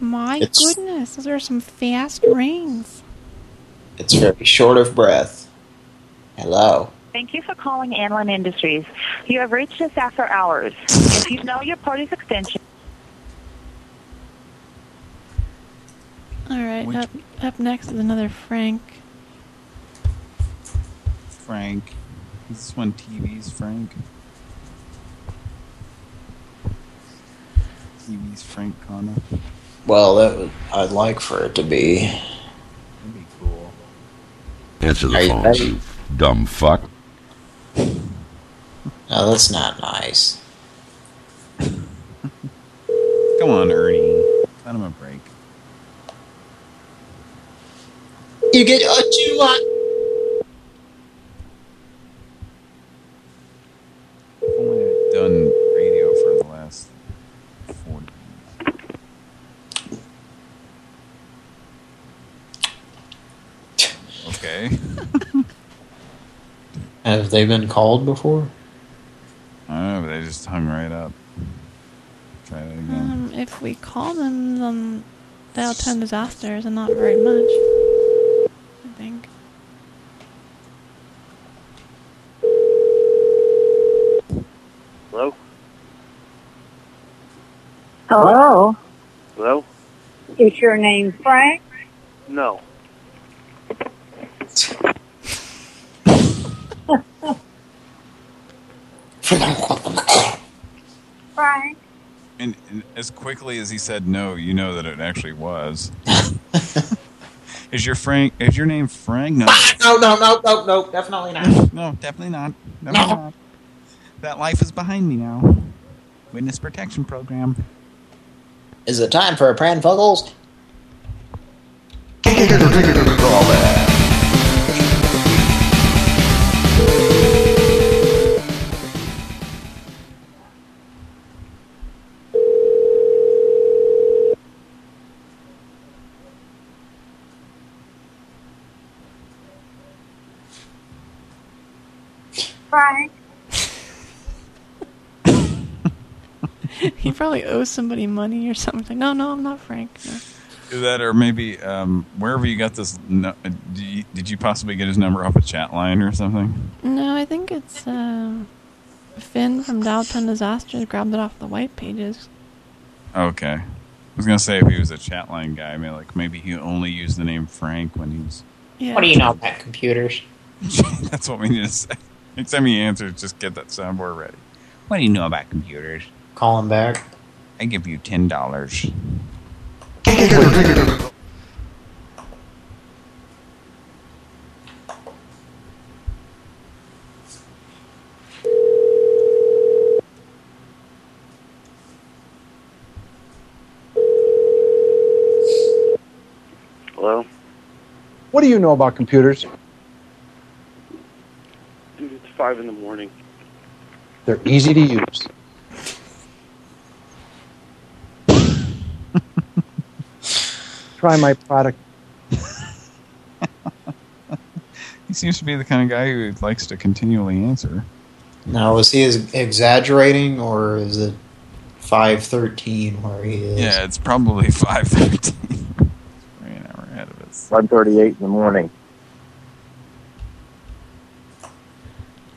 My It's- goodness, those are some fast rings. It's very short of breath. Hello. Thank you for calling Anlin Industries. You have reached us after hours. If you know your party's extension, All right, up up next is another Frank. Frank. Is this one TV's Frank? TV's Frank Conniff. Well, that would, I'd like for it to be. That'd be cool. Answer the you phone, ready? you dumb fuck. No, that's not nice. Come on, Ernie. Cut him a break. You get what you I've only done radio for the last 40 Okay. Have they been called before? I don't know, but they just hung right up. Try that again. Um, if we call them, then they'll tend disasters and not very much. I think. Hello? Hello. Hello? Is your name Frank? No. Frank. And, and as quickly as he said no, you know that it actually was. is your Frank? Is your name Frank? No. No, no, no, no, no, definitely not. No, definitely not. Definitely not. That life is behind me now. Witness protection program. Is it time for a Pran probably owes somebody money or something. Like, no, no, I'm not Frank. No. That or maybe um, wherever you got this. No, uh, did, you, did you possibly get his number off a chat line or something? No, I think it's uh, Finn from Dalton Disaster grabbed it off the white pages. Okay. I was gonna say if he was a chat line guy, I mean, like maybe he only used the name Frank when he was. Yeah. What do you know about computers? That's what we need to say. Next time he answers, just get that soundboard ready. What do you know about computers? Call him back. I give you ten dollars. Hello? What do you know about computers? Dude, it's 5 in the morning. They're easy to use. Try my product. He seems to be the kind of guy who likes to continually answer. Now, is he is exaggerating or is it 513 where he is? Yeah, it's probably five thirteen. Three an hour ahead of us. 1.38 in the morning.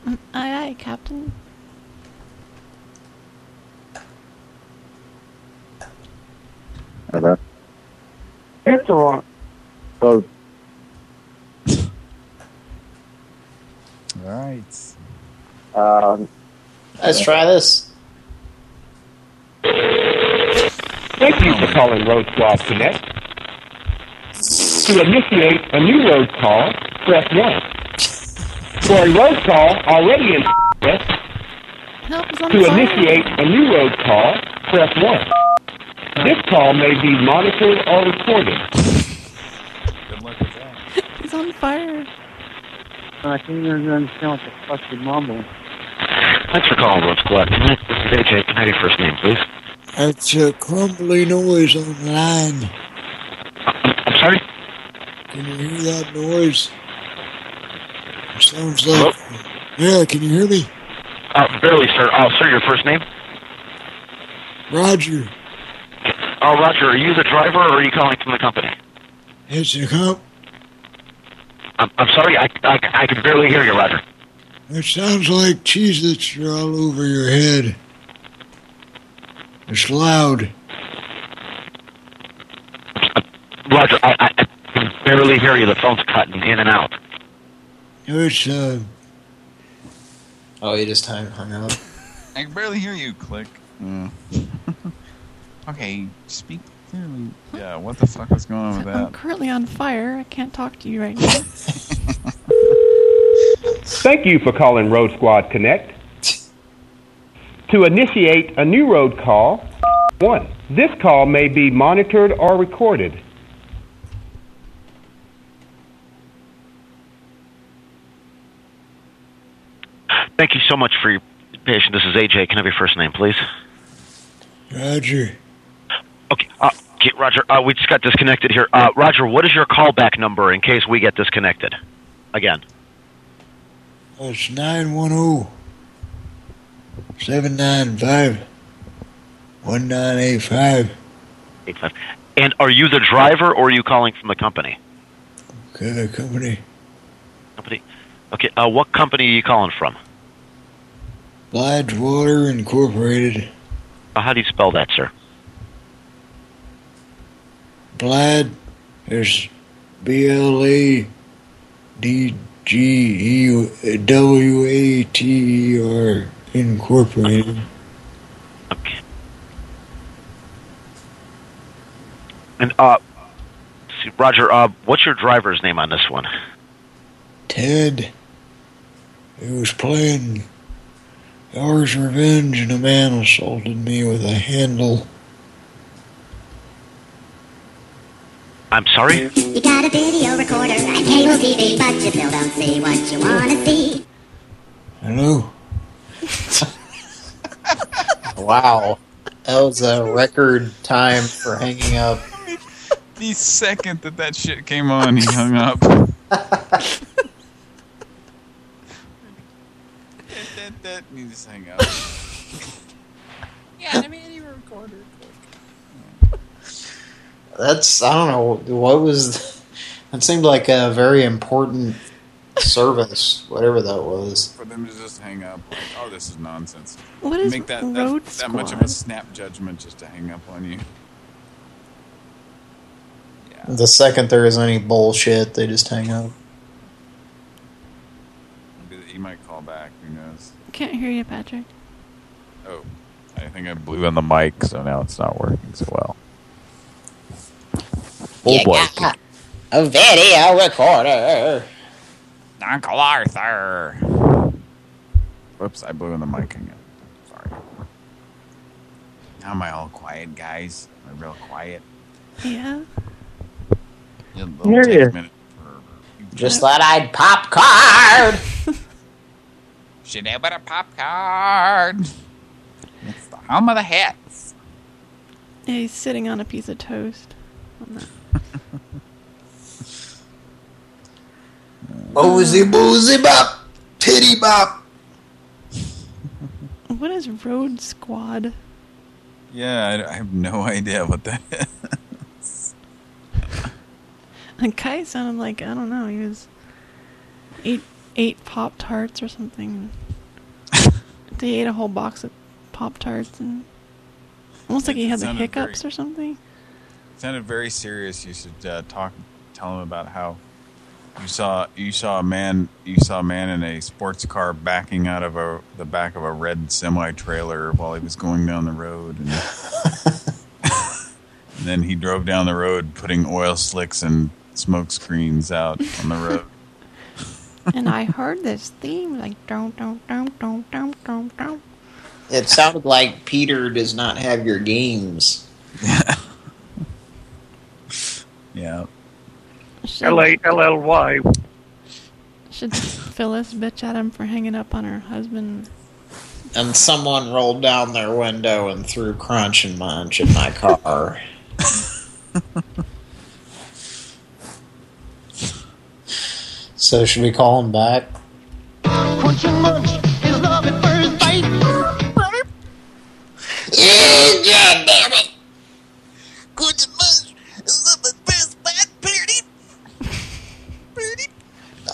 Aye, aye, Captain. Hello? It's all right. So, All right. um, Let's try this. Thank you for calling Road Squad Connect. To initiate a new road call, press 1. For a road call already in progress, Help is on to initiate a new road call, press 1. This call may be monitored or recorded. Good luck with that. He's on fire. I can't even understand what the fuck you're mumbling. Thanks for calling Road Squad Connect. This is AJ. Can I have your first name, please? That's a crumbly noise on the line. I'm sorry? Can you hear that noise? It sounds like... Yeah, can you hear me? Uh, barely, sir. Uh, sir, your first name? Roger. Oh, Roger, are you the driver or are you calling from the company? It's a comp. I'm, I'm sorry, I, I, I can barely hear you, Roger. It sounds like cheese that's all over your head. It's loud. Roger, I, I, I can barely hear you. The phone's cutting in and out. It's, uh... Oh, you just hung hung up. I can barely hear you. Click. Mm. okay, speak clearly. Yeah, what the fuck is going on with that? I'm that? currently on fire. I can't talk to you right now. Thank you for calling Road Squad Connect. To initiate a new road call, 1. This call may be monitored or recorded. Thank you so much for your patience. This is AJ. Can I have your first name, please? Roger. Okay, Roger, uh, we just got disconnected here. Uh, Roger, what is your callback number in case we get disconnected? Again. It's 910 795 1985. Eight. And are you the driver or are you calling from the company? Okay, company. Company. Okay, uh, what company are you calling from? Bladwater Incorporated. Uh, how do you spell that, sir? Blad is B L A D G E W A T E R Incorporated. Okay. And uh, see, Roger, uh, what's your driver's name on this one? Ted. He was playing Yars' Revenge and a man assaulted me with a handle. I'm sorry. You got a video recorder and cable TV, but you still don't see what you wanna see. Hello? Wow. That was a record time for hanging up. The second that that shit came on, he hung up. that, He just hang up. Yeah, I mean, you recorder. That's, I don't know, what was... That seemed like a very important service, whatever that was. For them to just hang up, like, oh, this is nonsense. What is Make that, Road that, that much of a snap judgment just to hang up on you. Yeah. The second there is any bullshit, they just hang up. Maybe He might call back, who knows. Can't hear you, Patrick. Oh, I think I blew on the mic, so now it's not working so well. Oh boy. a video recorder. Uncle Arthur. Whoops, I blew in the mic again. Sorry. Now am I all quiet, guys? Am I real quiet? Yeah. Yeah, little take a minute. Just thought I'd pop card. Should have a pop card. It's the home of the hats. Yeah, he's sitting on a piece of toast. On that. Boozy boozy bop. Titty bop. What is Road Squad? Yeah, I, I have no idea what that is. And Kai sounded like I don't know. He was ate ate Pop Tarts or something. they ate a whole box of Pop Tarts and almost like he had the sounded hiccups or something. sounded very serious. You should uh, talk, tell him about how you saw you saw a man you saw a man in a sports car backing out of a the back of a red semi trailer while he was going down the road, and, and then he drove down the road putting oil slicks and smoke screens out on the road. and I heard this theme like don't don't don't don't don't don't don't. It sounded like Peter does not have your games. Yeah. L-A-L-L-Y. Should Phyllis bitch at him for hanging up on her husband? And someone rolled down their window and threw Crunch and Munch in my car. so should we call him back? Crunch and munch is love at first bite. Yeah, damn it. Crunch and munch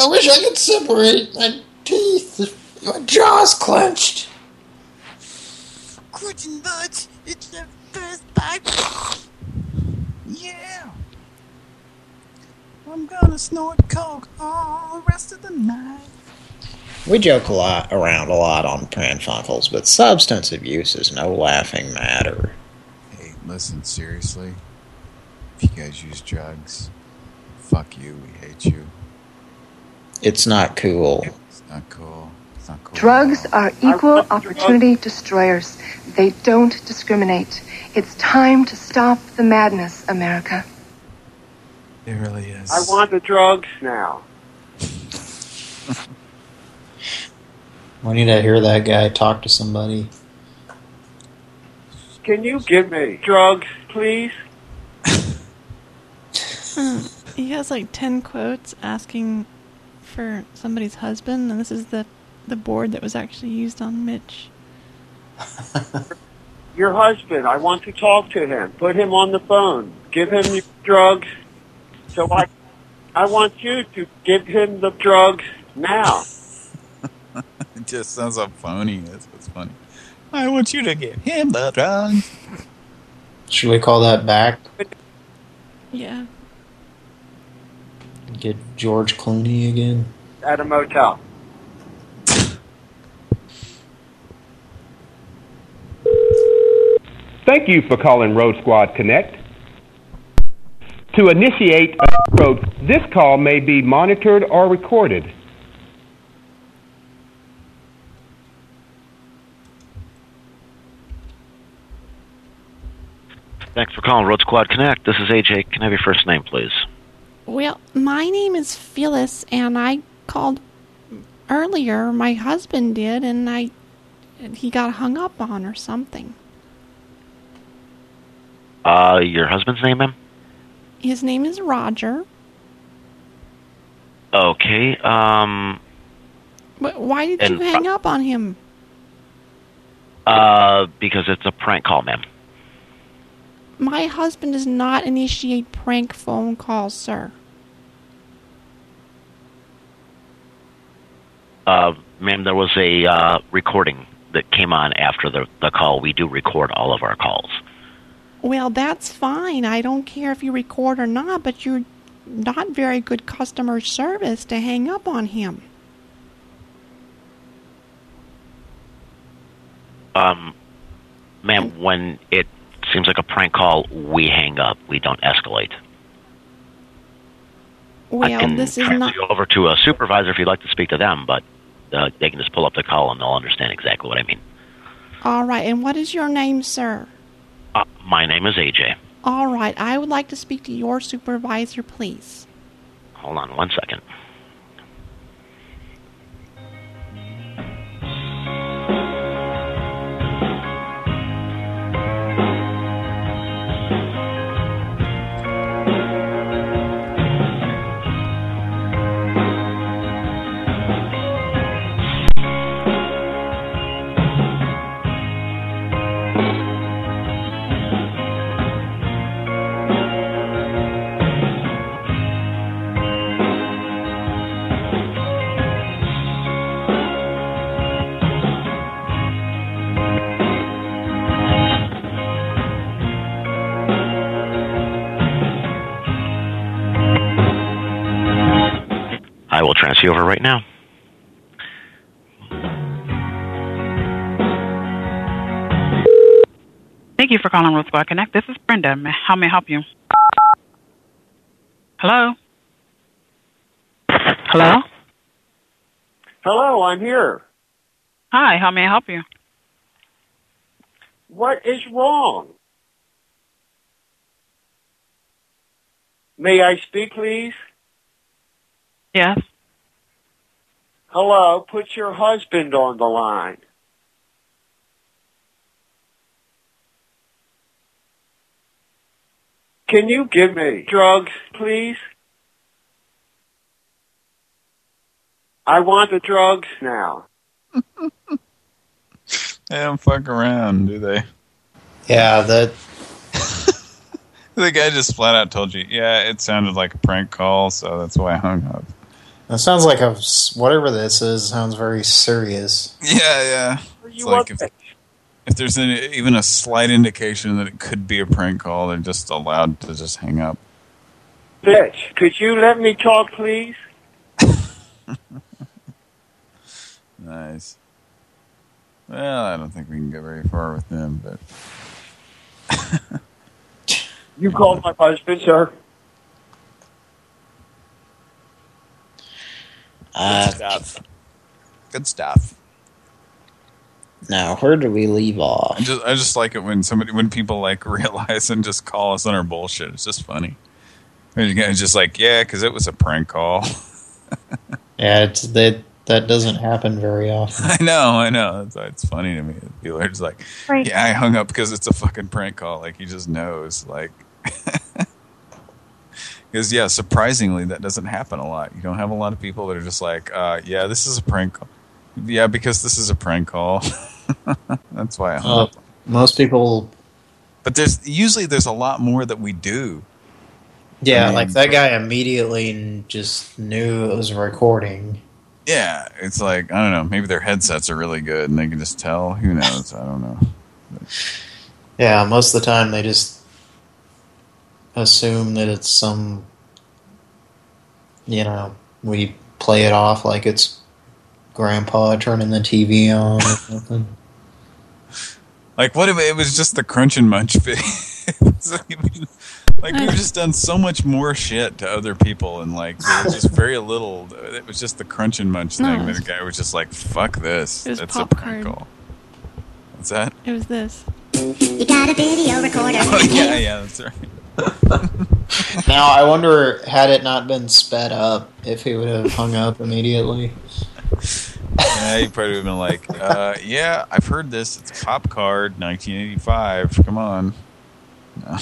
I wish I could separate my teeth. My jaw's clenched. Crunch and munch is the first bite. Yeah. I'm gonna snort coke all the rest of the night. We joke a lot around a lot on Pran Funkels, but substance abuse is no laughing matter. Hey, listen, seriously. If you guys use drugs, fuck you, we hate you. It's not cool. It's not cool. It's not cool. Drugs are equal opportunity destroyers. They don't discriminate. It's time to stop the madness, America. It really is. I want the drugs now. We need to hear that guy talk to somebody. Can you give me drugs, please? He has like ten quotes asking for somebody's husband, and this is the the board that was actually used on Mitch. Your husband. I want to talk to him. Put him on the phone. Give him your drugs. So I, I want you to give him the drugs now. it just sounds so phony. That's what's funny. I want you to give him the drugs. Should we call that back? Yeah. Get George Clooney again? At a motel. Thank you for calling Road Squad Connect. To initiate a quote, this call may be monitored or recorded. Thanks for calling Road Squad Connect. This is AJ. Can I have your first name, please? Well, my name is Phyllis, and I called earlier. My husband did, and I he got hung up on or something. Uh, your husband's name, ma'am? His name is Roger. Okay. Um. Wh- Why did you hang up on him? Uh, because it's a prank call, ma'am. My husband does not initiate prank phone calls, sir. Uh, ma'am, there was a uh, recording that came on after the the call. We do record all of our calls. Well, that's fine. I don't care if you record or not, but you're not very good customer service to hang up on him. Um, ma'am, when it seems like a prank call, we hang up. We don't escalate. I Well, can this is not. you over to a supervisor if you'd like to speak to them, but uh, they can just pull up the call and they'll understand exactly what I mean. All right, and what is your name, sir? Uh, my name is AJ. All right, I would like to speak to your supervisor, please. Hold on one second. You over right now. Thank you for calling Road Squad Connect. This is Brenda. May- How may I help you? Hello? Hello? Hello, I'm here. Hi, how may I help you? What is wrong? May I speak, please? Yes. Hello, put your husband on the line. Can you give me drugs, please? I want the drugs now. They don't fuck around, do they? Yeah, that. The guy just flat out told you, yeah, it sounded like a prank call, so that's why I hung up. That sounds like a whatever this is sounds very serious. Yeah, yeah. It's like if, if there's an, even a slight indication that it could be a prank call, they're just allowed to just hang up. Bitch, could you let me talk, please? Nice. Well, I don't think we can get very far with them, but You called my husband, sir. Uh, good stuff. Good stuff. Now, where do we leave off? I just I just like it when somebody when people like realize and just call us on our bullshit. It's just funny. And you guys just like, yeah, because it was a prank call. Yeah, it's that that doesn't happen very often. I know, I know. That's why it's funny to me. People are just like, Right. yeah, I hung up because it's a fucking prank call. Like he just knows. Like, because yeah, surprisingly, that doesn't happen a lot. You don't have a lot of people that are just like, uh, yeah, this is a prank call. Yeah, because this is a prank call. That's why I Uh, most people, But there's usually there's a lot more that we do. yeah, I mean, like that guy immediately just knew it was a recording. Yeah, it's like I don't know. Maybe their headsets are really good and they can just tell. Who knows? I don't know. Yeah, most of the time they just assume that it's some, you know, we play it off like it's grandpa turning the TV on or something. Like, what if it was just the Crunch and Munch vi- like we've just done so much more shit to other people, and like there was just very little. It was just the crunch and munch No, thing. it that was- the guy was just like, "Fuck this." It was That's a prank card. call. What's that? It was this. You got a video recorder. Oh yeah, yeah, that's right. Now, I wonder, had it not been sped up, if he would have hung up immediately. Yeah, he probably would have been like, uh, "Yeah, I've heard this. It's a Pop Card, 1985. Come on." No.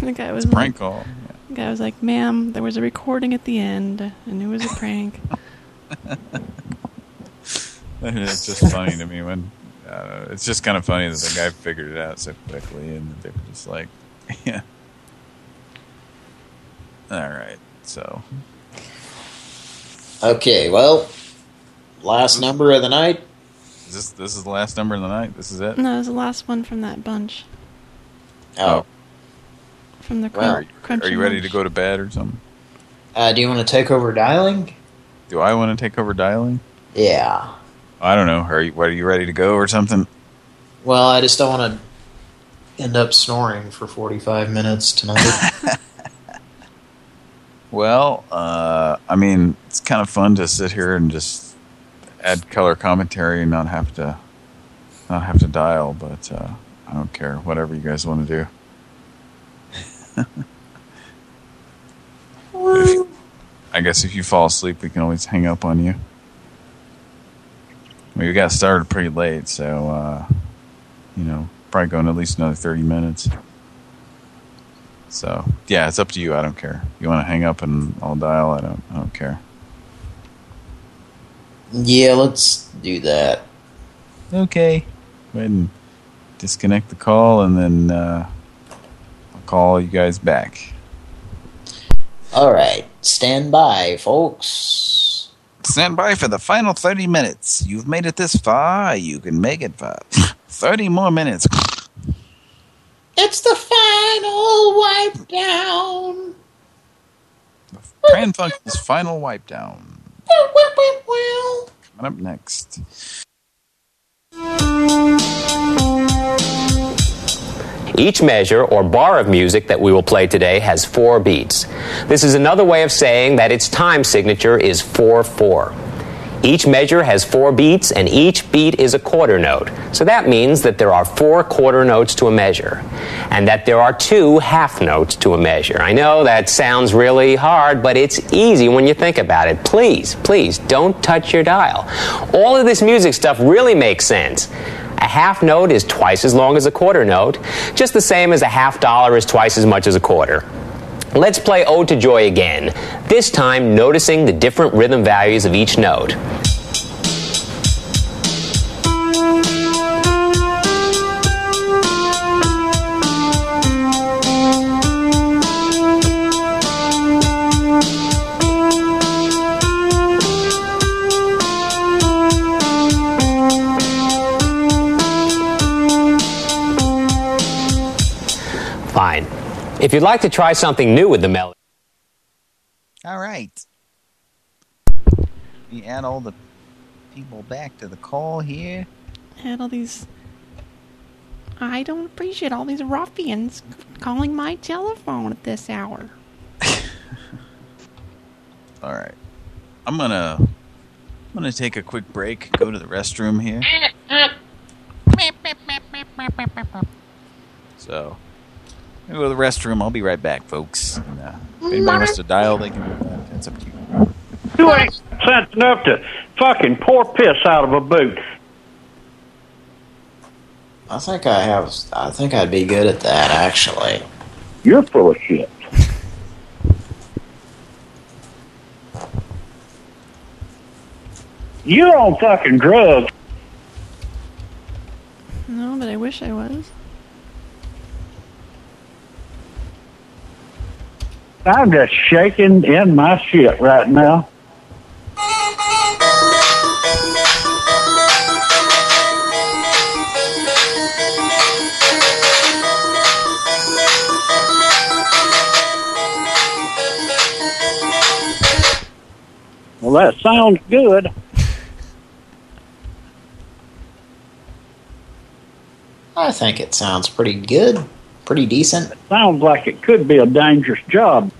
The guy was it's a prank like, call. The guy was like, "Ma'am, there was a recording at the end, and it was a prank." it's just funny to me when uh, it's just kind of funny that the guy figured it out so quickly, and they were just like, "Yeah." All right, so Okay, well, last number of the night. is this this is the last number of the night. This is it. no, it was the last one from that bunch. Oh. From the Well, crunch. crunch Are you ready munch. to go to bed or something? Uh, do you want to take over dialing? Do I want to take over dialing? Yeah. I don't know. Are you, what, are you ready to go or something? Well, I just don't want to end up snoring for 45 minutes tonight. Well, uh, I mean, it's kind of fun to sit here and just add color commentary and not have to not have to dial, but uh, I don't care. Whatever you guys want to do. If- I guess if you fall asleep, we can always hang up on you. We got started pretty late, so, uh, you know, probably going at least another 30 minutes. So, yeah, it's up to you. I don't care. You want to hang up and I'll dial? I don't, I don't care. yeah, let's do that. Okay. Go ahead and disconnect the call and then uh, I'll call you guys back. All right, stand by, folks. Stand by for the final 30 minutes. You've made it this far, you can make it for 30 more minutes. It's the final wipe down. Pran Funkel's final wipe down. Coming up next. Each measure or bar of music that we will play today has four beats. This is another way of saying that its time signature is 4 4. Each measure has four beats, and each beat is a quarter note. So that means that there are four quarter notes to a measure, and that there are two half notes to a measure. I know that sounds really hard, but it's easy when you think about it. Please, please don't touch your dial. All of this music stuff really makes sense. A half note is twice as long as a quarter note, just the same as a half dollar is twice as much as a quarter. Let's play Ode to Joy again, this time noticing the different rhythm values of each note. If you'd like to try something new with the melody, All right. We add all the people back to the call here. Had all these. I don't appreciate all these ruffians calling my telephone at this hour. All right. I'm gonna I'm gonna take a quick break, go to the restroom here. So, I'm gonna go to the restroom. I'll be right back, folks. And, uh, if anybody wants to dial, they can do that. It's up to you. You ain't sense enough to fucking pour piss out of a boot. I think I have. I think I'd be good at that, actually. You're full of shit. You're on fucking drugs. No, but I wish I was. I'm just shaking in my shit right now. Well, that sounds good. I think it sounds pretty good. Pretty decent. Sounds like it could be a dangerous job.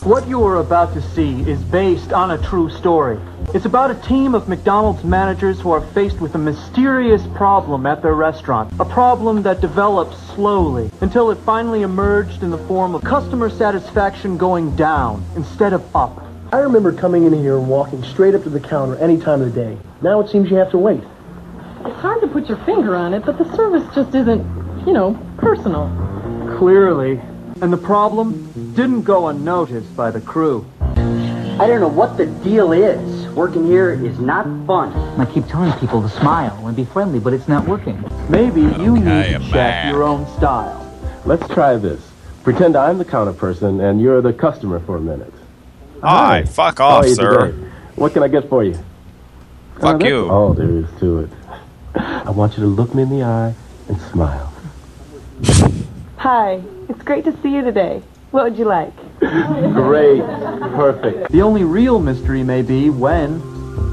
What you are about to see is based on a true story. It's about a team of McDonald's managers who are faced with a mysterious problem at their restaurant. A problem that develops slowly until it finally emerged in the form of customer satisfaction going down instead of up. I remember coming in here and walking straight up to the counter any time of the day. Now it seems you have to wait. It's hard to put your finger on it, but the service just isn't, you know, personal. Clearly. And the problem didn't go unnoticed by the crew. I don't know what the deal is. Working here is not fun. I keep telling people to smile and be friendly, but it's not working. Maybe you need to check man. your own style. Let's try this. Pretend I'm the counter person and you're the customer for a minute. Hi, fuck How off, are you sir. today? What can I get for you? Fuck Oh, you. all there is to it. I want you to look me in the eye and smile. Hi, it's great to see you today. What would you like? Great. Perfect. The only real mystery may be when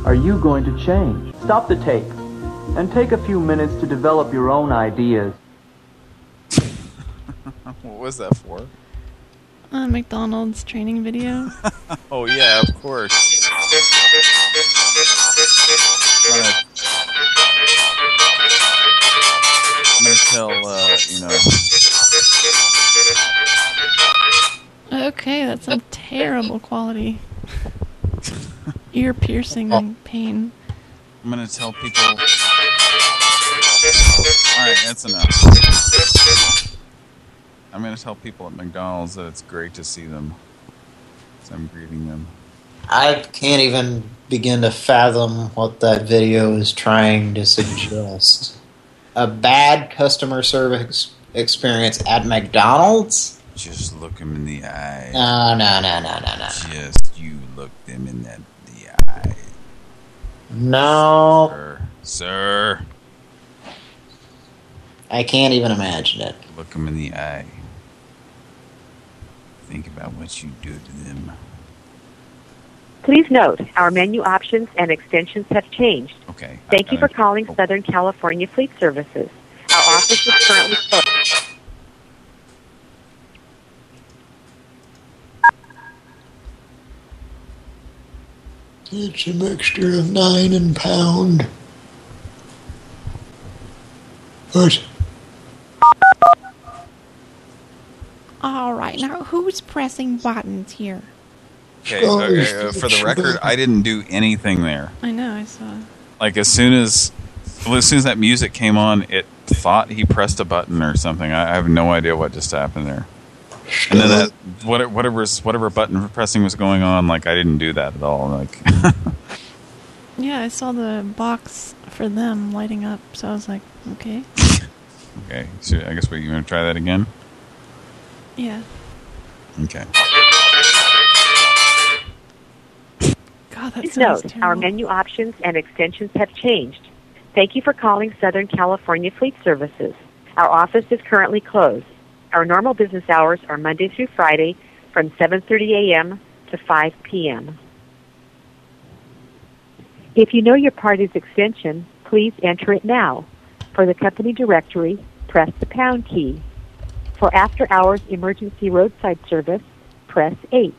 are you going to change? Stop the tape and take a few minutes to develop your own ideas. What was that for? A McDonald's training video. Oh yeah, of course. I'm gonna, I'm gonna tell, uh, you know. Okay, that's a terrible quality. Ear piercing Oh. pain. I'm gonna tell people. All right, that's enough. I'm gonna tell people at McDonald's that it's great to see them. So I'm greeting them. I can't even begin to fathom what that video is trying to suggest. A bad customer service experience at McDonald's? Just look them in the eye. No, no, no, no, no, no. Just you look them in that the eye. No. Sir. Sir. I can't even imagine it. Look them in the eye. Think about what you do to them. Please note, our menu options and extensions have changed. Okay. Thank you for uh, calling oh. Southern California Fleet Services. Our office is currently closed. It's a mixture of nine and pound. What? All right, now who's pressing buttons here? Okay, okay, uh, for the record, I didn't do anything there. I know, I saw. Like as soon as, well, as soon as that music came on, it thought he pressed a button or something. I, I have no idea what just happened there. And then that whatever whatever whatever button pressing was going on, like I didn't do that at all. Like Yeah, I saw the box for them lighting up, so I was like, okay. okay, so I guess we you want to try that again? Yeah. Okay. God, that Please sounds note, terrible. our menu options and extensions have changed. Thank you for calling Southern California Fleet Services. Our office is currently closed. Our normal business hours are Monday through Friday from 7:30 a.m. to 5 p.m. If you know your party's extension, please enter it now. For the company directory, press the pound key. For after-hours emergency roadside service, press 8.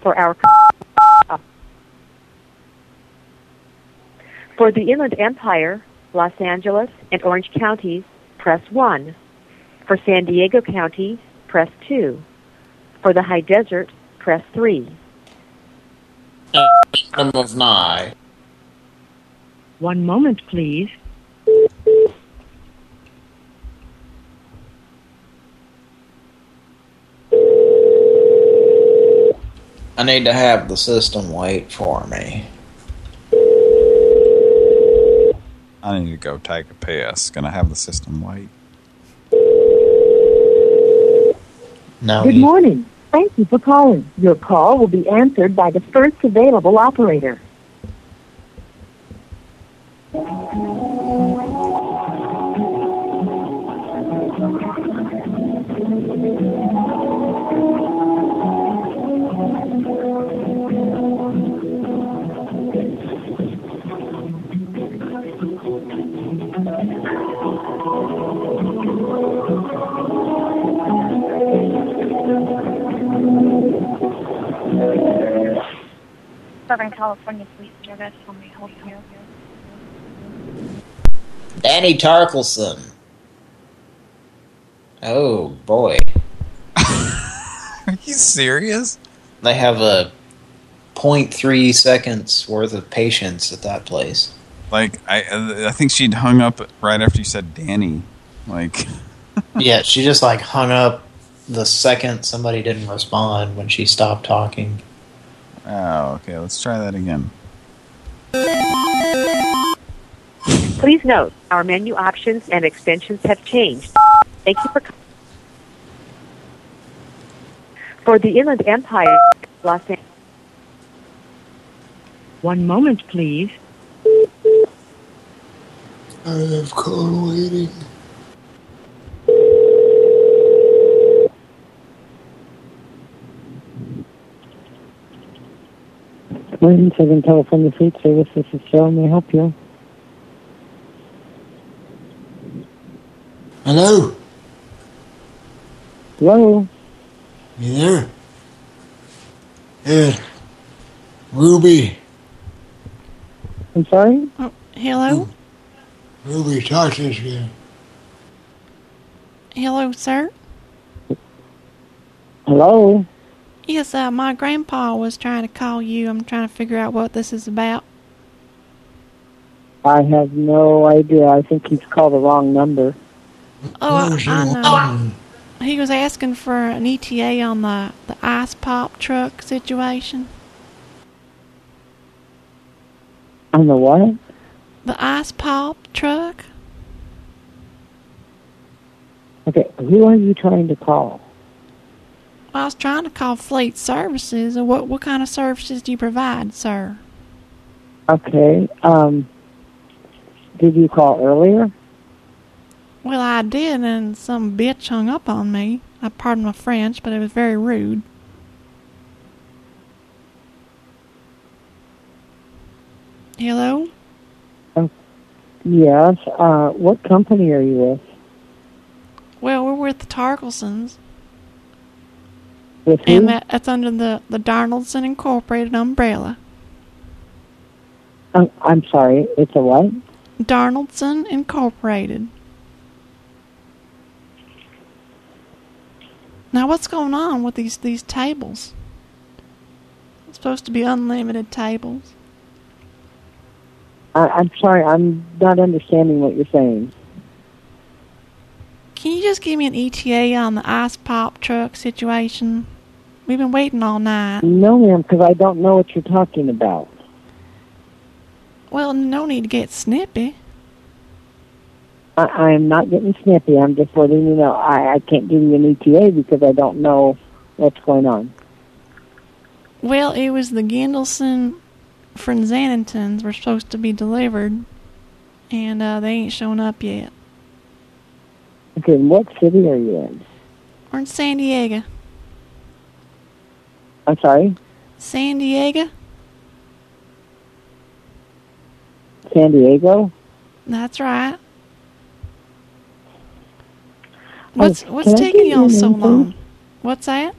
For our For the Inland Empire, Los Angeles, and Orange counties, press 1. For San Diego County, press 2. For the High Desert, press 3. I'm of nigh. One moment, please. I need to have the system wait for me. I need to go take a piss. Gonna have the system wait. No. Good morning. Thank you for calling. Your call will be answered by the first available operator. Southern California Fleet Service. How may I help you? Danny Tarkelson. Oh, boy. Are you serious? They have a 0.3 seconds worth of patience at that place. Like, I I think she'd hung up right after you said Danny. Like, yeah, she just like hung up the second somebody didn't respond when she stopped talking. Oh, okay, let's try that again. Please note, our menu options and extensions have changed. Thank you for c- For the Inland Empire, Los Angeles. One moment, please. I have call waiting. Morning, Southern California Fleet Service. This is Joe. May I help you? Hello? Hello? You there? Yeah. Ruby. I'm sorry? Oh, hello? Ruby, talk to this guy. Hello, sir? Hello? Yes, uh, my grandpa was trying to call you. I'm trying to figure out what this is about. I have no idea. I think he's called the wrong number. Oh, I, I know. He was asking for an ETA on the, the ice pop truck situation. On the what? The ice pop truck? Okay, who are you trying to call? I was trying to call Fleet Services. What what kind of services do you provide, sir? Okay, um, did you call earlier? Well, I did, and some bitch hung up on me. I pardon my French, but it was very rude. Hello? Yes, uh, what company are you with? Well, we're with the Tarkelsons. With who? And that, that's under the, the Darnoldson Incorporated umbrella. Um, I'm sorry, it's a what? Darnoldson Incorporated. Now, what's going on with these, these tables? It's supposed to be unlimited tables. I, I'm sorry, I'm not understanding what you're saying. Can you just give me an ETA on the ice pop truck situation? We've been waiting all night. No, ma'am, because I don't know what you're talking about. Well, no need to get snippy. I, I'm not getting snippy. I'm just letting you know I, I can't give you an ETA because I don't know what's going on. Well, it was the Gendelson Frenzaningtons were supposed to be delivered, and uh, they ain't shown up yet. Okay, what city are you in? We're in San Diego. I'm sorry? San Diego? San Diego? That's right. What's Oh, what's can taking y'all so name, please? long? What's that?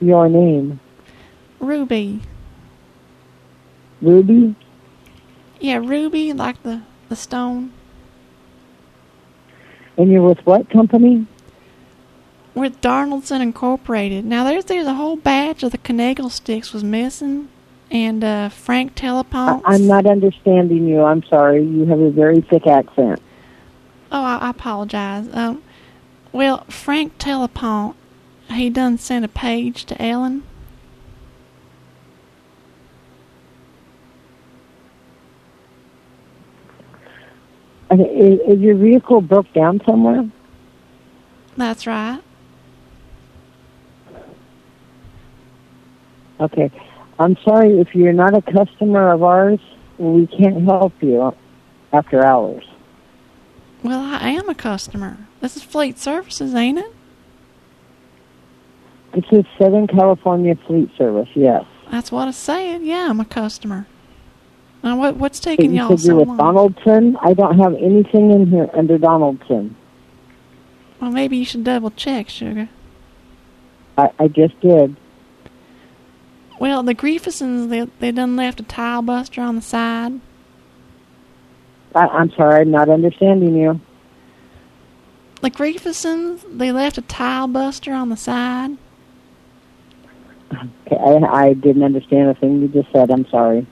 Your name? Ruby. Ruby? Yeah, Ruby, like the, the stone. And you're with what company? With Darnoldson Incorporated. Now, there's there's a whole batch of the Knagle sticks was missing, and uh, Frank I, Teleponts. I'm not understanding you. I'm sorry. You have a very thick accent. Oh, I, I apologize. Um, well, Frank Telepont, he done sent a page to Ellen. Is, is your vehicle broke down somewhere? That's right. Okay. I'm sorry if you're not a customer of ours, we can't help you after hours. Well, I am a customer. This is Fleet Services, ain't it? This is Southern California Fleet Service, yes. That's what I said. Yeah, I'm a customer. Now, what what's taking you y'all so with? Donaldson? I don't have anything in here under Donaldson. Well, maybe you should double check, sugar. I, I just did. Well, the Griefesons, they, they done left a tile buster on the side. I, I'm sorry, I'm not understanding you. The Griefesons, they left a tile buster on the side. Okay, I, I didn't understand a thing you just said. I'm sorry.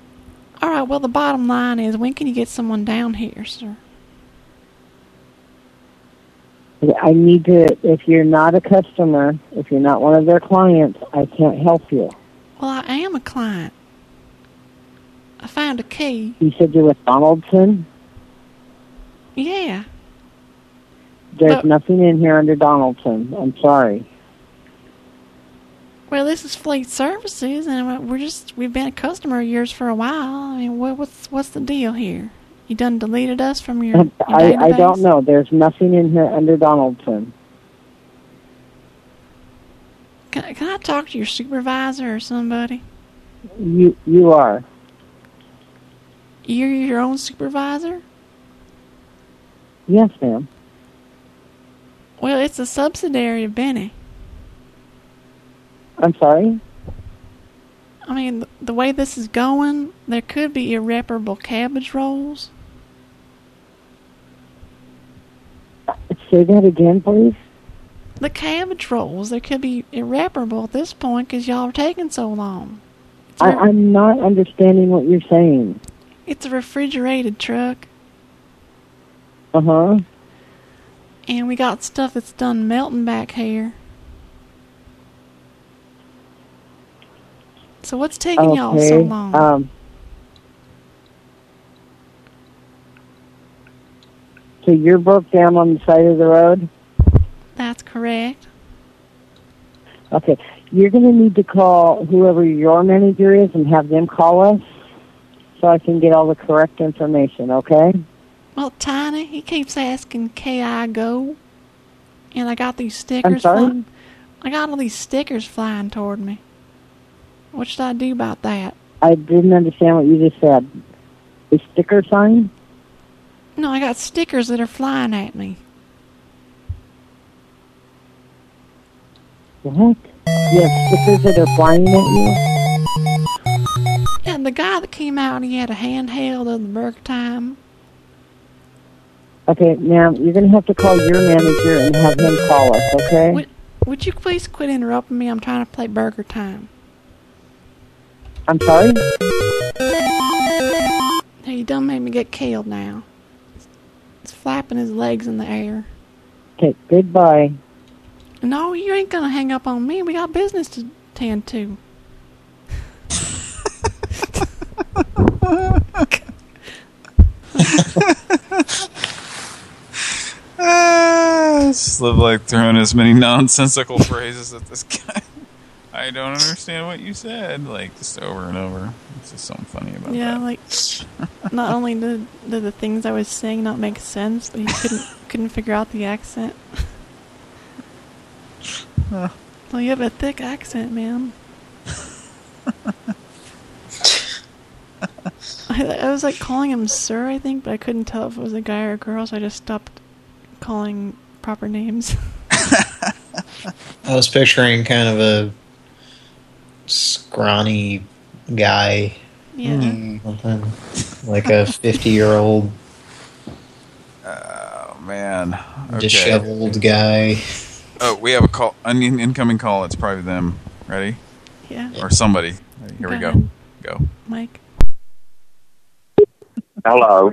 All right, well, the bottom line is, when can you get someone down here, sir? I need to, if you're not a customer, if you're not one of their clients, I can't help you. Well, I am a client. I found a key. You said you're with Donaldson? Yeah. There's But- nothing in here under Donaldson. I'm sorry. Well, this is Fleet Services, and we're just, we've been a customer of yours for a while. I mean, what, what's what's the deal here? You done deleted us from your, um, your I, I don't know. There's nothing in here under Donaldson. Can, can I talk to your supervisor or somebody? You you are. You're your own supervisor? Yes, ma'am. Well, it's a subsidiary of Benny. I'm sorry. I mean, the, way this is going, there could be irreparable cabbage rolls. Say that again, please. The cabbage rolls, there could be irreparable at this point because y'all are taking so long. I, I'm not understanding what you're saying. It's a refrigerated truck, Uh huh. and we got stuff that's done melting back here. So what's taking y'all so long? Um. So you're broke down on the side of the road. That's correct. Okay. You're going to need to call whoever your manager is and have them call us so I can get all the correct information, okay? Well, Tiny, he keeps asking, "Can I go?" And I got these stickers. sorry? I got all these stickers flying toward me. What should I do about that? I didn't understand what you just said. A sticker sign? No, I got stickers that are flying at me. What? You have stickers that are flying at you? And the guy that came out, he had a handheld of the Burger Time. Okay, now you're going to have to call your manager and have him call us, okay? Would, would you please quit interrupting me? I'm trying to play Burger Time. I'm sorry? Now you done made me get killed now. It's flapping his legs in the air. Okay, goodbye. No, you ain't gonna hang up on me. We got business to tend to. Ah, just live like throwing as many nonsensical phrases at this guy. I don't understand what you said, like just over and over. It's just something funny about Yeah, that. Yeah, like not only did, did the things I was saying not make sense, but he couldn't couldn't figure out the accent. Huh. Well, you have a thick accent, ma'am. I, I was like calling him sir, I think, but I couldn't tell if it was a guy or a girl, so I just stopped calling proper names. I was picturing kind of a scrawny guy. Yeah. Hmm. Something like a 50-year-old Oh man, okay. disheveled guy. Oh, we have a call, an in- incoming call. It's probably them. Ready? Yeah. Or somebody. Here we Go go. ahead. Go. Mike. Hello.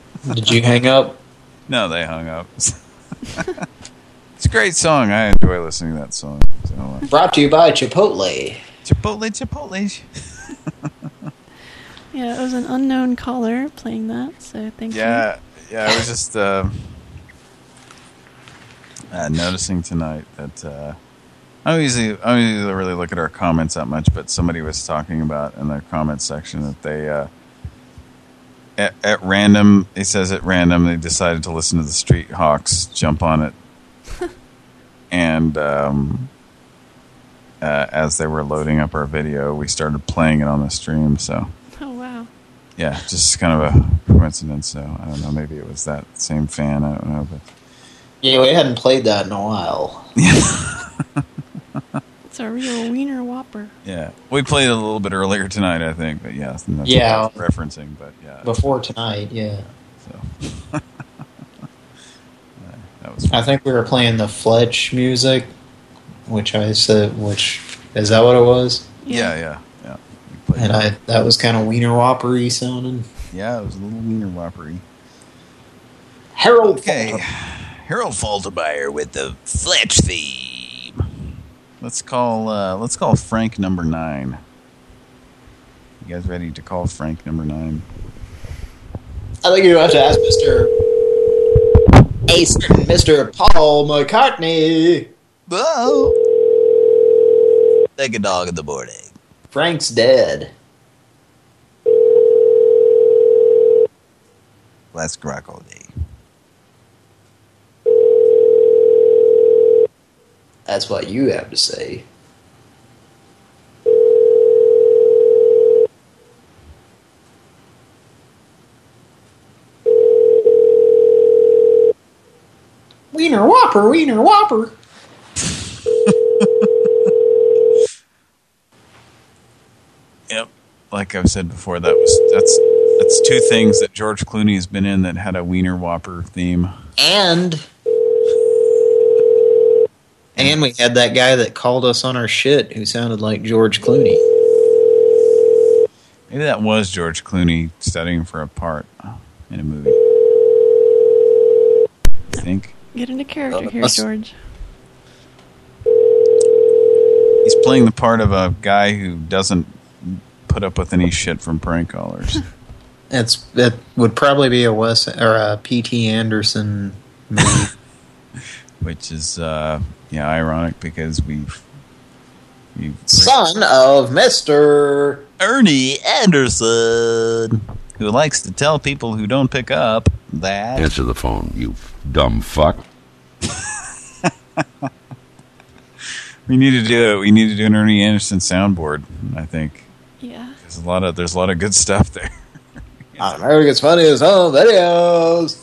Did you hang up? No, they hung up. it's a great song. I enjoy listening to that song. So, uh, Brought to you by Chipotle. Chipotle, Chipotle. Yeah, it was an unknown caller playing that, so thank Yeah, yeah. I was just uh, uh, noticing tonight that uh, I don't usually I don't usually really look at our comments that much, but somebody was talking about in the comment section that they uh, at, at random. He says at random they decided to listen to the Street Hawks jump on it, and um, uh, as they were loading up our video, we started playing it on the stream. So. Oh wow. yeah, just kind of a coincidence. So I don't know. Maybe it was that same fan. I don't know, but. Yeah, we hadn't played that in a while. It's a real wiener whopper. Yeah, we played it a little bit earlier tonight, I think, but yeah, that's Yeah. what referencing, but yeah, Before tonight, yeah. So that was. I think we were playing the Fletch music, which I said, which is that what it was? Yeah, yeah, yeah. And I that was kind of wiener whoppery sounding. Yeah, it was a little wiener whoppery. Harold. Okay, Harold Faltermeyer with the Fletch theme. Let's call. Uh, let's call Frank number nine. You guys ready to call Frank number nine? I think you have to ask Mister a certain Mister Paul McCartney. Whoa. Take a dog in the morning. Frank's dead. Let's rock all day. That's what you have to say. Wiener Whopper, Wiener Whopper. Yep. Like I've said before, that was that's that's two things that George Clooney has been in that had a wiener whopper theme. And and we had that guy that called us on our shit who sounded like George Clooney. Maybe that was George Clooney studying for a part in a movie. I think Get into character Uh, here, us- George. he's playing the part of a guy who doesn't put up with any shit from prank callers. It's that would probably be a Wes or a P.T. Anderson movie. Which is uh, yeah ironic because we've we've Son of Mister Ernie Anderson, who likes to tell people who don't pick up that Answer the phone, you dumb fuck. we need to do it. We need to do an Ernie Anderson soundboard. I think Yeah. there's a lot of there's a lot of good stuff there. America's Funniest Home Videos.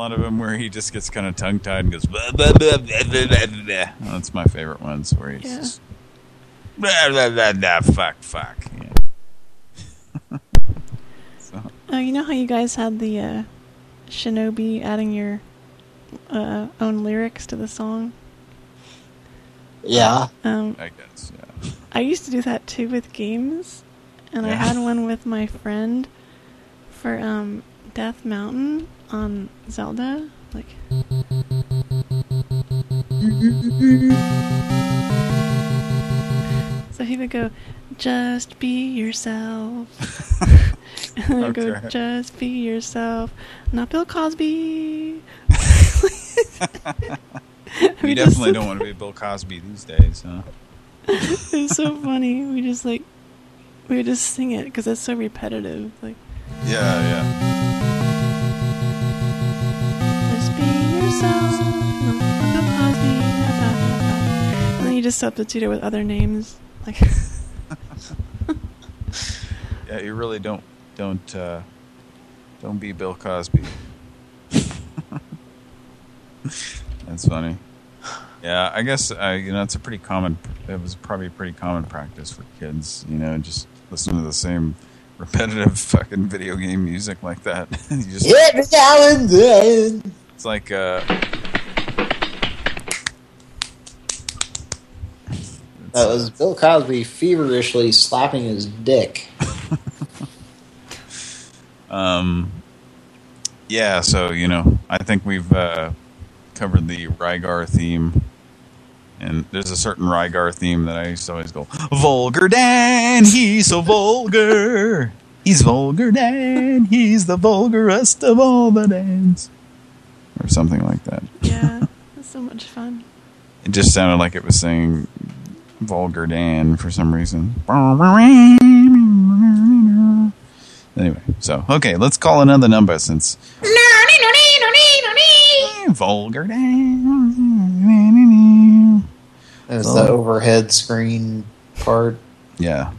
A lot of them where he just gets kind of tongue tied and goes. Blah, blah, blah, blah, blah, blah, blah. Oh, that's my favorite ones where he's Yeah. just. Blah, blah, blah, blah, fuck, fuck. Yeah. so, Oh, you know how you guys had the uh, Shinobi adding your uh, own lyrics to the song? Yeah. Um, I guess, yeah. I used to do that too with games, and I had one with my friend for um, Death Mountain on Zelda. Like, so he would go, "Just be yourself," and I would go, "Just be yourself," not Bill Cosby. you We definitely don't want to be Bill Cosby these days, huh? it was so funny. We just like we would just sing it because it's so repetitive. Like Yeah, yeah. And then you just substitute it with other names. Like Yeah, you really don't don't uh, don't be Bill Cosby. That's funny. Yeah, I guess uh, you know it's a pretty common. It was probably a pretty common practice for kids. You know, just listen to the same repetitive fucking video game music like that. you just, Every now and then. It's like uh, That was Bill Cosby feverishly slapping his dick. Um, yeah, so, you know, I think we've uh, covered the Rygar theme And there's a certain Rygar theme that I used to always go, Vulgar Dan, he's so vulgar. He's vulgar Dan, he's the vulgarest of all the Dans. Or something like that. Yeah, that's so much fun. It just sounded like it was saying Vulgar Dan for some reason. Anyway, so, okay, let's call another number since Vulgar Dan. There's Oh. the overhead screen part. Yeah.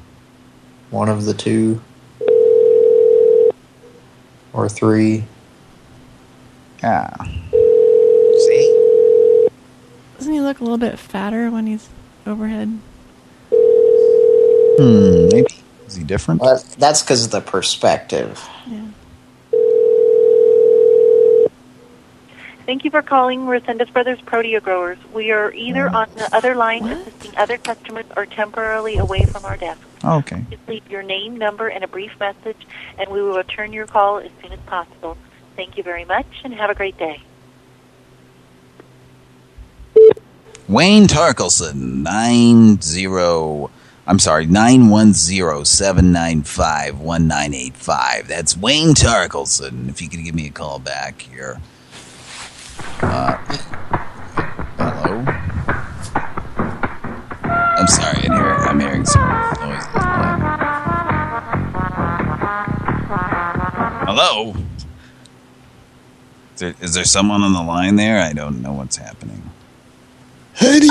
One of the two. Or three. Yeah. See? Doesn't he look a little bit fatter when he's overhead? Hmm, maybe. Is he different? Well, that's because of the perspective. Yeah. Thank you for calling Resendez Brothers Protea Growers. We are either on the other line assisting other customers or temporarily away from our desk. Okay. Just leave your name, number, and a brief message, and we will return your call as soon as possible. Thank you very much, and have a great day. Wayne Tarkelson, nine zero. I'm sorry, nine one zero seven nine five one nine eight five. That's Wayne Tarkelson. If you could give me a call back here. Uh, hello. I'm sorry, in here I'm hearing some noises. Hello. Is there, is there someone on the line there? I don't know what's happening. Hey,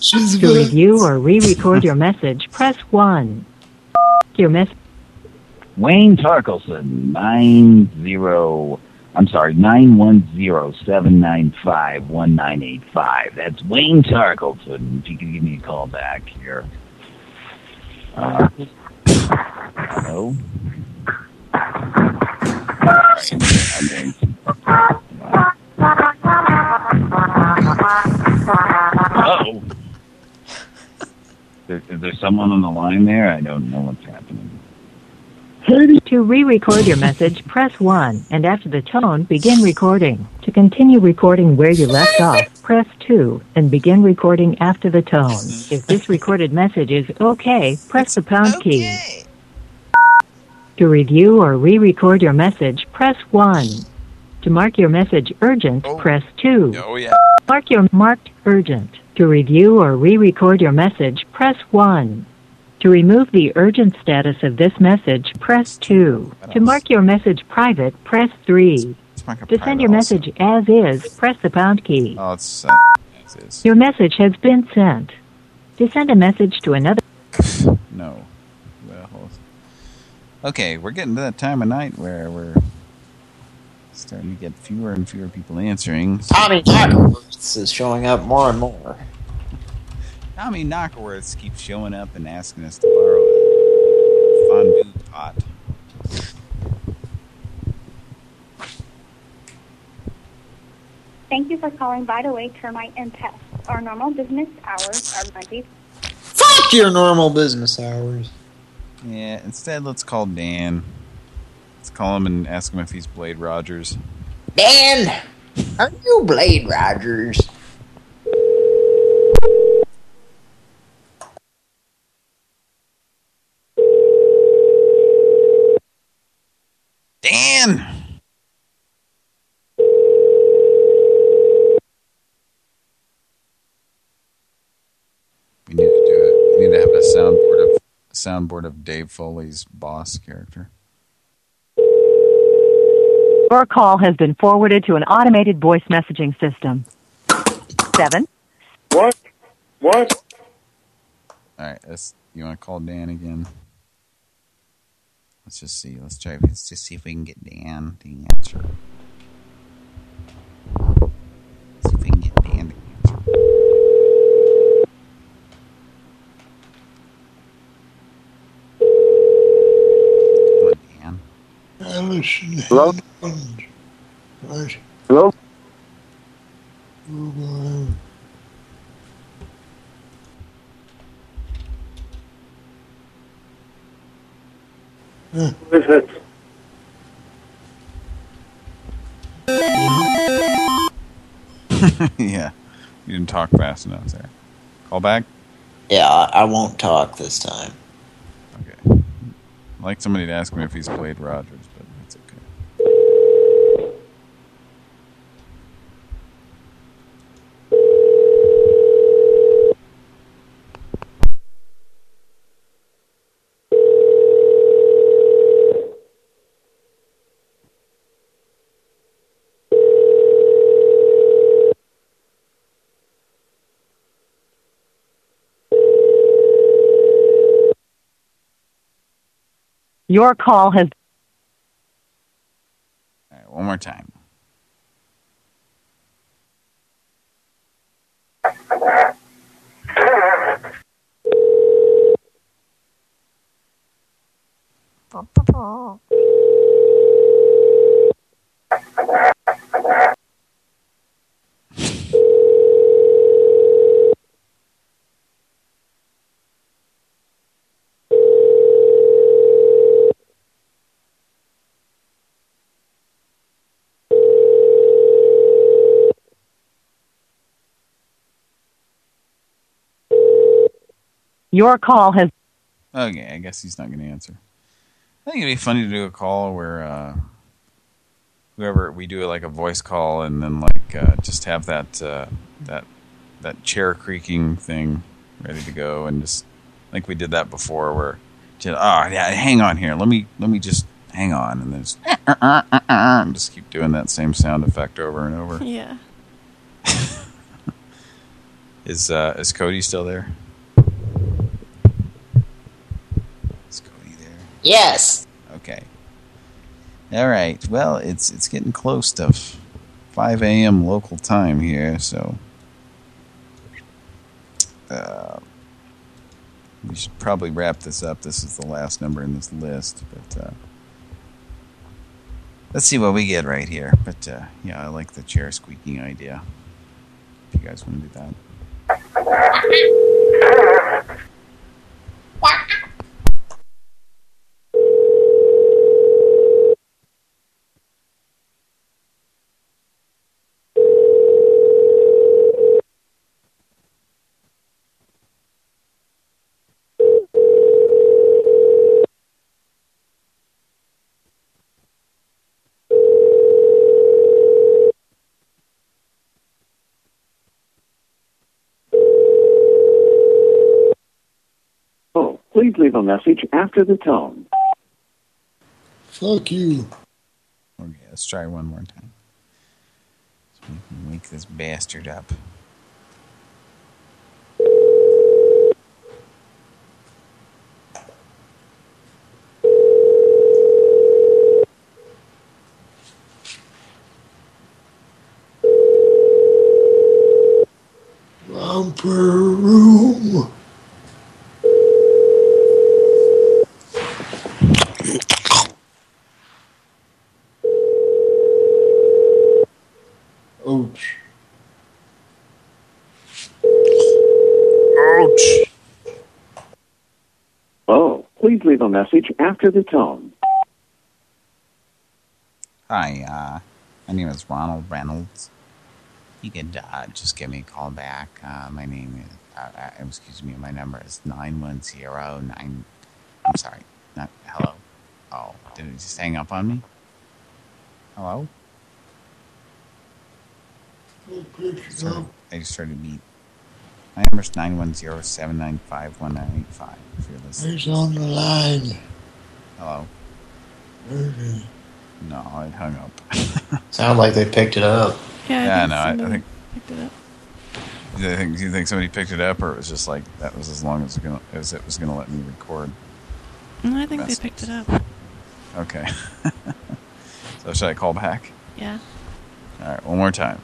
To review or re-record your message, press 1. Your mess Wayne Tarkelson, nine zero. I'm sorry, nine one zero seven nine five one nine eight five. That's Wayne Tarkelson. If you could give me a call back here. Uh, hello. I'm Oh. Is, is there someone on the line there? I don't know what's happening. To re-record your message, press 1, and after the tone, begin recording. To continue recording where you left off, press 2, and begin recording after the tone. If this recorded message is okay, press the pound key. To review or re-record your message, press 1. To mark your message urgent, press 2. Oh, yeah. Mark your marked urgent. To review or re-record your message, press 1. To remove the urgent status of this message, press 2. To mark your message private, press 3. To send your message as is, press the pound key. Oh, it's uh. Your message has been sent. To send a message to another No. Well, okay, we're getting to that time of night where we're starting to get fewer and fewer people answering. Tommy Knockerworth is showing up more and more. Tommy Knockerworth keeps showing up and asking us to borrow a fondue pot. Thank you for calling By the Way Termite and Pest. Our normal business hours are Monday. Fuck your normal business hours. Yeah, instead let's call Dan. Let's call him and ask him if he's Blade Rogers. Dan, are you Blade Rogers? Dan! We need to do it. We need to have a soundboard of soundboard of Dave Foley's boss character. Your call has been forwarded to an automated voice messaging system. 7. What? What? All right, let's. You want to call Dan again? Let's just see. Let's try. Let's just see if we can get Dan to answer. Let's See if we can get Dan to answer. Come on, Dan. Allison. Hello? Right. Hello? Who is it? yeah, you didn't talk fast enough there. Call back? Yeah, I I won't talk this time. I'd like somebody to ask me if he's Blade Rogers, but that's okay. Your call has one more time. Your call has Okay, I guess he's not going to answer. I think it'd be funny to do a call where uh, whoever we do like a voice call and then like uh, just have that uh, that that chair creaking thing ready to go and just I think we did that before where just oh yeah hang on here let me let me just hang on and then just, and just keep doing that same sound effect over and over. Yeah. Is uh, is Cody still there? Yes. Okay. All right. Well, it's it's getting close to 5 a.m. local time here, so uh, we should probably wrap this up. This is the last number in this list, but uh, let's see what we get right here. But uh, yeah, I like the chair squeaking idea. If you guys want to do that. Oh, please leave a message after the tone. Fuck you. Okay, let's try one more time. So we can wake this bastard up. Romper room. Ouch. Ouch. Oh, please leave a message after the tone. Hi, uh, my name is Ronald Reynolds. You could uh, just give me a call back. Uh, my name is, uh, uh, excuse me, my number is 9109. I'm sorry, not, hello? Oh, did it just hang up on me? Hello? Sorry, I just started beat. My number is 910-795-1985 if you're listening. He's on the line. Hello? Okay. No, it hung up. Sound like they picked it up. Yeah, I no, I, I think. picked it up. Do you think, do you think somebody picked it up, or it was just like that was as long as it, gonna, as it was going to let me record? No, I think Message. they picked it up. Okay. so should I call back? Yeah. All right, one more time.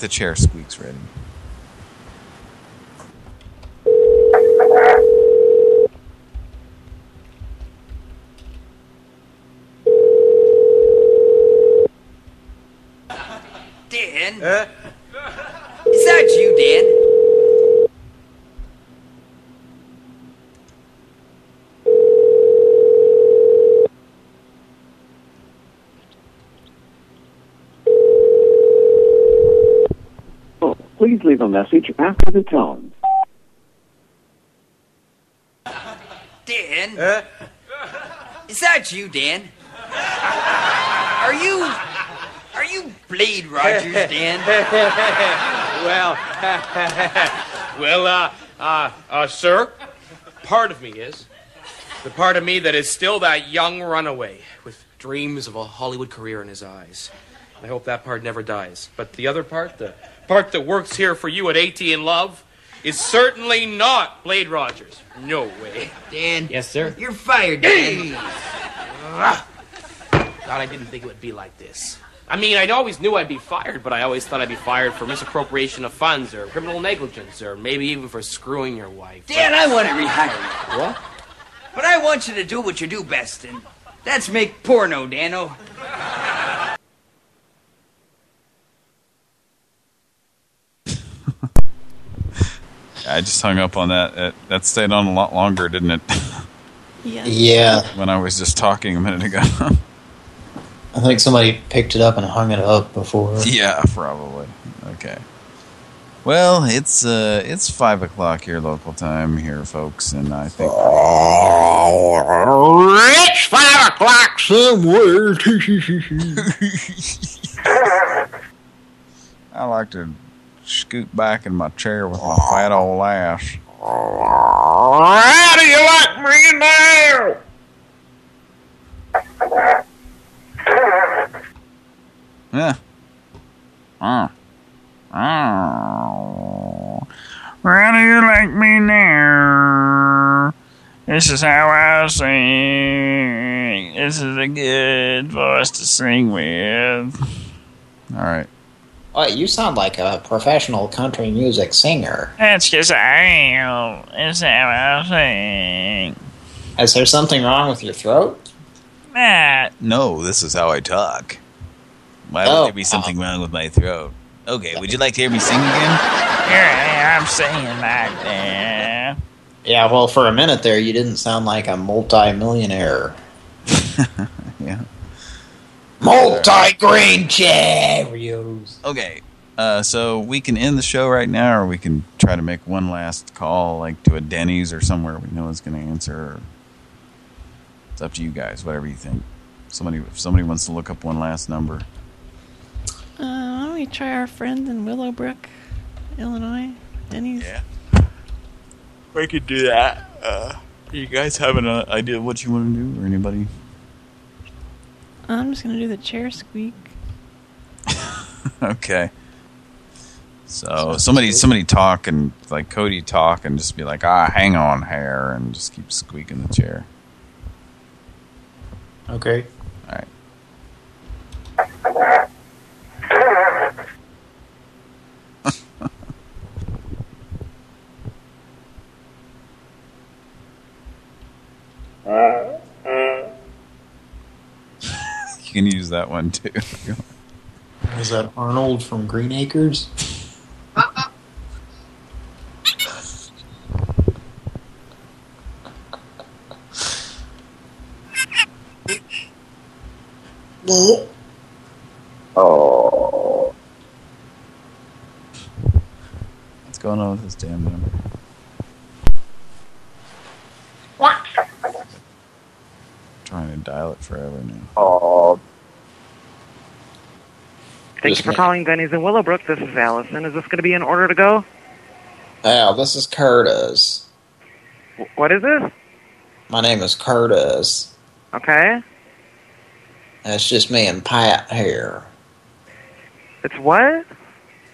The chair squeaks ready. Dan? Is that you, Dan? leave a message after the tone. Dan? Is that you, Dan? Are you... Are you Blade Rogers, Dan? well, well, uh, uh, uh, sir, part of me is. The part of me that is still that young runaway with dreams of a Hollywood career in his eyes. I hope that part never dies. But the other part, the part that works here for you at AT and Love, is certainly not Blade Rogers. No way. Dan. Yes, sir. You're fired, Dan. God, I didn't think it would be like this. I mean, I always knew I'd be fired, but I always thought I'd be fired for misappropriation of funds or criminal negligence or maybe even for screwing your wife. Dan, I want to rehire you. What? But I want you to do what you do best, and that's make porno, Dano. I just hung up on that. That, that stayed on a lot longer, didn't it? Yeah. Yeah. when I was just talking a minute ago. I think somebody picked it up and hung it up before. yeah, probably. Okay. Well, it's uh, it's five o'clock here local time here, folks, and I think It's five o'clock somewhere. I like to scoot back in my chair with my fat old ass. How do you like me now? Yeah. Oh. Oh. How do you like me now? This is how I sing. This is a good voice to sing with. All right. Oh, you sound like a professional country music singer. That's just I am. That's how I sing. Is there something wrong with your throat? Nah. No, this is how I talk. Why would Oh, there be um, something wrong with my throat? Okay, would you like to hear me sing again? Here I am singing like that. Yeah, well, for a minute there, you didn't sound like a multi-millionaire. Yeah. Multi-grain Cheerios. Okay, uh, so we can end the show right now, or we can try to make one last call, like to a Denny's or somewhere we know is going to answer. It's up to you guys, whatever you think. Somebody, if somebody wants to look up one last number. Uh, why don't we try our friends in Willowbrook, Illinois? Denny's. Yeah. We could do that. Uh, you guys have an uh, idea of what you want to do, or anybody? I'm just gonna do the chair squeak. okay. So somebody, somebody talk and like Cody talk and just be like, ah, hang on, hair, and just keep squeaking the chair. Okay. All right. You can use that one too. Is that Arnold from Green Acres? Oh. What's going on with this damn number? Trying to dial it forever now. Oh. Thank you for calling Denny's in Willowbrook. This is Allison. Is this going to be an order to go? Al, this is Curtis. What is this? My name is Curtis. Okay. That's just me and Pat here. It's what?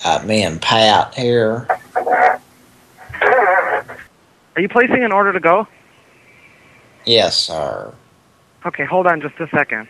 Uh, me and Pat here. Are you placing an order to go? Yes, sir. Okay, hold on just a second.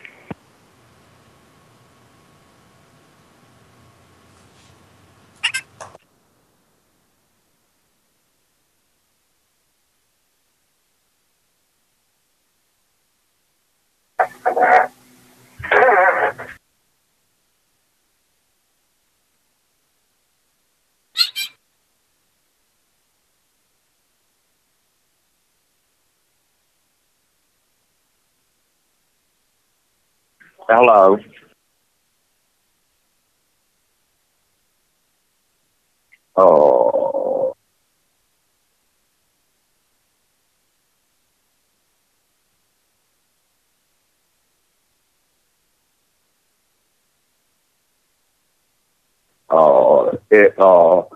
Hello Oh. Oh, it, oh.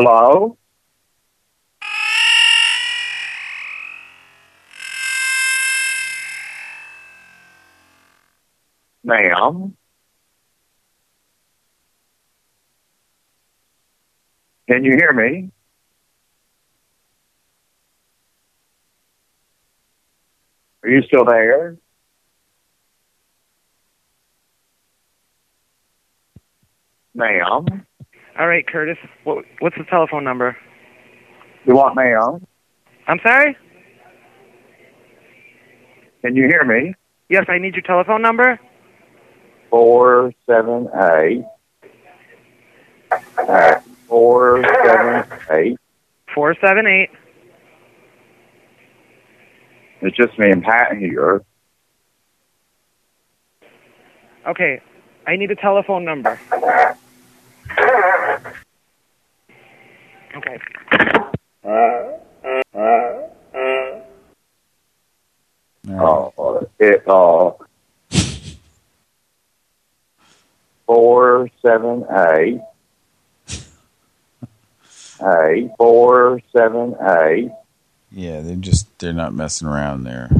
Hello? Ma'am? Can you hear me? Are you still there? Ma'am? All right, Curtis. What, what's the telephone number? You want ma'am? I'm sorry? Can you hear me? Yes, I need your telephone number. Four seven eight. Uh, four seven eight. 478. It's just me and Pat here. Okay, I need a telephone number. Okay. Oh, it uh four seven eight. Eight four seven eight. Yeah, they're just they're not messing around there.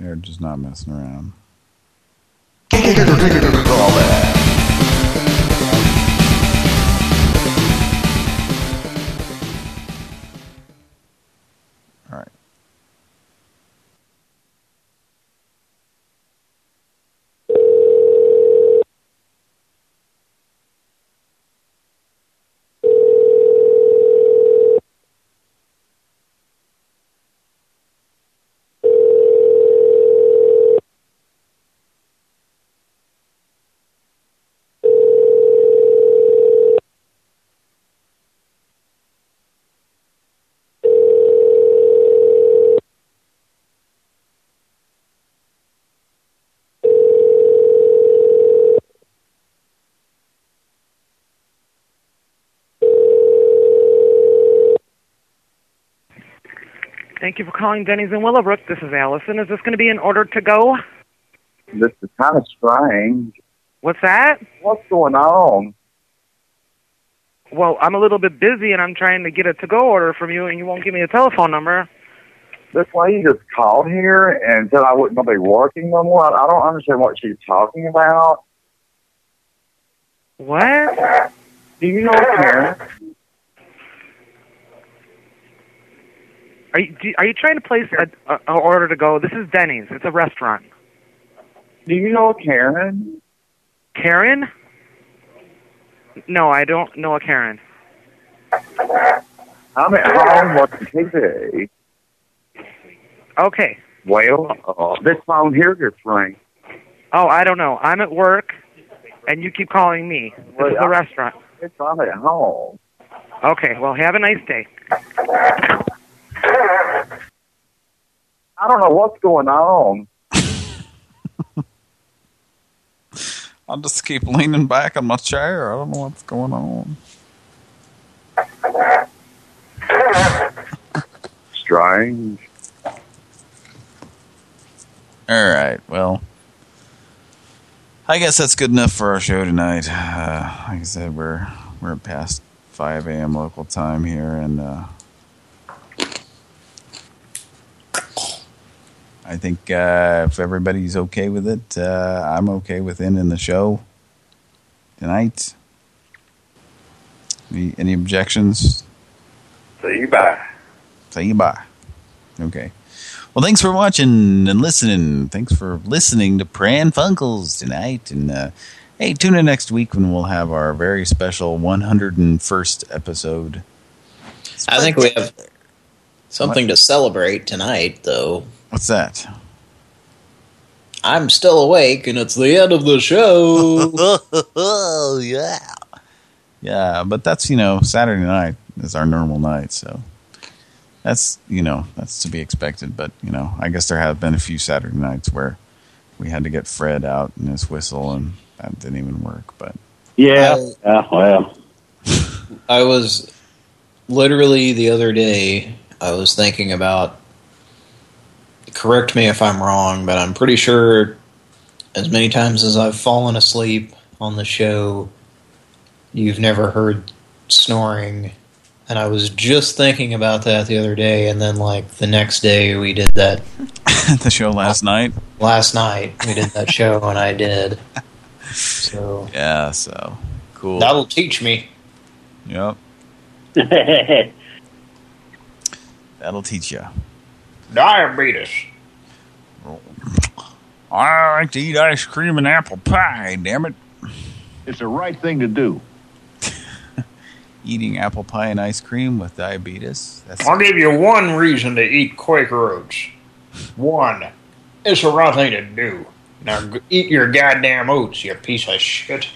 They're just not messing around. Thank you for calling Denny's in Willowbrook. This is Allison. Is this going to be an order to go? This is kind of strange. What's that? What's going on? Well, I'm a little bit busy and I'm trying to get a to go order from you and you won't give me a telephone number. This lady just called here and said I wouldn't be working no more. I I don't understand what she's talking about. What? Do you know Karen? Are you do, are you trying to place a, a, a order to go? This is Denny's. It's a restaurant. Do you know Karen? Karen? No, I don't know a Karen. I'm at home watching TV. Okay. Well, uh, this phone here gets ring. Oh, I don't know. I'm at work, and you keep calling me. This Well, is a restaurant. It's I'm at home. Okay. Well, have a nice day. I don't know what's going on. I'll just keep leaning back on my chair. I don't know what's going on. Strange. All right, well, I guess that's good enough for our show tonight. Uh, like I said, we're we're past 5 a.m. local time here, and uh, I think uh, if everybody's okay with it, uh, I'm okay with ending the show tonight. Any, any objections? See you bye. Say bye. Okay. Well, thanks for watching and listening. Thanks for listening to Pran Funkels tonight. And uh, hey, tune in next week when we'll have our very special 101st episode. I think we have something to celebrate tonight, though. What's that? I'm still awake, and it's the end of the show. oh, yeah. Yeah, but that's, you know, Saturday night is our normal night, so that's, you know, that's to be expected. But, you know, I guess there have been a few Saturday nights where we had to get Fred out and his whistle, and that didn't even work. But Yeah. Yeah, well. I was literally the other day, I was thinking about. Correct me if I'm wrong, but I'm pretty sure as many times as I've fallen asleep on the show, you've never heard snoring. And I was just thinking about that the other day, and then like the next day we did that. the show last uh, night? Last night we did that show, and I did. So Yeah, so cool. that'll teach me. Yep. That'll teach you. Diabetes. I like to eat ice cream and apple pie, damn it. It's the right thing to do. Eating apple pie and ice cream with diabetes. That's I'll give you one reason to eat Quaker Oats. One. It's the right thing to do. Now eat your goddamn oats, you piece of shit.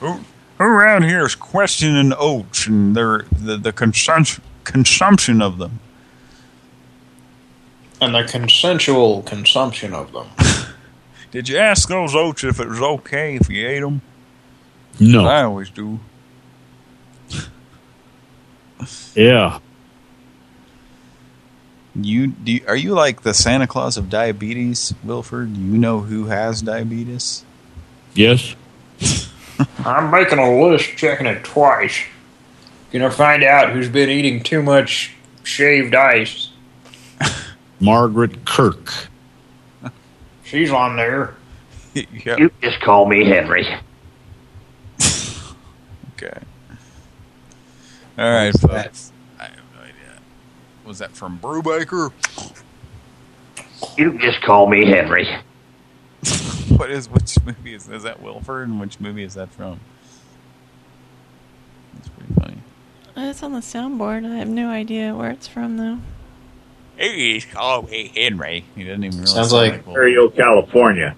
Who, who around here is questioning oats and their the, the consumption consumption of them? And the consensual consumption of them. Did you ask those oats if it was okay if you ate them? No. I always do. Yeah. You do? You, are you like the Santa Claus of diabetes, Wilford? Do you know who has diabetes? Yes. I'm making a list, checking it twice. Gonna find out who's been eating too much shaved ice. Margaret Kirk. She's on there. yeah. You just call me Henry. Okay. All right, folks. I have no idea. Was that from Brubaker? You just call me Henry. What is which movie is is that Wilford and which movie is that from? That's pretty funny. It's on the soundboard. I have no idea where it's from, though. Hey, call me Henry. He doesn't even realize. Sounds like Ontario, California.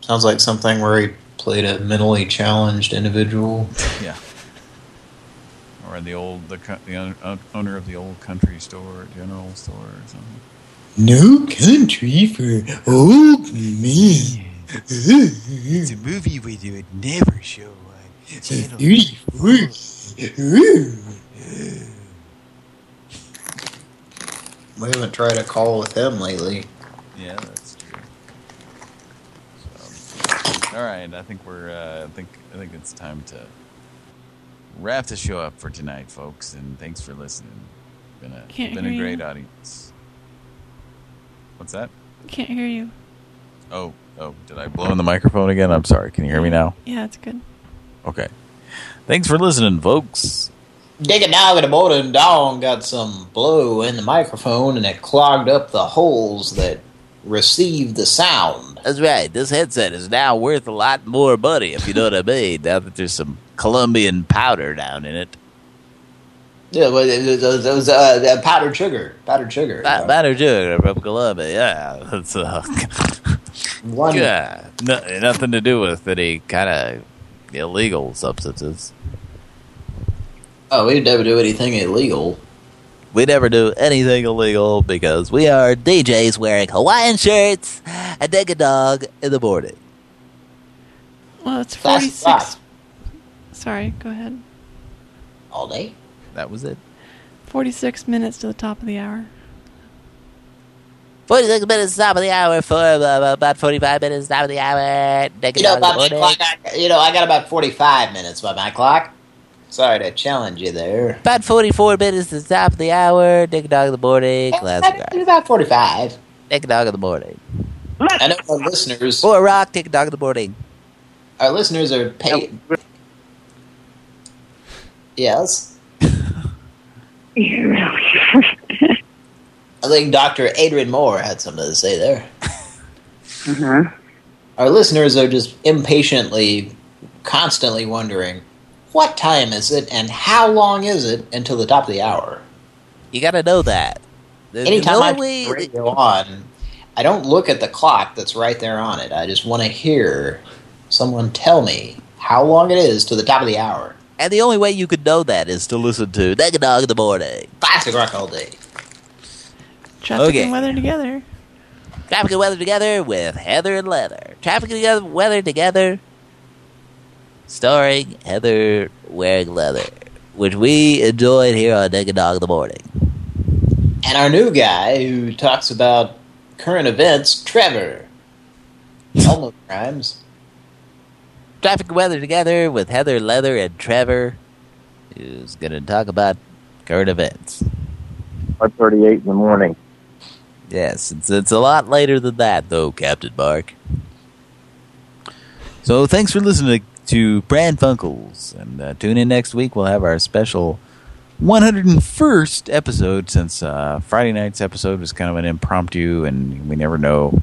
sounds like something where he played a mentally challenged individual. Yeah. Or the old the the owner of the old country store, general store, or something. No country for old men. It's a movie we do It never show on channel. 34. We haven't tried a call with him lately. Yeah, that's true. So, all right, I think we're. Uh, I think I think it's time to wrap the show up for tonight, folks. And thanks for listening. Been a Can't been a great you. audience. What's that? Can't hear you. Oh, oh, did I blow in the microphone again? I'm sorry. Can you hear me now? Yeah, it's good. Okay. Thanks for listening, folks. Dig a dog in the morning, dog got some blow in the microphone and it clogged up the holes that received the sound. That's right. This headset is now worth a lot more money, if you know what I mean. Now that there's some Colombian powder down in it. Yeah, but it was, it was uh, powdered sugar. Powdered sugar. Pa- Powder sugar from Colombia, yeah. That's, uh, One, yeah. No, nothing to do with any kind of illegal substances. Oh, we'd never do anything illegal. We never do anything illegal because we are DJs wearing Hawaiian shirts and take a dog in the morning. Well, it's That's 46. Sorry, go ahead. All day? That was it. 46 minutes to the top of the hour. 46 minutes to the top of the hour for uh, about 45 minutes top of the hour. Take You know, dog by the my clock, I, you know, I got about 45 minutes by my clock. Sorry to challenge you there. About 44 minutes to the top of the hour. Take a dog in the morning. Classic. It's about 45. Take a dog in the morning. I know our listeners, Or a rock. Take a dog in the morning. our listeners are paid. Yes. I think Dr. Adrian Moore had something to say there. Mm-hmm. Our listeners are just impatiently, constantly wondering, what time is it and how long is it until the top of the hour? You got to know that. The- Anytime the I only way- radio on, I don't look at the clock that's right there on it. I just want to hear someone tell me how long it is to the top of the hour. And the only way you could know that is to listen to Take a Dog in the Morning. Classic rock all day. Traffic Okay. and weather together. Traffic and weather together with Heather and Leather. Traffic and weather together. Starring Heather wearing leather. which we enjoyed here on Naked Dog in the Morning. And our new guy who talks about current events, Trevor. Almost rhymes. Traffic and weather together with Heather, Leather, and Trevor, who's going to talk about current events. 138 in the morning. Yes, it's it's a lot later than that, though, Captain Mark. So thanks for listening to Pran Funkels, and uh, tune in next week. We'll have our special 101st episode, since uh, Friday night's episode was kind of an impromptu, and we never know.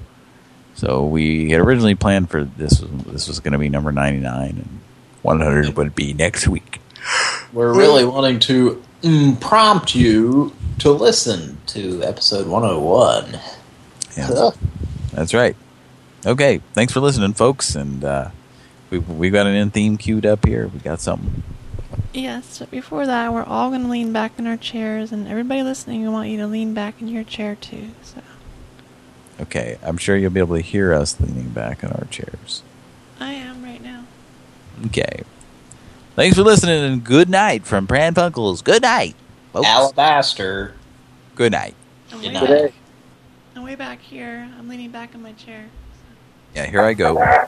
So we had originally planned for this. This was going to be number 99, and 100 would be next week. We're really wanting to prompt you to listen to episode 101. Yeah. That's right. Okay, thanks for listening, folks, and uh, we we got an end theme queued up here. We got something. Yes, but before that, we're all going to lean back in our chairs, and everybody listening, I want you to lean back in your chair too. So Okay, I'm sure you'll be able to hear us leaning back in our chairs. I am right now. Okay. Thanks for listening and good night from Pran Funkels. Good night. folks. Alabaster. Good night. I'm Good night. back. I'm way back here. I'm leaning back in my chair. Yeah, here I go.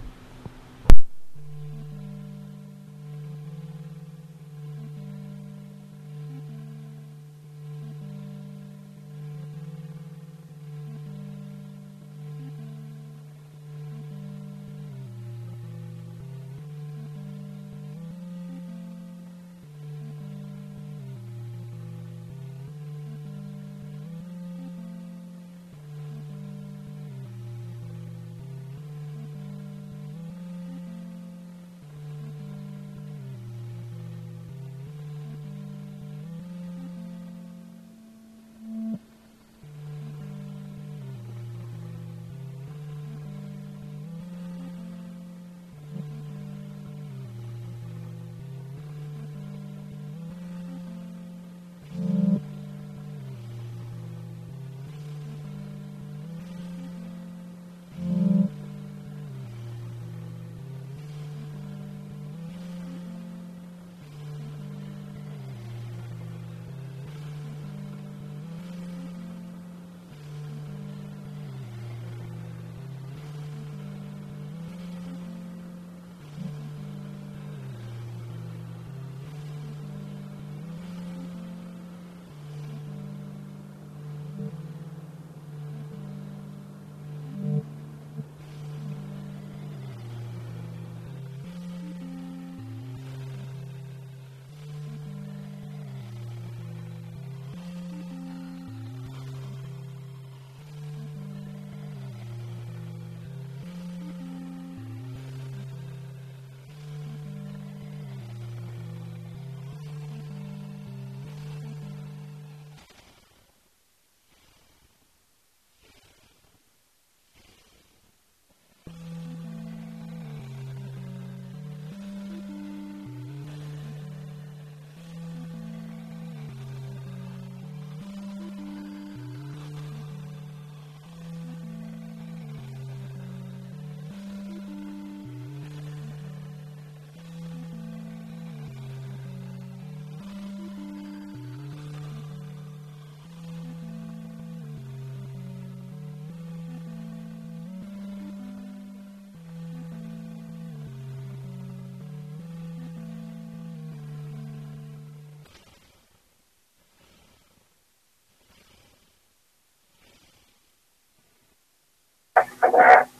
Yeah.